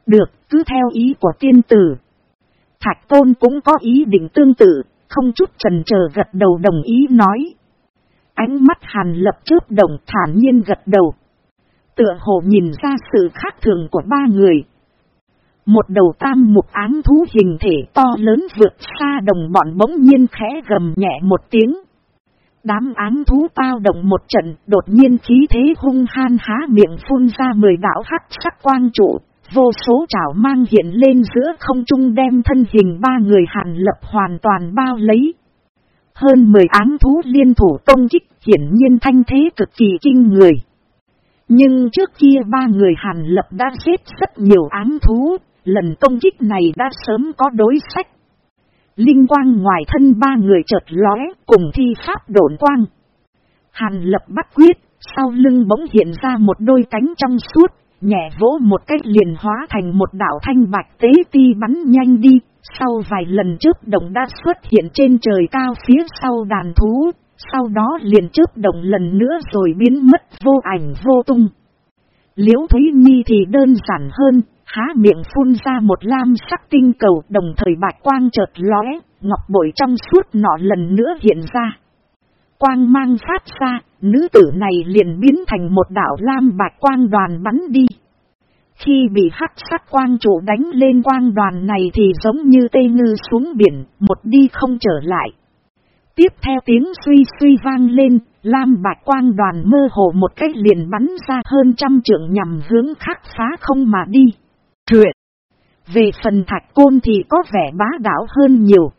Được, cứ theo ý của tiên tử. Thạch Tôn cũng có ý định tương tự, không chút trần chờ gật đầu đồng ý nói. Ánh mắt hàn lập chớp đồng thản nhiên gật đầu. Tựa hồ nhìn ra sự khác thường của ba người. Một đầu tam mục ám thú hình thể to lớn vượt xa đồng bọn bỗng nhiên khẽ gầm nhẹ một tiếng. Đám ám thú tao động một trận, đột nhiên khí thế hung han há miệng phun ra mười đảo hắc sắc quang trụ, vô số chảo mang hiện lên giữa không trung đem thân hình ba người hàn lập hoàn toàn bao lấy. Hơn mười ám thú liên thủ công kích hiển nhiên thanh thế cực kỳ kinh người. Nhưng trước kia ba người hàn lập đã xếp rất nhiều ám thú, lần công kích này đã sớm có đối sách. Linh quang ngoài thân ba người chợt lóe cùng thi pháp độn quang. Hàn lập bắt quyết, sau lưng bỗng hiện ra một đôi cánh trong suốt, nhẹ vỗ một cách liền hóa thành một đảo thanh bạch tế ti bắn nhanh đi, sau vài lần trước động đã xuất hiện trên trời cao phía sau đàn thú, sau đó liền chớp động lần nữa rồi biến mất vô ảnh vô tung. Liễu Thúy Nhi thì đơn giản hơn, há miệng phun ra một lam sắc tinh cầu đồng thời bạch quang chợt lóe, ngọc bội trong suốt nọ lần nữa hiện ra. Quang mang phát ra, nữ tử này liền biến thành một đảo lam bạch quang đoàn bắn đi. Khi bị hắc sắc quang trụ đánh lên quang đoàn này thì giống như tê ngư xuống biển, một đi không trở lại. Tiếp theo tiếng suy suy vang lên, lam bạch quang đoàn mơ hồ một cách liền bắn ra hơn trăm trượng nhằm hướng khắc phá không mà đi. Truyện. Về phần thạch côn thì có vẻ bá đạo hơn nhiều.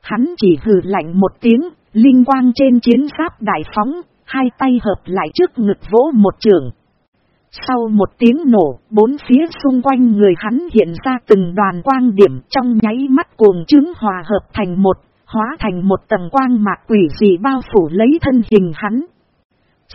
Hắn chỉ hừ lạnh một tiếng, linh quang trên chiến giáp đại phóng, hai tay hợp lại trước ngực vỗ một trường. Sau một tiếng nổ, bốn phía xung quanh người hắn hiện ra từng đoàn quang điểm trong nháy mắt cuồng chứng hòa hợp thành một, hóa thành một tầng quang mạc quỷ dị bao phủ lấy thân hình hắn.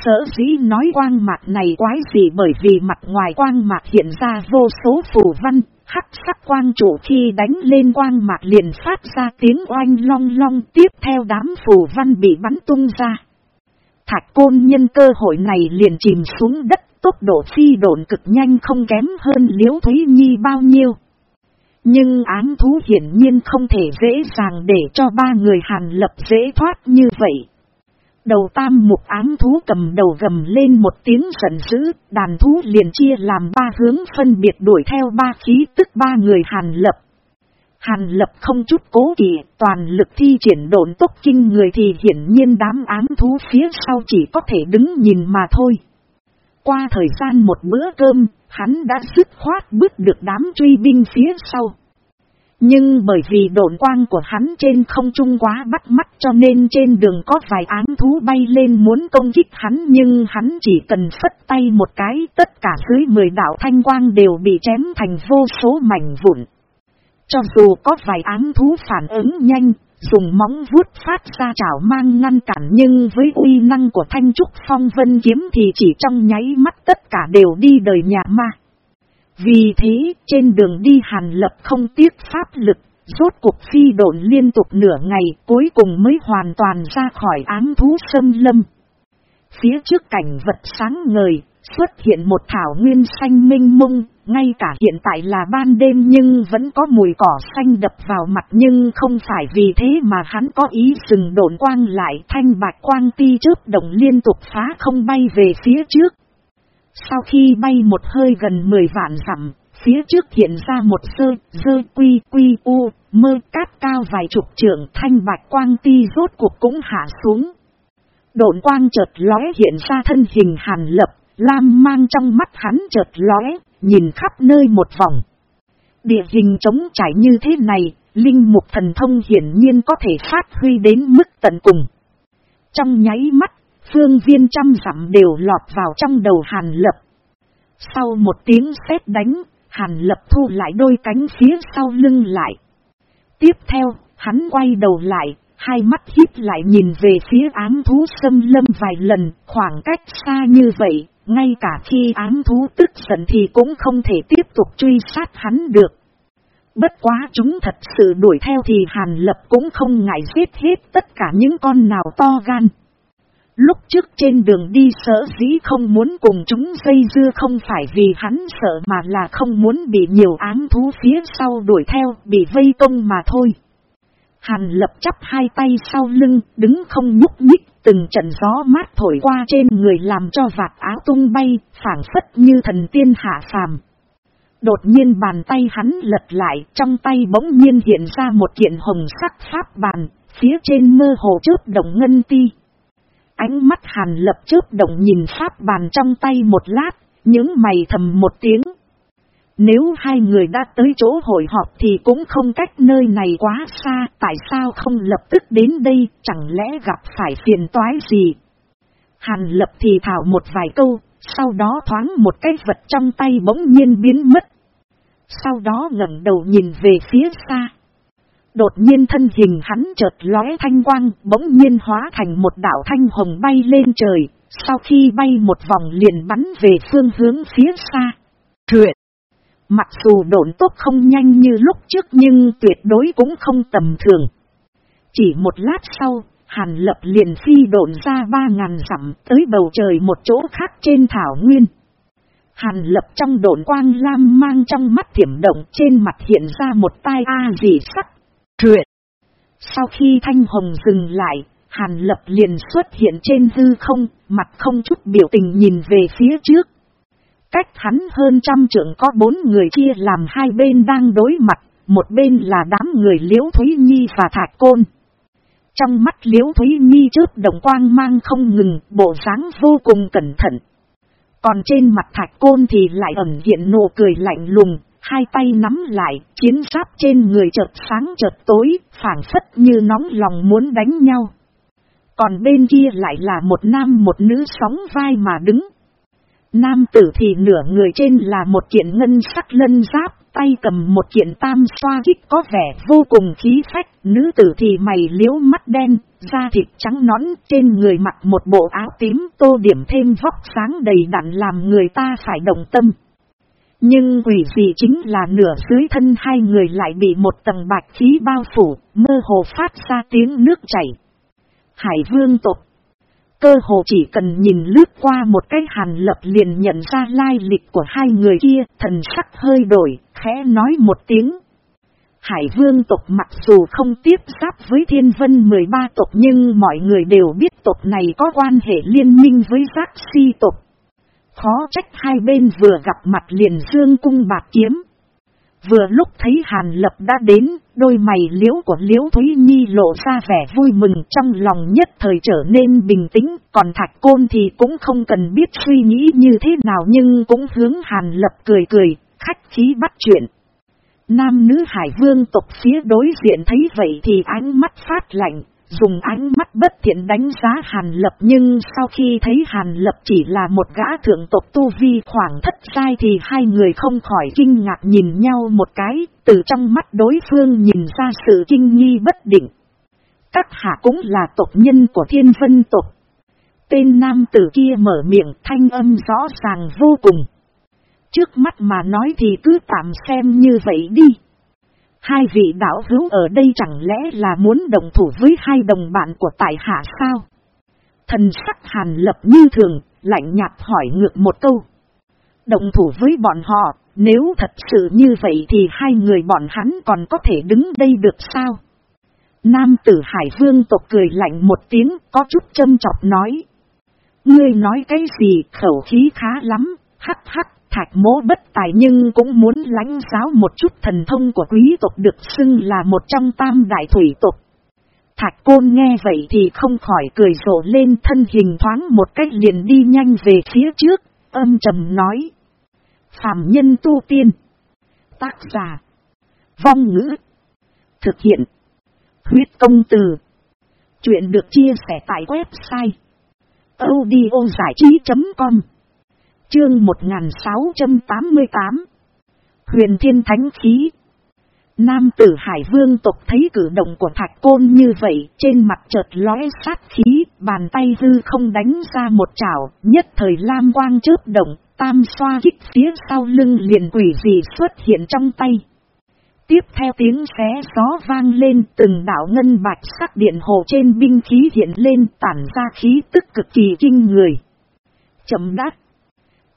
Sở dĩ nói quang mạc này quái gì bởi vì mặt ngoài quang mạc hiện ra vô số phù văn, hắc sắc quang trụ khi đánh lên quang mạc liền phát ra tiếng oanh long long tiếp theo đám phù văn bị bắn tung ra. Thạch côn nhân cơ hội này liền chìm xuống đất tốc độ phi độn cực nhanh không kém hơn liễu Thúy Nhi bao nhiêu. Nhưng ám thú hiển nhiên không thể dễ dàng để cho ba người hàn lập dễ thoát như vậy. Đầu tam mục ám thú cầm đầu gầm lên một tiếng giận dữ, đàn thú liền chia làm ba hướng phân biệt đuổi theo ba khí tức ba người hàn lập. Hàn lập không chút cố kỵ, toàn lực thi triển độn tốc kinh người thì hiển nhiên đám ám thú phía sau chỉ có thể đứng nhìn mà thôi. Qua thời gian một bữa cơm, hắn đã dứt khoát bước được đám truy binh phía sau. Nhưng bởi vì độn quang của hắn trên không trung quá bắt mắt cho nên trên đường có vài ám thú bay lên muốn công kích hắn nhưng hắn chỉ cần phất tay một cái tất cả dưới mười đạo thanh quang đều bị chém thành vô số mảnh vụn. Cho dù có vài ám thú phản ứng nhanh, dùng móng vuốt phát ra chảo mang ngăn cản nhưng với uy năng của thanh trúc phong vân kiếm thì chỉ trong nháy mắt tất cả đều đi đời nhà ma. Vì thế, trên đường đi hàn lập không tiếc pháp lực, rốt cuộc phi độn liên tục nửa ngày cuối cùng mới hoàn toàn ra khỏi áng thú sâm lâm. Phía trước cảnh vật sáng ngời, xuất hiện một thảo nguyên xanh minh mông, ngay cả hiện tại là ban đêm nhưng vẫn có mùi cỏ xanh đập vào mặt nhưng không phải vì thế mà hắn có ý dừng độn quang lại thanh bạch quang ti chớp động liên tục phá không bay về phía trước. Sau khi bay một hơi gần 10 vạn dặm, phía trước hiện ra một sơ, dơ quy quy u, mơ cát cao vài chục trượng thanh bạch quang ti rốt cuộc cũng hạ xuống. Độn quang chợt lóe hiện ra thân hình hàn lập, lam mang trong mắt hắn chợt lóe, nhìn khắp nơi một vòng. Địa hình trống trải như thế này, linh mục thần thông hiển nhiên có thể phát huy đến mức tận cùng. Trong nháy mắt, phương viên trăm dặm đều lọt vào trong đầu hàn lập. Sau một tiếng sét đánh, hàn lập thu lại đôi cánh phía sau lưng lại. Tiếp theo, hắn quay đầu lại, hai mắt híp lại nhìn về phía ám thú xâm lâm vài lần, khoảng cách xa như vậy, ngay cả khi ám thú tức giận thì cũng không thể tiếp tục truy sát hắn được. Bất quá chúng thật sự đuổi theo thì Hàn Lập cũng không ngại giết hết tất cả những con nào to gan. Lúc trước trên đường đi sở dĩ không muốn cùng chúng dây dưa không phải vì hắn sợ mà là không muốn bị nhiều ám thú phía sau đuổi theo, bị vây công mà thôi. Hàn lập chắp hai tay sau lưng, đứng không nhúc nhích, từng trận gió mát thổi qua trên người làm cho vạt áo tung bay, phảng phất như thần tiên hạ phàm. Đột nhiên bàn tay hắn lật lại, trong tay bỗng nhiên hiện ra một kiện hồng sắc pháp bàn, phía trên mơ hồ chớp đồng ngân ti. Ánh mắt hàn lập chớp động nhìn pháp bàn trong tay một lát, những mày thầm một tiếng. Nếu hai người đã tới chỗ hội họp thì cũng không cách nơi này quá xa, tại sao không lập tức đến đây, chẳng lẽ gặp phải phiền toái gì? Hàn lập thì thảo một vài câu, sau đó thoáng một cái vật trong tay bỗng nhiên biến mất. Sau đó ngẩng đầu nhìn về phía xa. Đột nhiên thân hình hắn chợt lóe thanh quang, bỗng nhiên hóa thành một đảo thanh hồng bay lên trời, sau khi bay một vòng liền bắn về phương hướng phía xa. Truyện Mặc dù độn tốt không nhanh như lúc trước nhưng tuyệt đối cũng không tầm thường. Chỉ một lát sau, Hàn Lập liền phi độn ra ba ngàn dặm tới bầu trời một chỗ khác trên thảo nguyên. Hàn Lập trong độn quang lam mang trong mắt thiểm động trên mặt hiện ra một tai a dị sắc. Truyện. Sau khi thanh hồng dừng lại, Hàn Lập liền xuất hiện trên hư không, mặt không chút biểu tình nhìn về phía trước. Cách hắn hơn trăm trượng có bốn người chia làm hai bên đang đối mặt, một bên là đám người Liễu Thúy Nhi và Thạch Côn. Trong mắt Liễu Thúy Nhi trước đồng quang mang không ngừng, bộ dáng vô cùng cẩn thận. Còn trên mặt Thạch Côn thì lại ẩn hiện nụ cười lạnh lùng, hai tay nắm lại, chiến giáp trên người chợt sáng chợt tối, phản phất như nóng lòng muốn đánh nhau. Còn bên kia lại là một nam một nữ sóng vai mà đứng. Nam tử thì nửa người trên là một kiện ngân sắc lân giáp, tay cầm một kiện tam xoa kích có vẻ vô cùng khí phách, nữ tử thì mày liếu mắt đen, da thịt trắng nõn, trên người mặc một bộ áo tím tô điểm thêm vóc sáng đầy đặn làm người ta phải động tâm. Nhưng quỷ gì chính là nửa dưới thân hai người lại bị một tầng bạch khí bao phủ, mơ hồ phát ra tiếng nước chảy. Hải vương tộc Cơ hồ chỉ cần nhìn lướt qua một cái hàn lập liền nhận ra lai lịch của hai người kia, thần sắc hơi đổi, khẽ nói một tiếng. Hải vương tộc mặc dù không tiếp giáp với thiên vân 13 tộc nhưng mọi người đều biết tộc này có quan hệ liên minh với giác si tộc. Khó trách hai bên vừa gặp mặt liền dương cung bạc kiếm. Vừa lúc thấy Hàn Lập đã đến, đôi mày liễu của liễu Thúy Nhi lộ ra vẻ vui mừng trong lòng nhất thời trở nên bình tĩnh, còn Thạch Côn thì cũng không cần biết suy nghĩ như thế nào nhưng cũng hướng Hàn Lập cười cười, khách khí bắt chuyện. Nam nữ hải vương tộc phía đối diện thấy vậy thì ánh mắt phát lạnh, dùng ánh mắt bất thiện đánh giá Hàn Lập nhưng sau khi thấy Hàn Lập chỉ là một gã thượng tộc tu vi khoảng thất sai thì hai người không khỏi kinh ngạc nhìn nhau một cái, từ trong mắt đối phương nhìn ra sự kinh nghi bất định. Các hạ cũng là tộc nhân của thiên vân tộc. Tên nam tử kia mở miệng thanh âm rõ ràng vô cùng. Trước mắt mà nói thì cứ tạm xem như vậy đi. Hai vị đạo hữu ở đây chẳng lẽ là muốn đồng thủ với hai đồng bạn của tại hạ sao? Thần sắc hàn lập như thường, lạnh nhạt hỏi ngược một câu. Đồng thủ với bọn họ, nếu thật sự như vậy thì hai người bọn hắn còn có thể đứng đây được sao? Nam tử Hải Vương tộc cười lạnh một tiếng, có chút châm chọc nói. Ngươi nói cái gì khẩu khí khá lắm, hắc hắc. Thạch mố bất tài nhưng cũng muốn lãnh giáo một chút thần thông của quý tộc được xưng là một trong tam đại thủy tộc. Thạch côn nghe vậy thì không khỏi cười rộ lên thân hình thoáng một cách liền đi nhanh về phía trước, âm trầm nói. Phạm nhân tu tiên. Tác giả. Vong ngữ. Thực hiện. Huyết công từ. Chuyện được chia sẻ tại website. audiozảichí.com Chương 1688 Huyền Thiên Thánh Khí Nam tử Hải Vương tộc thấy cử động của Thạch Côn như vậy, trên mặt chợt lóe sát khí, bàn tay hư không đánh ra một chảo, nhất thời lam quang chớp động, tam xoa kích phía sau lưng liền quỷ dị xuất hiện trong tay. Tiếp theo tiếng xé gió vang lên từng đảo ngân bạch sắc điện hồ trên binh khí hiện lên tản ra khí tức cực kỳ kinh người. Chậm đát.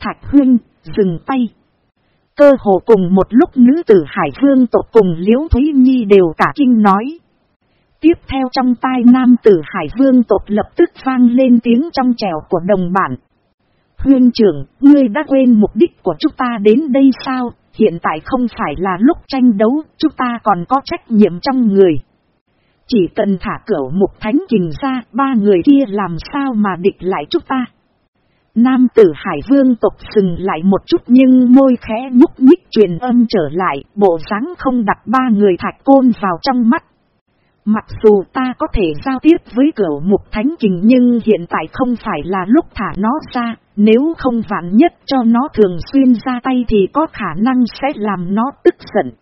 Thạch Huyên dừng tay. Cơ hồ cùng một lúc nữ tử Hải Vương tộc cùng Liễu Thúy Nhi đều cả kinh nói. Tiếp theo trong tai nam tử Hải Vương tộc lập tức vang lên tiếng trong trèo của đồng bản. Huyên trưởng, ngươi đã quên mục đích của chúng ta đến đây sao? Hiện tại không phải là lúc tranh đấu, chúng ta còn có trách nhiệm trong người. Chỉ cần thả cửu mục thánh kình ra, ba người kia làm sao mà địch lại chúng ta. Nam tử Hải Vương tộc sừng lại một chút nhưng môi khẽ nhúc nhích truyền âm trở lại, bộ dáng không đặt ba người thạch côn vào trong mắt. Mặc dù ta có thể giao tiếp với cửu mục thánh kình nhưng hiện tại không phải là lúc thả nó ra, nếu không vạn nhất cho nó thường xuyên ra tay thì có khả năng sẽ làm nó tức giận.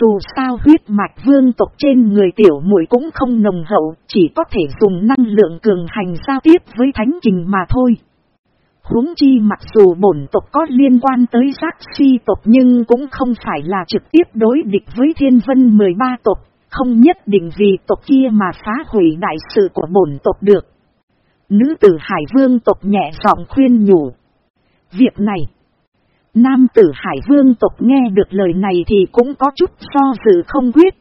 Dù sao huyết mạch vương tộc trên người tiểu muội cũng không nồng hậu, chỉ có thể dùng năng lượng cường hành giao tiếp với thánh kình mà thôi huống chi mặc dù bổn tộc có liên quan tới giác si tộc nhưng cũng không phải là trực tiếp đối địch với thiên vân 13 tộc, không nhất định vì tộc kia mà phá hủy đại sự của bổn tộc được. Nữ tử Hải Vương tộc nhẹ giọng khuyên nhủ. Việc này, nam tử Hải Vương tộc nghe được lời này thì cũng có chút so dự không quyết.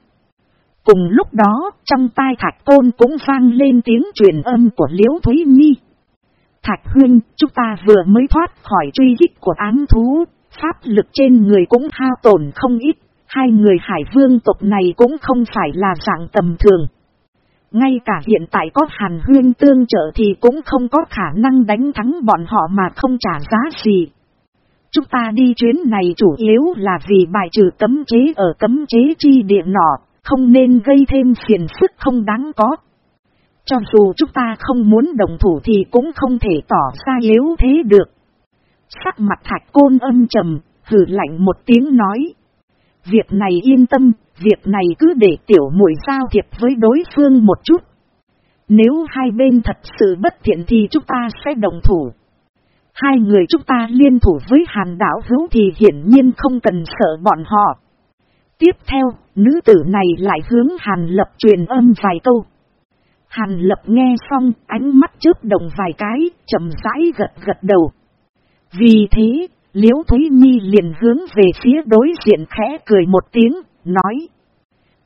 Cùng lúc đó, trong tai Thạch Côn cũng vang lên tiếng truyền âm của Liễu Thúy Nhi. Thạch Huyên, chúng ta vừa mới thoát khỏi truy kích của án thú, pháp lực trên người cũng hao tổn không ít, hai người Hải Vương tộc này cũng không phải là dạng tầm thường. Ngay cả hiện tại có hàn huyên tương trợ thì cũng không có khả năng đánh thắng bọn họ mà không trả giá gì. Chúng ta đi chuyến này chủ yếu là vì bài trừ cấm chế ở cấm chế chi địa nọ, không nên gây thêm phiền phức không đáng có. Cho dù chúng ta không muốn đồng thủ thì cũng không thể tỏ ra yếu thế được. Sắc mặt thạch côn âm trầm, hử lạnh một tiếng nói. Việc này yên tâm, việc này cứ để tiểu muội giao thiệp với đối phương một chút. Nếu hai bên thật sự bất thiện thì chúng ta sẽ đồng thủ. Hai người chúng ta liên thủ với hàn đảo hữu thì hiển nhiên không cần sợ bọn họ. Tiếp theo, nữ tử này lại hướng hàn lập truyền âm vài câu. Hàn lập nghe xong, ánh mắt chớp đồng vài cái, chậm rãi gật gật đầu. Vì thế, Liễu Thúy Nhi liền hướng về phía đối diện khẽ cười một tiếng, nói.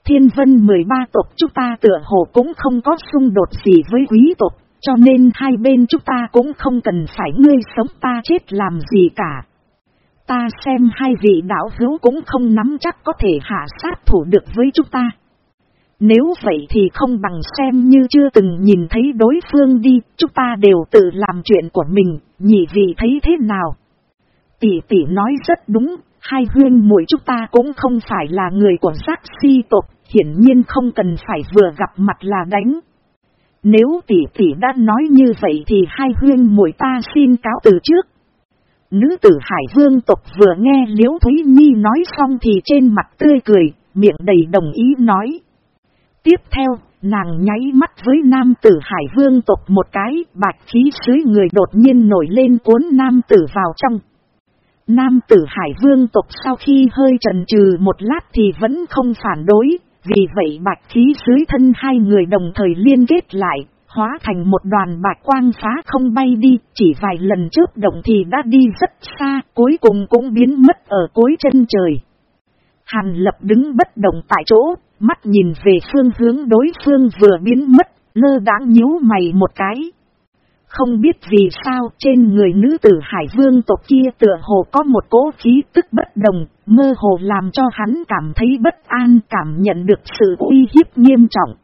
Thiên vân 13 tộc chúng ta tựa hồ cũng không có xung đột gì với quý tộc, cho nên hai bên chúng ta cũng không cần phải ngươi sống ta chết làm gì cả. Ta xem hai vị đạo hữu cũng không nắm chắc có thể hạ sát thủ được với chúng ta. Nếu vậy thì không bằng xem như chưa từng nhìn thấy đối phương đi, chúng ta đều tự làm chuyện của mình, nhị vị thấy thế nào? Tỷ tỷ nói rất đúng, hai huyên muội chúng ta cũng không phải là người của giác si tộc, hiển nhiên không cần phải vừa gặp mặt là đánh. Nếu tỷ tỷ đã nói như vậy thì hai huyên muội ta xin cáo từ trước. Nữ tử Hải Vương tộc vừa nghe Liễu Thúy Nhi nói xong thì trên mặt tươi cười, miệng đầy đồng ý nói. Tiếp theo, nàng nháy mắt với nam tử Hải Vương tộc một cái, bạch khí dưới người đột nhiên nổi lên cuốn nam tử vào trong. Nam tử Hải Vương tộc sau khi hơi trần trừ một lát thì vẫn không phản đối, vì vậy bạch khí dưới thân hai người đồng thời liên kết lại, hóa thành một đoàn bạch quang phá không bay đi, chỉ vài lần trước động thì đã đi rất xa, cuối cùng cũng biến mất ở cuối chân trời. Hàn lập đứng bất động tại chỗ, mắt nhìn về phương hướng đối phương vừa biến mất, lơ đáng nhíu mày một cái. Không biết vì sao trên người nữ tử Hải Vương tộc kia tựa hồ có một cố khí tức bất đồng, mơ hồ làm cho hắn cảm thấy bất an cảm nhận được sự uy hiếp nghiêm trọng.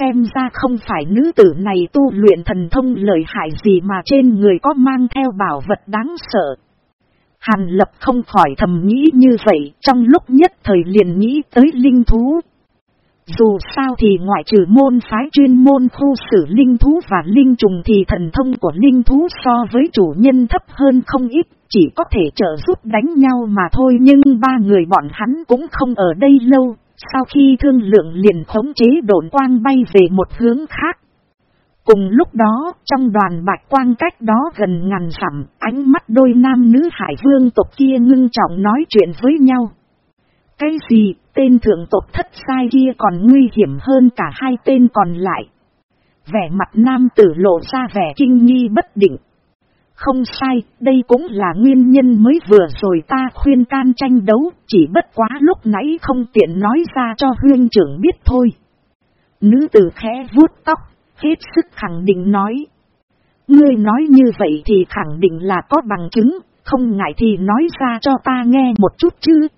Xem ra không phải nữ tử này tu luyện thần thông lợi hại gì mà trên người có mang theo bảo vật đáng sợ. Hàn lập không khỏi thầm nghĩ như vậy trong lúc nhất thời liền nghĩ tới linh thú. Dù sao thì ngoại trừ môn phái chuyên môn khu xử linh thú và linh trùng thì thần thông của linh thú so với chủ nhân thấp hơn không ít, chỉ có thể trợ giúp đánh nhau mà thôi nhưng ba người bọn hắn cũng không ở đây lâu, sau khi thương lượng liền khống chế độn quang bay về một hướng khác. Cùng lúc đó, trong đoàn bạch quang cách đó gần ngàn sẵm, ánh mắt đôi nam nữ hải vương tộc kia ngưng trọng nói chuyện với nhau. Cái gì, tên thượng tộc thất sai kia còn nguy hiểm hơn cả hai tên còn lại. Vẻ mặt nam tử lộ ra vẻ kinh nghi bất định. Không sai, đây cũng là nguyên nhân mới vừa rồi ta khuyên can tranh đấu, chỉ bất quá lúc nãy không tiện nói ra cho huyên trưởng biết thôi. Nữ tử khẽ vuốt tóc, hết sức khẳng định nói. Ngươi nói như vậy thì khẳng định là có bằng chứng, không ngại thì nói ra cho ta nghe một chút chứ.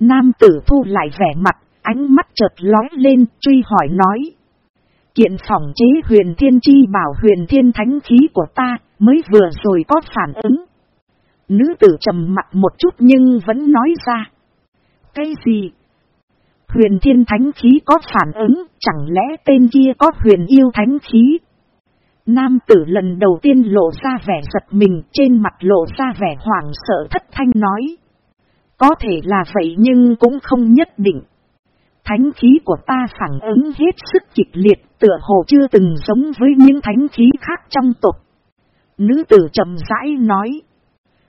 Nam tử thu lại vẻ mặt, ánh mắt chợt lói lên, truy hỏi nói. Kiện phòng chế huyền thiên chi bảo huyền thiên thánh khí của ta, mới vừa rồi có phản ứng. Nữ tử trầm mặt một chút nhưng vẫn nói ra. Cái gì? Huyền thiên thánh khí có phản ứng, chẳng lẽ tên kia có huyền yêu thánh khí? Nam tử lần đầu tiên lộ ra vẻ giật mình, trên mặt lộ ra vẻ hoảng sợ thất thanh nói. Có thể là vậy nhưng cũng không nhất định. Thánh khí của ta phản ứng hết sức kịch liệt, tựa hồ chưa từng giống với những thánh khí khác trong tộc. Nữ tử chậm rãi nói.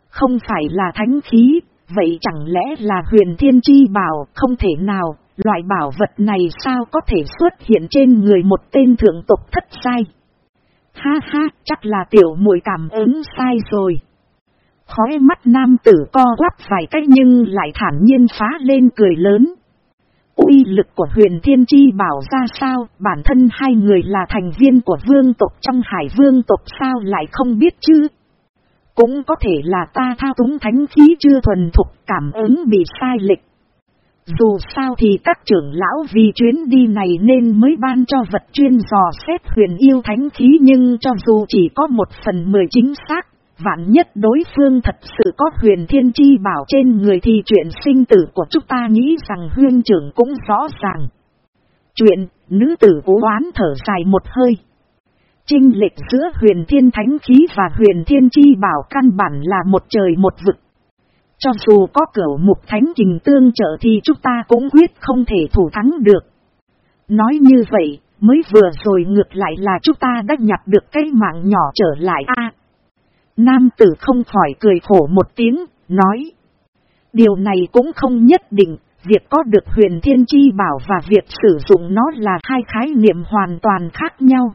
Không phải là thánh khí, vậy chẳng lẽ là huyền thiên chi bảo, không thể nào, loại bảo vật này sao có thể xuất hiện trên người một tên thượng tộc thất sai. Ha ha, chắc là tiểu muội cảm ứng sai rồi. Khói mắt nam tử co quắp vài cách nhưng lại thản nhiên phá lên cười lớn. uy lực của huyền thiên chi bảo ra sao, bản thân hai người là thành viên của vương tộc trong hải vương tộc sao lại không biết chứ. Cũng có thể là ta thao túng thánh khí chưa thuần thục cảm ứng bị sai lệch. Dù sao thì các trưởng lão vì chuyến đi này nên mới ban cho vật chuyên dò xét huyền yêu thánh khí nhưng cho dù chỉ có một phần mười chính xác, vạn nhất đối phương thật sự có huyền thiên chi bảo trên người thì chuyện sinh tử của chúng ta nghĩ rằng huyên trưởng cũng rõ ràng. Chuyện, nữ tử vũ oán thở dài một hơi. Trinh lệch giữa huyền thiên thánh khí và huyền thiên chi bảo căn bản là một trời một vực. Cho dù có cửu mục thánh kình tương trợ thì chúng ta cũng quyết không thể thủ thắng được. Nói như vậy, mới vừa rồi ngược lại là chúng ta đã nhặt được cái mạng nhỏ trở lại a Nam tử không khỏi cười khổ một tiếng, nói. Điều này cũng không nhất định, việc có được huyền thiên chi bảo và việc sử dụng nó là hai khái niệm hoàn toàn khác nhau.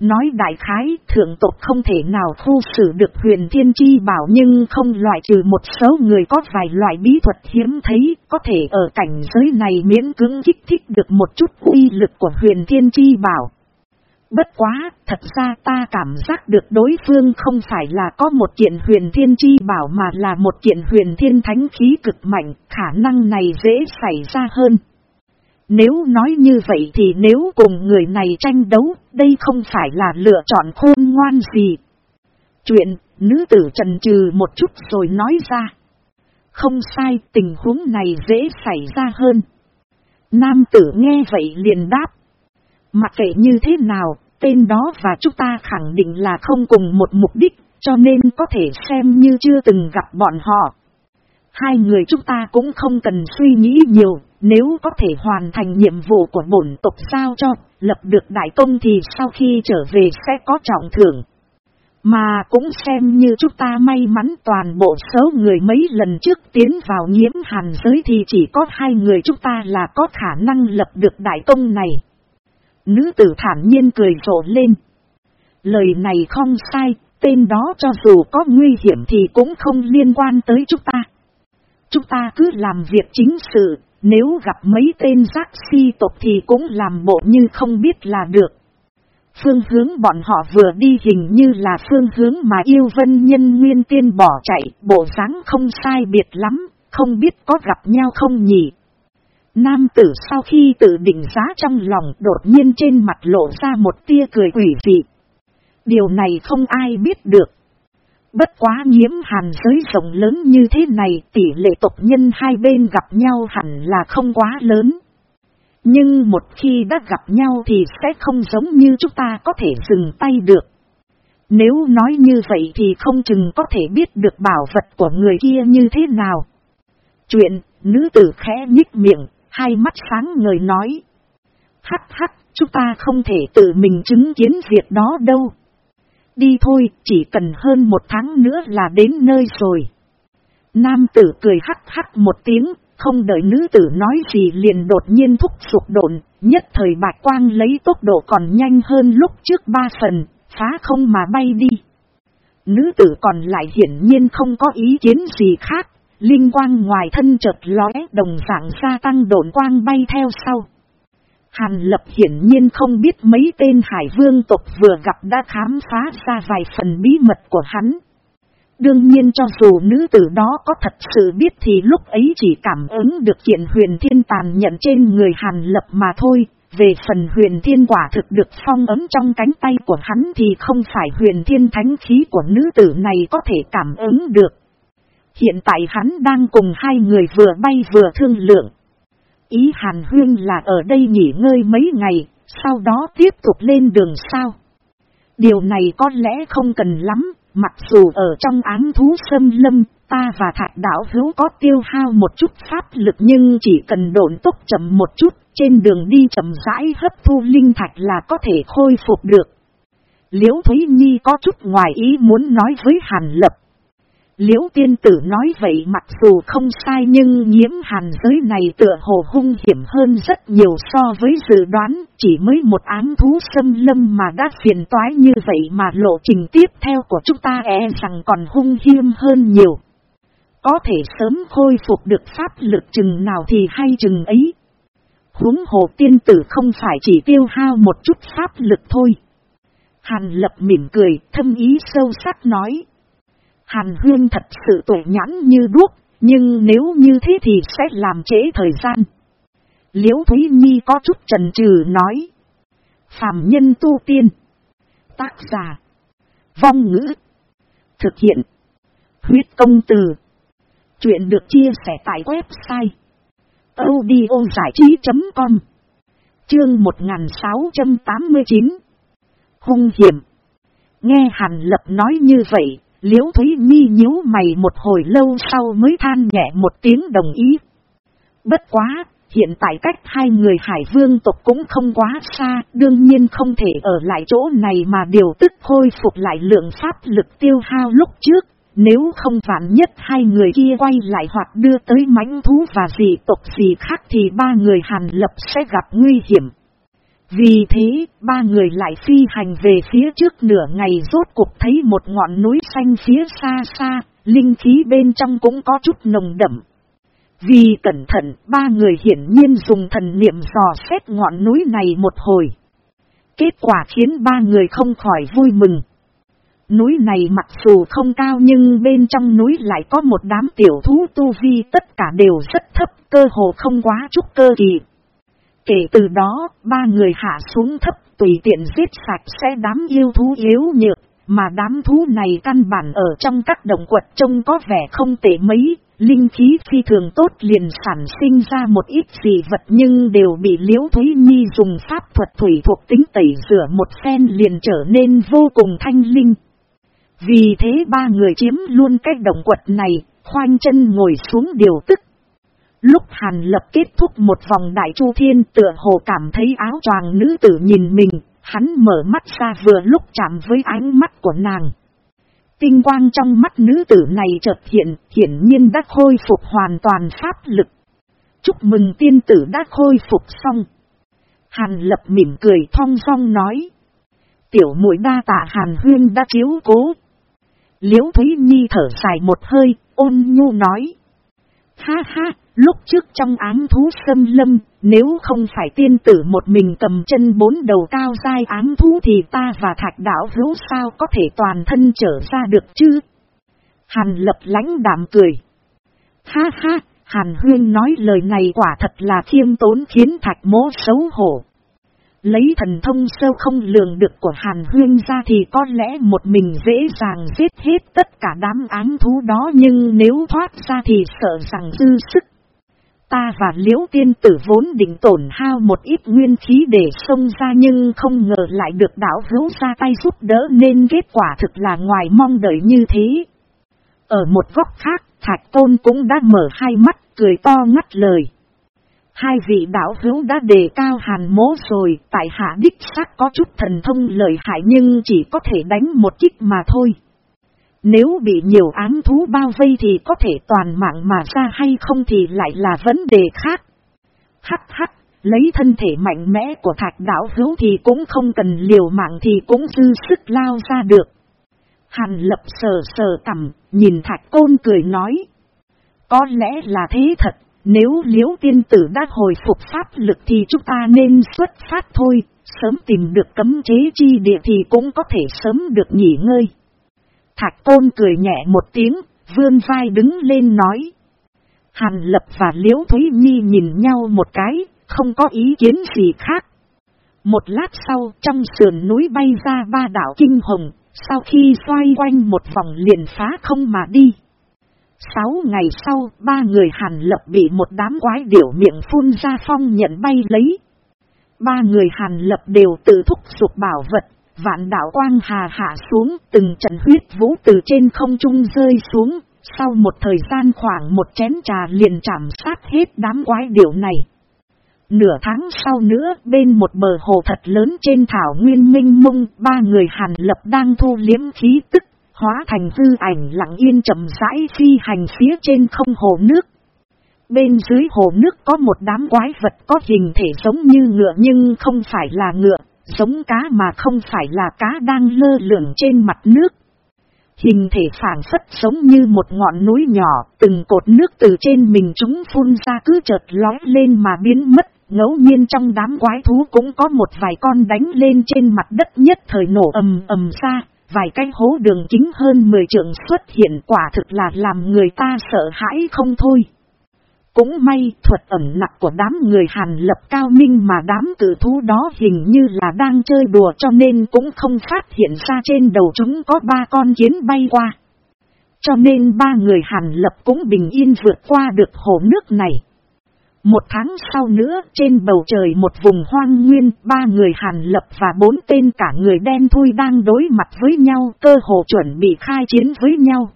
Nói đại khái, thượng tộc không thể nào thu xử được huyền thiên chi bảo nhưng không loại trừ một số người có vài loại bí thuật hiếm thấy, có thể ở cảnh giới này miễn cưỡng kích thích được một chút uy lực của huyền thiên chi bảo. Bất quá, thật ra ta cảm giác được đối phương không phải là có một kiện huyền thiên chi bảo mà là một kiện huyền thiên thánh khí cực mạnh, khả năng này dễ xảy ra hơn. Nếu nói như vậy thì nếu cùng người này tranh đấu, đây không phải là lựa chọn khôn ngoan gì. Chuyện, nữ tử trần trừ một chút rồi nói ra. Không sai, tình huống này dễ xảy ra hơn. Nam tử nghe vậy liền đáp. Mặc kệ như thế nào, tên đó và chúng ta khẳng định là không cùng một mục đích, cho nên có thể xem như chưa từng gặp bọn họ. Hai người chúng ta cũng không cần suy nghĩ nhiều, nếu có thể hoàn thành nhiệm vụ của bổn tộc sao cho, lập được đại công thì sau khi trở về sẽ có trọng thưởng. Mà cũng xem như chúng ta may mắn toàn bộ số người mấy lần trước tiến vào nhiễm hàn giới thì chỉ có hai người chúng ta là có khả năng lập được đại công này. Nữ tử thản nhiên cười rộ lên. Lời này không sai, tên đó cho dù có nguy hiểm thì cũng không liên quan tới chúng ta. Chúng ta cứ làm việc chính sự, nếu gặp mấy tên giác si tộc thì cũng làm bộ như không biết là được. Phương hướng bọn họ vừa đi hình như là phương hướng mà yêu vân nhân nguyên tiên bỏ chạy, bộ dáng không sai biệt lắm, không biết có gặp nhau không nhỉ. Nam tử sau khi tự định giá trong lòng đột nhiên trên mặt lộ ra một tia cười quỷ dị. Điều này không ai biết được. Bất quá nhiễm hàn giới rộng lớn như thế này tỷ lệ tộc nhân hai bên gặp nhau hẳn là không quá lớn. Nhưng một khi đã gặp nhau thì sẽ không giống như chúng ta có thể dừng tay được. Nếu nói như vậy thì không chừng có thể biết được bảo vật của người kia như thế nào. Chuyện, nữ tử khẽ nhích miệng, hai mắt sáng người nói. Hắc hắc, chúng ta không thể tự mình chứng kiến việc đó đâu. Đi thôi, chỉ cần hơn một tháng nữa là đến nơi rồi. Nam tử cười hắc hắc một tiếng, không đợi nữ tử nói gì liền đột nhiên thúc sụp độn, nhất thời bạch quang lấy tốc độ còn nhanh hơn lúc trước ba phần, phá không mà bay đi. Nữ tử còn lại hiển nhiên không có ý kiến gì khác, linh quang ngoài thân chợt lóe đồng dạng gia tăng độn quang bay theo sau. Hàn lập hiển nhiên không biết mấy tên hải vương tộc vừa gặp đã khám phá ra vài phần bí mật của hắn. Đương nhiên cho dù nữ tử đó có thật sự biết thì lúc ấy chỉ cảm ứng được chuyện huyền thiên tàn nhận trên người hàn lập mà thôi. Về phần huyền thiên quả thực được phong ấm trong cánh tay của hắn thì không phải huyền thiên thánh khí của nữ tử này có thể cảm ứng được. Hiện tại hắn đang cùng hai người vừa bay vừa thương lượng. Ý Hàn Huyên là ở đây nghỉ ngơi mấy ngày, sau đó tiếp tục lên đường sao. Điều này có lẽ không cần lắm, mặc dù ở trong án thú sâm lâm, ta và Thạc đảo hữu có tiêu hao một chút pháp lực nhưng chỉ cần độn tốc chậm một chút, trên đường đi chậm rãi hấp thu linh thạch là có thể khôi phục được. Liễu Thúy Nhi có chút ngoài ý muốn nói với Hàn Lập. Liễu tiên tử nói vậy mặc dù không sai nhưng nhiễm hàn giới này tựa hồ hung hiểm hơn rất nhiều so với dự đoán, chỉ mới một ám thú xâm lâm mà đã phiền toái như vậy mà lộ trình tiếp theo của chúng ta e rằng còn hung hiểm hơn nhiều. Có thể sớm khôi phục được pháp lực chừng nào thì hay chừng ấy. Huống hồ tiên tử không phải chỉ tiêu hao một chút pháp lực thôi. Hàn lập mỉm cười, thâm ý sâu sắc nói. Hàn huyên thật sự tuổi nhãn như đuốc, nhưng nếu như thế thì sẽ làm trễ thời gian. Liễu Thúy Nhi có chút trần trừ nói. Phạm nhân tu tiên. Tác giả. Vong ngữ. Thực hiện. Huyết công từ. Chuyện được chia sẻ tại website. audiozảichí.com Chương 1689 Hung hiểm Nghe Hàn Lập nói như vậy, Liễu Thúy Mi nhíu mày một hồi lâu sau mới than nhẹ một tiếng đồng ý. Bất quá, hiện tại cách hai người hải vương tộc cũng không quá xa, đương nhiên không thể ở lại chỗ này mà điều tức khôi phục lại lượng pháp lực tiêu hao lúc trước. Nếu không vạn nhất hai người kia quay lại hoặc đưa tới mãnh thú và gì tộc gì khác thì ba người hàn lập sẽ gặp nguy hiểm. Vì thế, ba người lại phi hành về phía trước nửa ngày rốt cuộc thấy một ngọn núi xanh phía xa xa, linh khí bên trong cũng có chút nồng đậm. Vì cẩn thận, ba người hiển nhiên dùng thần niệm dò xét ngọn núi này một hồi. Kết quả khiến ba người không khỏi vui mừng. Núi này mặc dù không cao nhưng bên trong núi lại có một đám tiểu thú tu vi tất cả đều rất thấp, cơ hồ không quá chút cơ kỳ. Kể từ đó, ba người hạ xuống thấp tùy tiện giết sạch sẽ đám yêu thú yếu nhược, mà đám thú này căn bản ở trong các động quật trông có vẻ không tệ mấy, linh khí phi thường tốt liền sản sinh ra một ít dị vật nhưng đều bị liễu Thúy Nhi dùng pháp thuật thủy thuộc tính tẩy rửa một phen liền trở nên vô cùng thanh linh. Vì thế ba người chiếm luôn cái động quật này, khoanh chân ngồi xuống điều tức Lúc Hàn Lập kết thúc một vòng đại chu thiên tựa hồ cảm thấy áo choàng nữ tử nhìn mình, hắn mở mắt ra vừa lúc chạm với ánh mắt của nàng. Tinh quang trong mắt nữ tử này chợt hiện, hiển nhiên đã khôi phục hoàn toàn pháp lực. Chúc mừng tiên tử đã khôi phục xong. Hàn Lập mỉm cười thong song nói. Tiểu mũi đa tạ Hàn Huyên đã chiếu cố. Liễu Thúy Nhi thở dài một hơi, ôn nhu nói. Ha ha, Lúc trước trong ám thú xâm lâm, nếu không phải tiên tử một mình cầm chân bốn đầu cao dai ám thú thì ta và thạch đảo hữu sao có thể toàn thân trở ra được chứ? Hàn lập lãnh đạm cười. Ha ha, Hàn huyên nói lời này quả thật là khiêm tốn khiến thạch mố xấu hổ. Lấy thần thông sâu không lường được của Hàn Huyên ra thì có lẽ một mình dễ dàng giết hết tất cả đám ám thú đó nhưng nếu thoát ra thì sợ rằng dư sức Ta và liễu tiên tử vốn định tổn hao một ít nguyên khí để xông ra nhưng không ngờ lại được đảo hữu ra tay giúp đỡ nên kết quả thực là ngoài mong đợi như thế. Ở một góc khác, Thạch Tôn cũng đã mở hai mắt, cười to ngắt lời. Hai vị đảo hữu đã đề cao hàn mố rồi, tại hạ đích xác có chút thần thông lợi hại nhưng chỉ có thể đánh một kích mà thôi. Nếu bị nhiều ám thú bao vây thì có thể toàn mạng mà ra hay không thì lại là vấn đề khác. Hắc hắc, lấy thân thể mạnh mẽ của thạch đảo hữu thì cũng không cần liều mạng thì cũng dư sức lao ra được. Hàn lập sờ sờ cằm, nhìn thạch côn cười nói. Có lẽ là thế thật, nếu liễu tiên tử đã hồi phục pháp lực thì chúng ta nên xuất phát thôi, sớm tìm được cấm chế chi địa thì cũng có thể sớm được nghỉ ngơi. Thạch tôn cười nhẹ một tiếng, vươn vai đứng lên nói. Hàn lập và liễu Thúy Nhi nhìn nhau một cái, không có ý kiến gì khác. Một lát sau trong sườn núi bay ra ba đảo kinh hồng, sau khi xoay quanh một vòng liền phá không mà đi. Sáu ngày sau, ba người Hàn Lập bị một đám quái điểu miệng phun ra phong nhận bay lấy. Ba người Hàn Lập đều tự thúc sụp bảo vật, vạn đạo quang hà hạ xuống, từng trận huyết vũ từ trên không trung rơi xuống, sau một thời gian khoảng một chén trà liền chạm sát hết đám quái điểu này. Nửa tháng sau nữa, bên một bờ hồ thật lớn trên thảo nguyên minh mông, ba người Hàn Lập đang thu liếm khí tức hóa thành hư ảnh lặng yên chậm rãi phi hành phía trên không hồ nước. Bên dưới hồ nước có một đám quái vật có hình thể giống như ngựa nhưng không phải là ngựa, giống cá mà không phải là cá đang lơ lửng trên mặt nước. Hình thể phản phất giống như một ngọn núi nhỏ, từng cột nước từ trên mình chúng phun ra cứ chợt lói lên mà biến mất, ngẫu nhiên trong đám quái thú cũng có một vài con đánh lên trên mặt đất nhất thời nổ ầm ầm ra, vài cái hố đường kính hơn 10 trượng xuất hiện quả thực là làm người ta sợ hãi không thôi. Cũng may thuật ẩn nặng của đám người Hàn lập cao minh mà đám cử thú đó hình như là đang chơi đùa cho nên cũng không phát hiện ra trên đầu chúng có ba con kiến bay qua. Cho nên ba người Hàn lập cũng bình yên vượt qua được hồ nước này. Một tháng sau nữa, trên bầu trời một vùng hoang nguyên, ba người Hàn Lập và bốn tên cả người đen thui đang đối mặt với nhau, cơ hồ chuẩn bị khai chiến với nhau.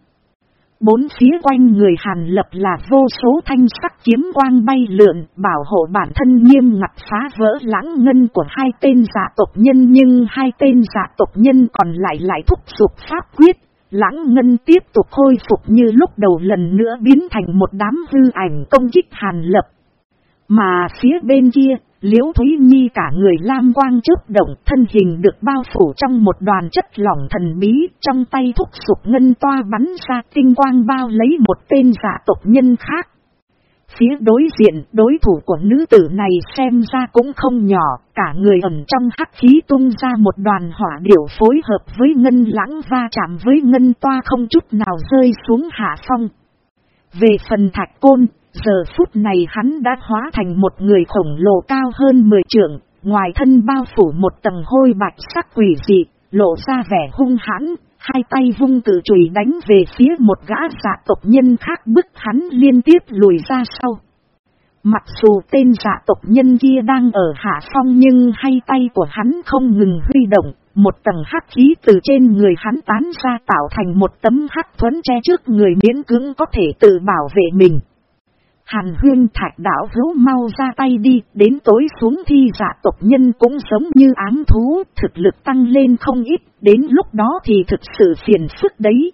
Bốn phía quanh người Hàn Lập là vô số thanh sắc kiếm quang bay lượn, bảo hộ bản thân nghiêm ngặt phá vỡ lãng ngân của hai tên giả tộc nhân nhưng hai tên giả tộc nhân còn lại lại thúc giục pháp quyết. Lãng ngân tiếp tục khôi phục như lúc đầu lần nữa biến thành một đám hư ảnh công kích Hàn Lập. Mà phía bên kia, Liễu Thúy Nhi cả người lam quang chớp động thân hình được bao phủ trong một đoàn chất lỏng thần bí, trong tay thúc sụp ngân toa bắn ra tinh quang bao lấy một tên giả tộc nhân khác. Phía đối diện, đối thủ của nữ tử này xem ra cũng không nhỏ, cả người ẩn trong hắc khí tung ra một đoàn hỏa điểu phối hợp với ngân lãng va chạm với ngân toa không chút nào rơi xuống hạ phong. Về phần thạch côn, Giờ phút này hắn đã hóa thành một người khổng lồ cao hơn 10 trượng, ngoài thân bao phủ một tầng hôi bạch sắc quỷ dị, lộ ra vẻ hung hãn, hai tay vung tự chùy đánh về phía một gã giả tộc nhân khác bức hắn liên tiếp lùi ra sau. Mặc dù tên giả tộc nhân kia đang ở hạ phong nhưng hai tay của hắn không ngừng huy động, một tầng hắc khí từ trên người hắn tán ra tạo thành một tấm hắc thuẫn che trước người miễn cưỡng có thể tự bảo vệ mình. Hàn huyên thạch đảo hữu mau ra tay đi, đến tối xuống thi giả tộc nhân cũng giống như ám thú, thực lực tăng lên không ít, đến lúc đó thì thực sự phiền phức đấy.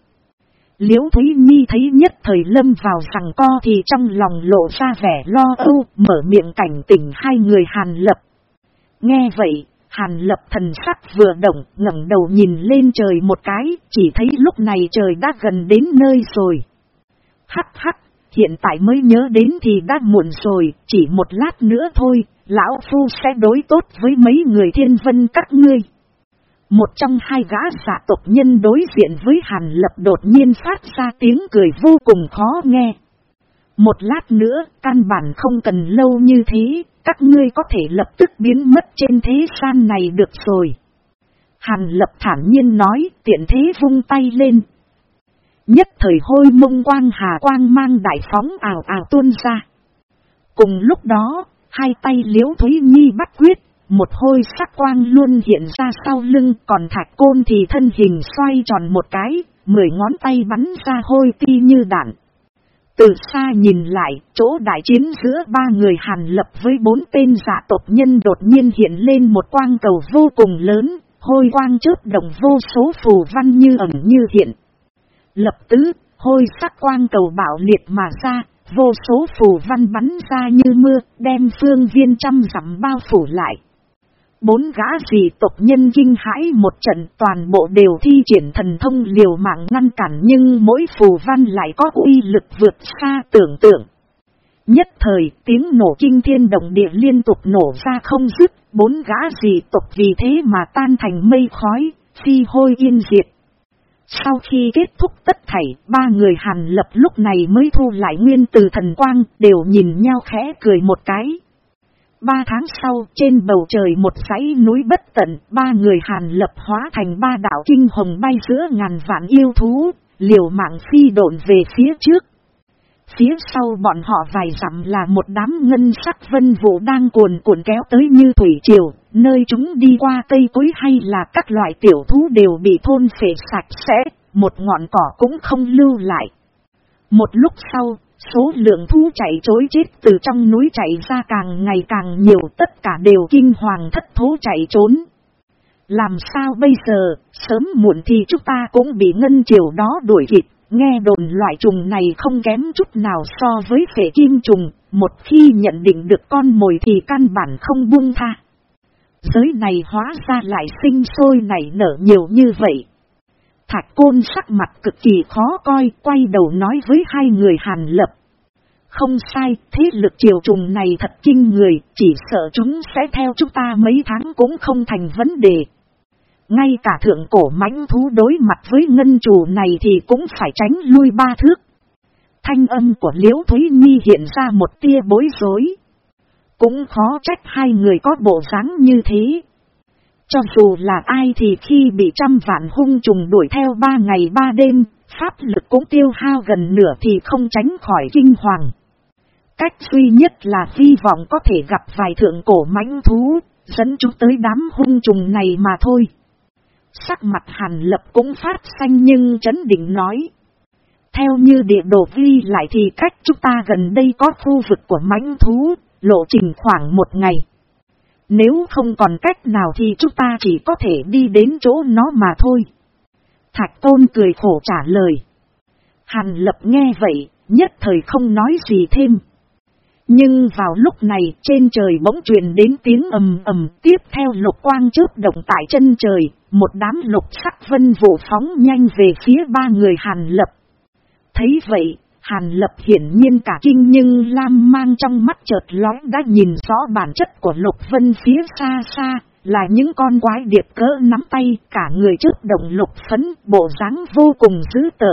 Liễu Thúy Nhi thấy nhất thời lâm vào rằng co thì trong lòng lộ ra vẻ lo âu, mở miệng cảnh tỉnh hai người Hàn Lập. Nghe vậy, Hàn Lập thần sắc vừa động, ngẩng đầu nhìn lên trời một cái, chỉ thấy lúc này trời đã gần đến nơi rồi. Hắc hắc, hiện tại mới nhớ đến thì đã muộn rồi, chỉ một lát nữa thôi, lão phu sẽ đối tốt với mấy người thiên vân các ngươi. Một trong hai gã giả tộc nhân đối diện với Hàn Lập đột nhiên phát ra tiếng cười vô cùng khó nghe. Một lát nữa, căn bản không cần lâu như thế, các ngươi có thể lập tức biến mất trên thế gian này được rồi. Hàn Lập thản nhiên nói, tiện thế vung tay lên, Nhất thời hôi mông quang hà quang mang đại phóng ảo ảo tuôn ra. Cùng lúc đó, hai tay liễu Thúy Nhi bắt quyết, một hôi sắc quang luôn hiện ra sau lưng còn thạch côn thì thân hình xoay tròn một cái, mười ngón tay bắn ra hôi ti như đạn. Từ xa nhìn lại, chỗ đại chiến giữa ba người hàn lập với bốn tên giả tộc nhân đột nhiên hiện lên một quang cầu vô cùng lớn, hôi quang chớp động vô số phù văn như ẩn như hiện. Lập tứ, hôi sắc quang cầu bảo liệt mà ra, vô số phù văn bắn ra như mưa, đem phương viên trăm dặm bao phủ lại. Bốn gã dị tộc nhân kinh hãi một trận toàn bộ đều thi triển thần thông liều mạng ngăn cản nhưng mỗi phù văn lại có uy lực vượt xa tưởng tượng. Nhất thời tiếng nổ kinh thiên động địa liên tục nổ ra không dứt, bốn gã dị tộc vì thế mà tan thành mây khói, phi hôi yên diệt. Sau khi kết thúc tất thảy, ba người Hàn Lập lúc này mới thu lại nguyên từ thần quang, đều nhìn nhau khẽ cười một cái. Ba tháng sau, trên bầu trời một dãy núi bất tận, ba người Hàn Lập hóa thành ba đảo kinh hồng bay giữa ngàn vạn yêu thú, liều mạng phi độn về phía trước. Phía sau bọn họ vài dặm là một đám ngân sắc vân vụ đang cuồn cuộn kéo tới như thủy triều, nơi chúng đi qua cây cối hay là các loại tiểu thú đều bị thôn phệ sạch sẽ, một ngọn cỏ cũng không lưu lại. Một lúc sau, số lượng thú chạy chối chết từ trong núi chạy ra càng ngày càng nhiều tất cả đều kinh hoàng thất thố chạy trốn. Làm sao bây giờ, sớm muộn thì chúng ta cũng bị ngân triều đó đuổi kịp. Nghe đồn loại trùng này không kém chút nào so với phệ kim trùng, một khi nhận định được con mồi thì căn bản không buông tha. Giới này hóa ra lại sinh sôi nảy nở nhiều như vậy. Thạch côn sắc mặt cực kỳ khó coi, quay đầu nói với hai người hàn lập. Không sai, thế lực triều trùng này thật kinh người, chỉ sợ chúng sẽ theo chúng ta mấy tháng cũng không thành vấn đề. Ngay cả thượng cổ mãnh thú đối mặt với ngân chủ này thì cũng phải tránh lui ba thước. Thanh âm của Liễu Thúy Nhi hiện ra một tia bối rối. Cũng khó trách hai người có bộ dáng như thế. Cho dù là ai thì khi bị trăm vạn hung trùng đuổi theo ba ngày ba đêm, pháp lực cũng tiêu hao gần nửa thì không tránh khỏi kinh hoàng. Cách duy nhất là hy vọng có thể gặp vài thượng cổ mãnh thú, dẫn chúng tới đám hung trùng này mà thôi. Sắc mặt hàn lập cũng phát xanh nhưng chấn định nói. Theo như địa đồ ghi lại thì cách chúng ta gần đây có khu vực của mãnh thú, lộ trình khoảng một ngày. Nếu không còn cách nào thì chúng ta chỉ có thể đi đến chỗ nó mà thôi. Thạch tôn cười khổ trả lời. Hàn lập nghe vậy, nhất thời không nói gì thêm. Nhưng vào lúc này trên trời bỗng truyền đến tiếng ầm ầm tiếp theo lục quang chớp động tại chân trời, một đám lục sắc vân vụ phóng nhanh về phía ba người Hàn Lập. Thấy vậy, Hàn Lập hiển nhiên cả kinh nhưng Lam mang trong mắt chợt lóe đã nhìn rõ bản chất của lục vân phía xa xa, là những con quái điệp cỡ nắm tay, cả người trước động lục phấn, bộ dáng vô cùng dữ tợn.